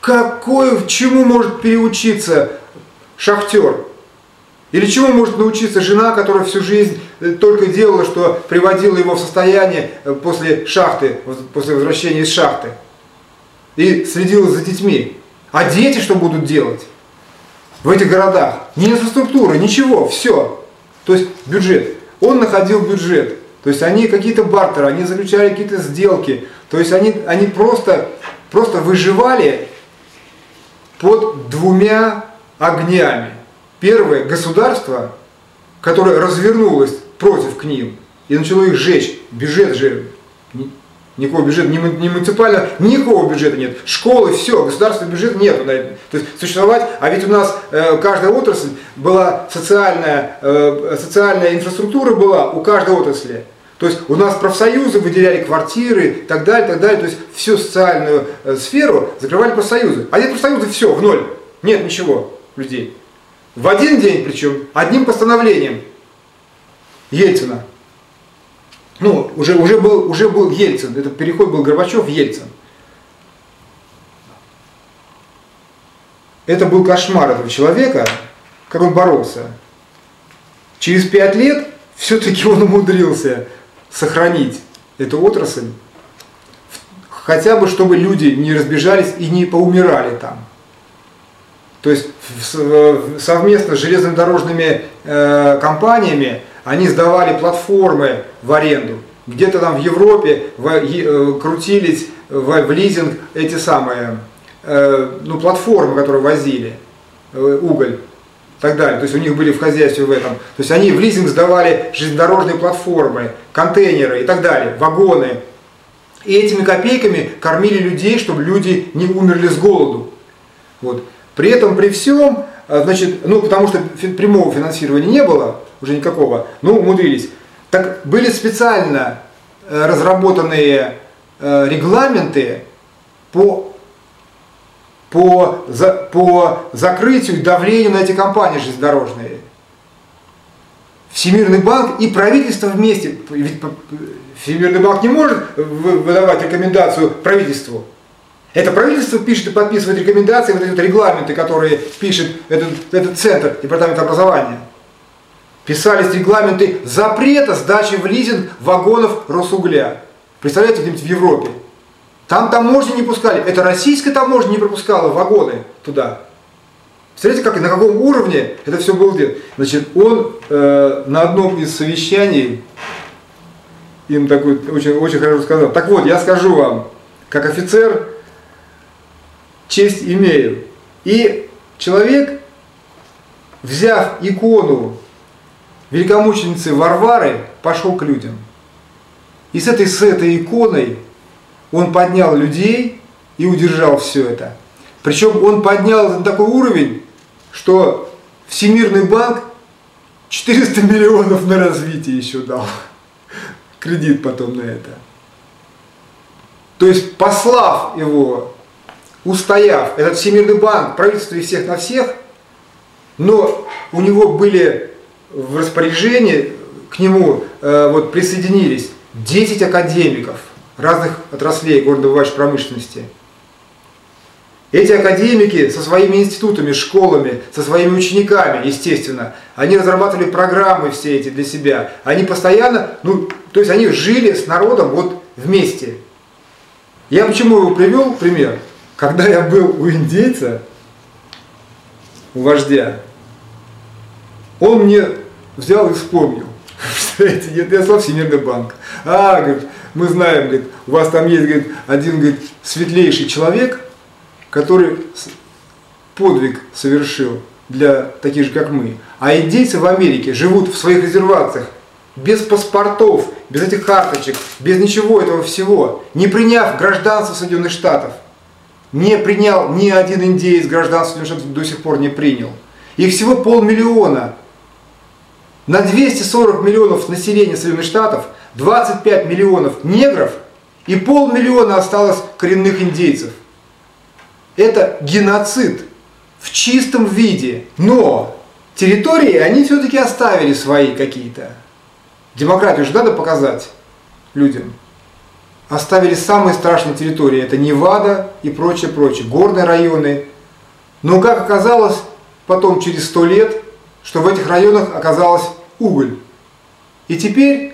Какой, чему может переучиться шахтер? Или чему может научиться жена, которая всю жизнь э, только делала, что приводила его в состояние э, после шахты, после возвращения из шахты? И следила за детьми. А дети что будут делать в этих городах? Ни инфраструктура, ничего, все. То есть бюджет. Он находил бюджет. То есть они какие-то бартеры, они заключали какие-то сделки. То есть они, они просто, просто выживали под двумя огнями. Первое – государство, которое развернулось против к ним и начало их жечь. Бюджет же Никакого бюджета, ни, ни муниципального, никакого бюджета нет. Школы, все, государственный бюджет нет. То есть существовать, а ведь у нас э, каждая отрасль была социальная, э, социальная инфраструктура была у каждой отрасли. То есть у нас профсоюзы выделяли квартиры и так далее, так далее. То есть всю социальную э, сферу закрывали профсоюзы. А нет профсоюзы, все, в ноль. Нет ничего людей. В один день причем, одним постановлением Ельцина. Ну, уже, уже, был, уже был Ельцин, этот переход был Горбачев-Ельцин. Это был кошмар этого человека, как он боролся. Через пять лет все-таки он умудрился сохранить эту отрасль, хотя бы чтобы люди не разбежались и не поумирали там. То есть совместно с железнодорожными э, компаниями они сдавали платформы в аренду. Где-то там в Европе э, крутились в, лизинг эти самые э, ну, платформы, которые возили уголь так далее. То есть у них были в хозяйстве в этом. То есть они в лизинг сдавали железнодорожные платформы, контейнеры и так далее, вагоны. И этими копейками кормили людей, чтобы люди не умерли с голоду. Вот. При этом, при всем, а, значит, ну, потому что прямого финансирования не было, уже никакого, ну, умудрились. Так были специально э, разработанные э, регламенты по, по, за- по закрытию и давлению на эти компании железнодорожные. Всемирный банк и правительство вместе, ведь Всемирный банк не может вы- выдавать рекомендацию правительству. Это правительство пишет и подписывает рекомендации, вот регламенты, которые пишет этот, этот центр, департамент образования. Писались регламенты запрета сдачи в лизинг вагонов Росугля. Представляете, где-нибудь в Европе. Там таможни не пускали. Это российская таможня не пропускала вагоны туда. Представляете, как, на каком уровне это все было сделано. Значит, он э, на одном из совещаний им такой очень, очень хорошо сказал. Так вот, я скажу вам, как офицер, честь имею. И человек, взяв икону великомученицы Варвары, пошел к людям. И с этой, с этой иконой он поднял людей и удержал все это. Причем он поднял это на такой уровень, что Всемирный банк 400 миллионов на развитие еще дал. Кредит потом на это. То есть, послав его, устояв, этот Всемирный банк, правительство и всех на всех, но у него были в распоряжении, к нему э, вот присоединились 10 академиков разных отраслей горнодобывающей промышленности. Эти академики со своими институтами, школами, со своими учениками, естественно, они разрабатывали программы все эти для себя. Они постоянно, ну, то есть они жили с народом вот вместе. Я почему его привел пример? Когда я был у индейца, у вождя, он мне взял и вспомнил. Представляете, нет, я сказал Всемирный банк. А, говорит, мы знаем, говорит, у вас там есть говорит, один говорит, светлейший человек, который подвиг совершил для таких же, как мы. А индейцы в Америке живут в своих резервациях без паспортов, без этих карточек, без ничего этого всего, не приняв гражданство Соединенных Штатов. Не принял ни один индеец гражданство Соединенных Штатов до сих пор не принял. Их всего полмиллиона. На 240 миллионов населения Соединенных Штатов 25 миллионов негров и полмиллиона осталось коренных индейцев. Это геноцид в чистом виде. Но территории они все-таки оставили свои какие-то. Демократию же надо показать людям. Оставили самые страшные территории. Это Невада и прочее, прочее. Горные районы. Но как оказалось потом через сто лет, что в этих районах оказалось уголь. И теперь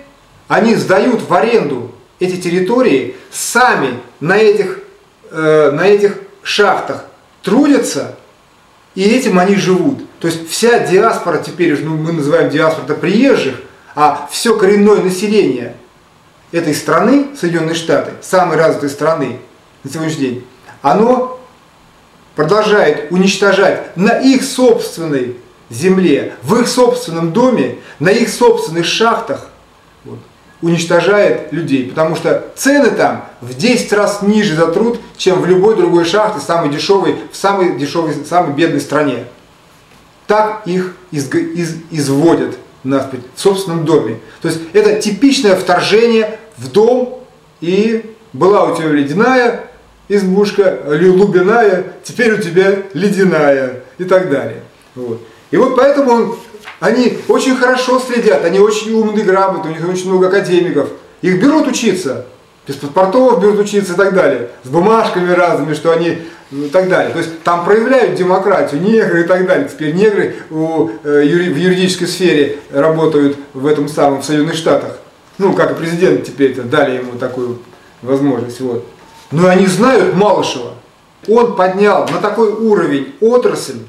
они сдают в аренду эти территории, сами на этих, э, на этих шахтах трудятся, и этим они живут. То есть вся диаспора теперь, ну, мы называем диаспора это приезжих, а все коренное население этой страны, Соединенные Штаты, самой развитой страны на сегодняшний день, оно продолжает уничтожать на их собственной земле, в их собственном доме, на их собственных шахтах уничтожает людей, потому что цены там в 10 раз ниже за труд, чем в любой другой шахте, самой дешевой, в самой дешевой, самой бедной стране. Так их изг- из- изводят на сказать, в собственном доме. То есть это типичное вторжение в дом, и была у тебя ледяная избушка, лубиная, теперь у тебя ледяная и так далее. Вот. И вот поэтому он- они очень хорошо следят, они очень умные, грамотные, у них очень много академиков. Их берут учиться, без паспортов берут учиться и так далее, с бумажками разными, что они ну, и так далее. То есть там проявляют демократию, негры и так далее. Теперь негры у, э, юри- в юридической сфере работают в этом самом в Соединенных Штатах. Ну, как и президент теперь-то дали ему такую возможность. Вот. Но они знают Малышева. Он поднял на такой уровень отрасль,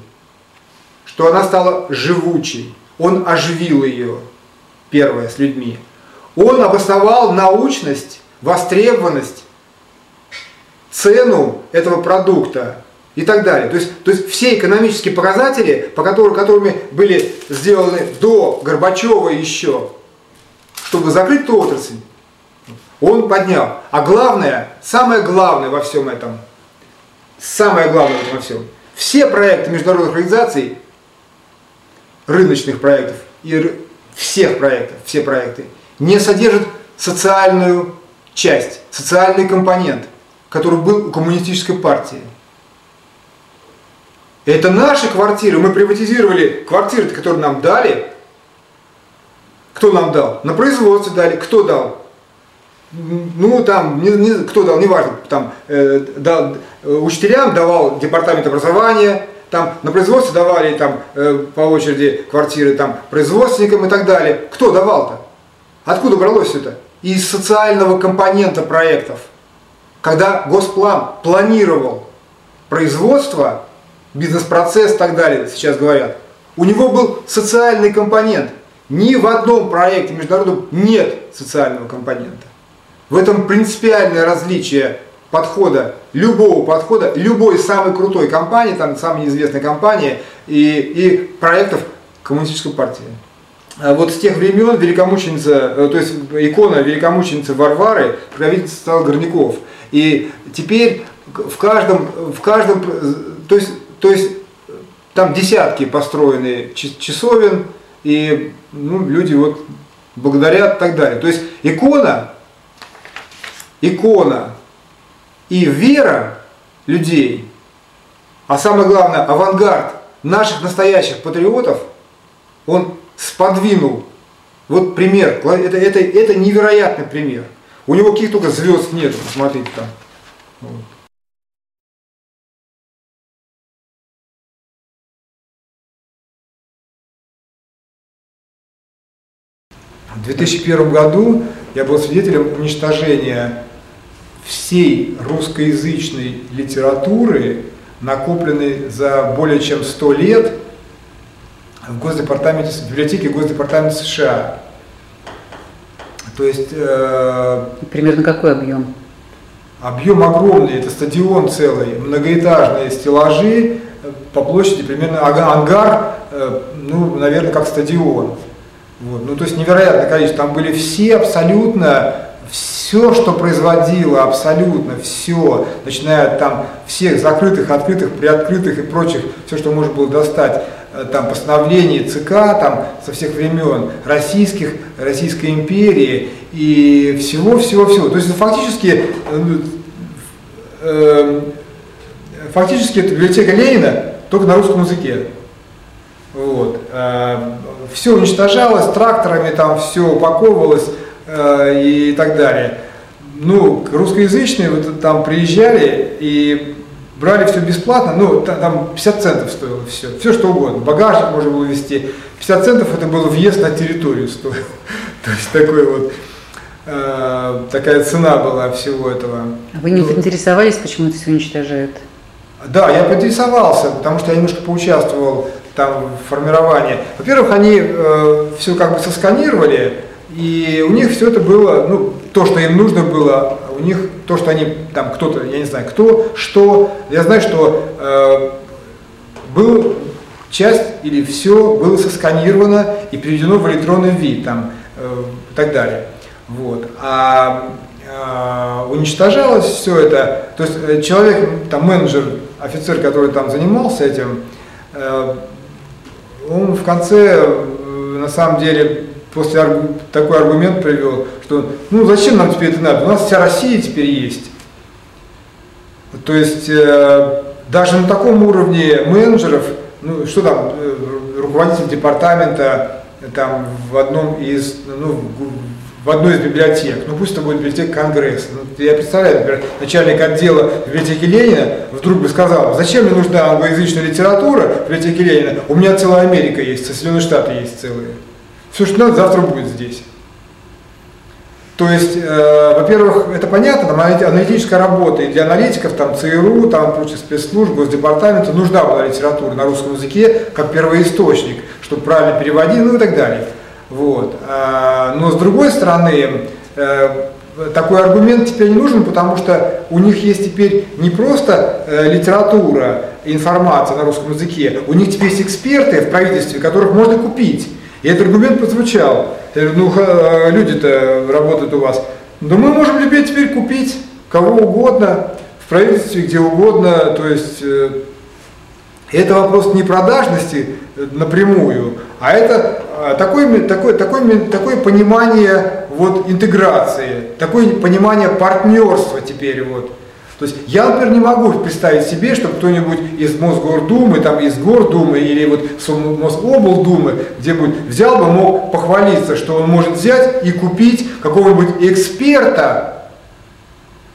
что она стала живучей. Он оживил ее, первое, с людьми. Он обосновал научность, востребованность, цену этого продукта и так далее. То есть, то есть все экономические показатели, по которым, которыми были сделаны до Горбачева еще, чтобы закрыть ту отрасль, он поднял. А главное, самое главное во всем этом, самое главное во всем, все проекты международных организаций, рыночных проектов и всех проектов, все проекты, не содержат социальную часть, социальный компонент, который был у коммунистической партии. Это наши квартиры, мы приватизировали квартиры, которые нам дали. Кто нам дал? На производстве дали. Кто дал? Ну, там, не, не- кто дал, неважно, там, э, дал, э, учителям давал департамент образования, там, на производстве давали там, э, по очереди квартиры там, производственникам и так далее. Кто давал-то? Откуда бралось это? Из социального компонента проектов. Когда Госплан планировал производство, бизнес-процесс и так далее, сейчас говорят, у него был социальный компонент. Ни в одном проекте международном нет социального компонента. В этом принципиальное различие подхода, любого подхода, любой самой крутой компании, там самой известной компании и, и проектов коммунистической партии. А Вот с тех времен великомученица, э, то есть икона великомученицы Варвары, правительство стал Горняков. И теперь в каждом, в каждом, то есть, то есть там десятки построены ча- часовен, и ну, люди вот благодарят и так далее. То есть икона, икона и вера людей, а самое главное, авангард наших настоящих патриотов, он сподвинул. Вот пример, это, это, это невероятный пример. У него каких только звезд нет, посмотрите там. В 2001 году я был свидетелем уничтожения всей русскоязычной литературы, накопленной за более чем 100 лет в Госдепартаменте, в библиотеке Госдепартамента США. То есть э, Примерно какой объем? объем огромный, это стадион целый, многоэтажные стеллажи э, по площади примерно ангар, э, ну, наверное, как стадион. Вот. Ну, то есть невероятное количество. Там были все абсолютно, все, что производило, абсолютно все, начиная от там всех закрытых, открытых, приоткрытых и прочих, все, что можно было достать, э, там постановлений ЦК там со всех времен, российских, Российской империи и всего-всего-всего. То есть это фактически, э, ну, э, фактически это библиотека Ленина, только на русском языке. Вот. Все уничтожалось тракторами, там все упаковывалось э, и так далее. Ну, русскоязычные вот там приезжали и брали все бесплатно, ну, та- там 50 центов стоило все, все что угодно, багажник можно было везти, 50 центов это был въезд на территорию стоил, то есть такой вот, э, такая цена была всего этого. А вы не Ну, интересовались, почему это все уничтожают? да, я поинтересовался, потому что я немножко поучаствовал там в формировании. Во-первых, они все как бы сосканировали, и у них все это было, ну, то, что им нужно было, у них то, что они, там кто-то, я не знаю, кто, что, я знаю, что э, был часть или все было сосканировано и переведено в электронный вид там, э, и так далее. Вот. А, а, уничтожалось все это. То есть э, человек, там менеджер, офицер, который там занимался этим, э, он в конце, э, на самом деле, после такой аргумент привел, что ну зачем нам теперь это надо? У нас вся Россия теперь есть. То есть э, даже на таком уровне менеджеров, ну что там, э, руководитель департамента э, там в одном из, ну, в одной из библиотек, ну пусть это будет библиотека Конгресса. Ну, я представляю, например, начальник отдела библиотеки Ленина вдруг бы сказал, зачем мне нужна англоязычная литература в библиотеке Ленина, у меня целая Америка есть, Соединенные Штаты есть целые. Все, что надо, завтра будет здесь. То есть, э, во-первых, это понятно, там аналити- аналитическая работа, и для аналитиков, там, ЦРУ, там, прочих спецслужб, Госдепартамента нужна была литература на русском языке как первоисточник, чтобы правильно переводить, ну и так далее. Вот. А, Но с другой стороны, э, такой аргумент теперь не нужен, потому что у них есть теперь не просто э, литература, информация на русском языке, у них теперь есть эксперты в правительстве, которых можно купить. И этот аргумент прозвучал. Я говорю, ну люди-то работают у вас. Да мы можем тебе теперь купить кого угодно, в правительстве, где угодно. То есть э, это вопрос не продажности э, напрямую, а это такое, такое, такое, такое понимание вот, интеграции, такое понимание партнерства теперь вот. То есть я, например, не могу представить себе, что кто-нибудь из Мосгордумы, там, из Гордумы или вот с Мособлдумы, где бы взял бы, мог похвалиться, что он может взять и купить какого-нибудь эксперта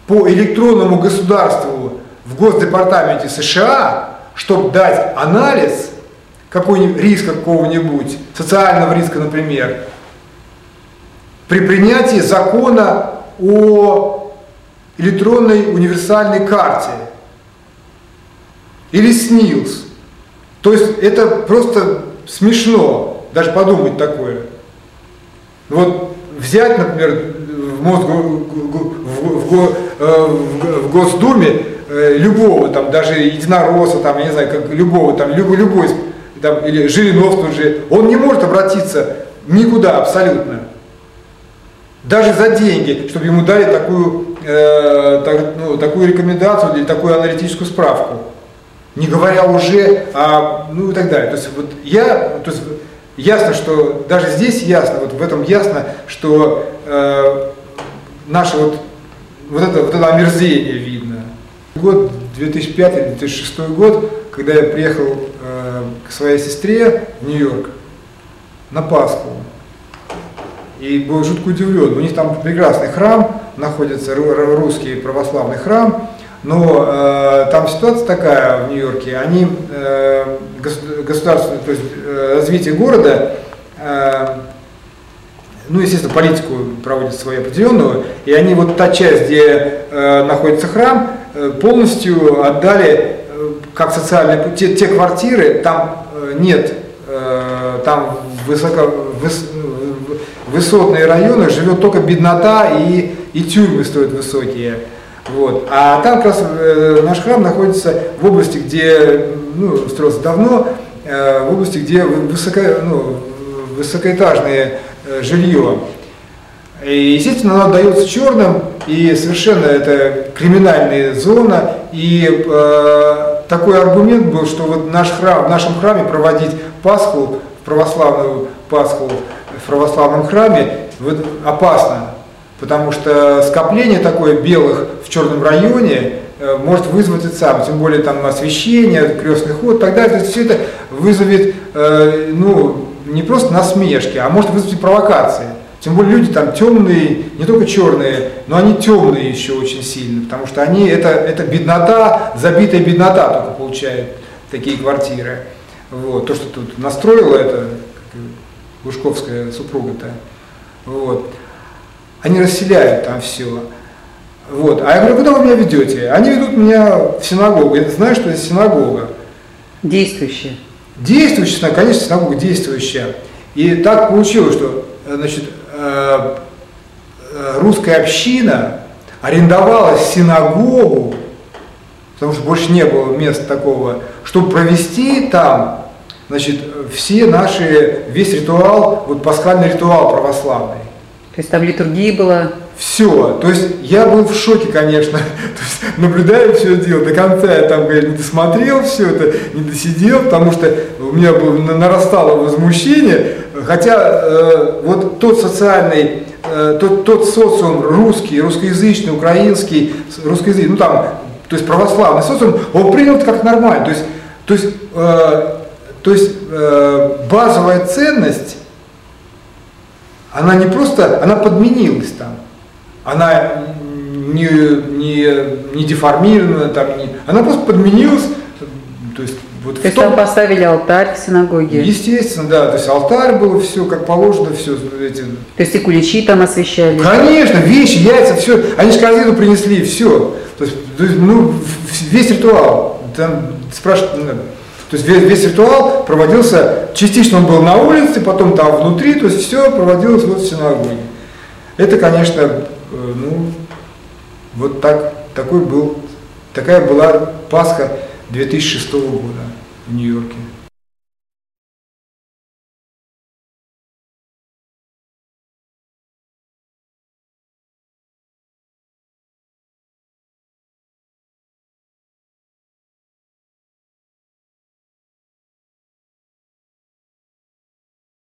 по электронному государству в Госдепартаменте США, чтобы дать анализ какой-нибудь риска какого-нибудь, социального риска, например, при принятии закона о электронной универсальной карте или СНИЛС. То есть это просто смешно даже подумать такое. Вот взять, например, в, мозг, в, в, го- э, в, в Госдуме э, любого, там, даже единоросса, там, я не знаю, как любого, там, любой, любой, там, или Жиrinov тот же, он не может обратиться никуда абсолютно даже за деньги, чтобы ему дали такую, э, так- ну, такую рекомендацию или такую аналитическую справку. Не говоря уже о, ну и так далее. То есть вот я, то есть ясно, что даже здесь ясно, вот в этом ясно, что э, наше вот, вот это, вот это омерзение видно. Год 2005-2006 год, когда я приехал э, к своей сестре в Нью-Йорк на Пасху, и был жутко удивлен. У них там прекрасный храм находится, ру- ру- русский православный храм, но э, там ситуация такая в Нью-Йорке, они э, гос- государственное, то есть э, развитие города, э, ну, естественно, политику проводят свою определенную, и они вот та часть, где э, находится храм, э, полностью отдали э, как социальные те, те квартиры, там э, нет, э, там высоко, выс- высотные районы живет только беднота и, и тюрьмы стоят высокие. Вот. А там как раз э, наш храм находится в области, где ну, строился давно, э, в области, где высоко, ну, высокоэтажное э, жилье. И, естественно, оно отдается черным, и совершенно это криминальная зона. И э, такой аргумент был, что вот наш храм, в нашем храме проводить Пасху, православную Пасху в православном храме вот, опасно, потому что скопление такое белых в черном районе э, может вызвать это самое, тем более там освещение, крестный ход и так далее, то есть все это вызовет, э, ну, не просто насмешки, а может вызвать и провокации. Тем более люди там темные, не только черные, но они темные еще очень сильно, потому что они, это, это беднота, забитая беднота только получает такие квартиры. Вот. То, что тут настроила это Лужковская супруга-то, вот. они расселяют там все. Вот. А я говорю, куда вы меня ведете? Они ведут меня в синагогу. Я знаю, что это синагога. Действующие. Действующая, конечно, синагога действующая. И так получилось, что значит, э, э, русская община арендовала синагогу, потому что больше не было места такого, чтобы провести там значит, все наши, весь ритуал, вот пасхальный ритуал православный. есть там литургия была. Все. То есть я был в шоке, конечно. То есть, наблюдая все это дело, до конца я там, конечно, не досмотрел все это, не досидел, потому что у меня было, на- нарастало возмущение. Хотя э, вот тот социальный, э, тот, тот социум русский, русскоязычный, украинский, русскоязычный, ну там, то есть православный социум, он принял это как нормально. То есть, то есть, э, то есть э, базовая ценность она не просто, она подменилась там. Она не, не, не деформирована, там, не, она просто подменилась. То есть, вот То есть том- там поставили алтарь в синагоге. Естественно, да. То есть алтарь было все как положено, все эти. То есть и куличи там освещали. Конечно, вещи, яйца, все. Они же корзину принесли, все. То есть, то есть, ну, весь ритуал. Там спрашивают, ну, то есть весь, весь ритуал проводился, частично он был на улице, потом там внутри, то есть все проводилось вот в синагоге. Это, конечно, э, ну, вот так, такой был, такая была Пасха 2006 года в Нью-Йорке.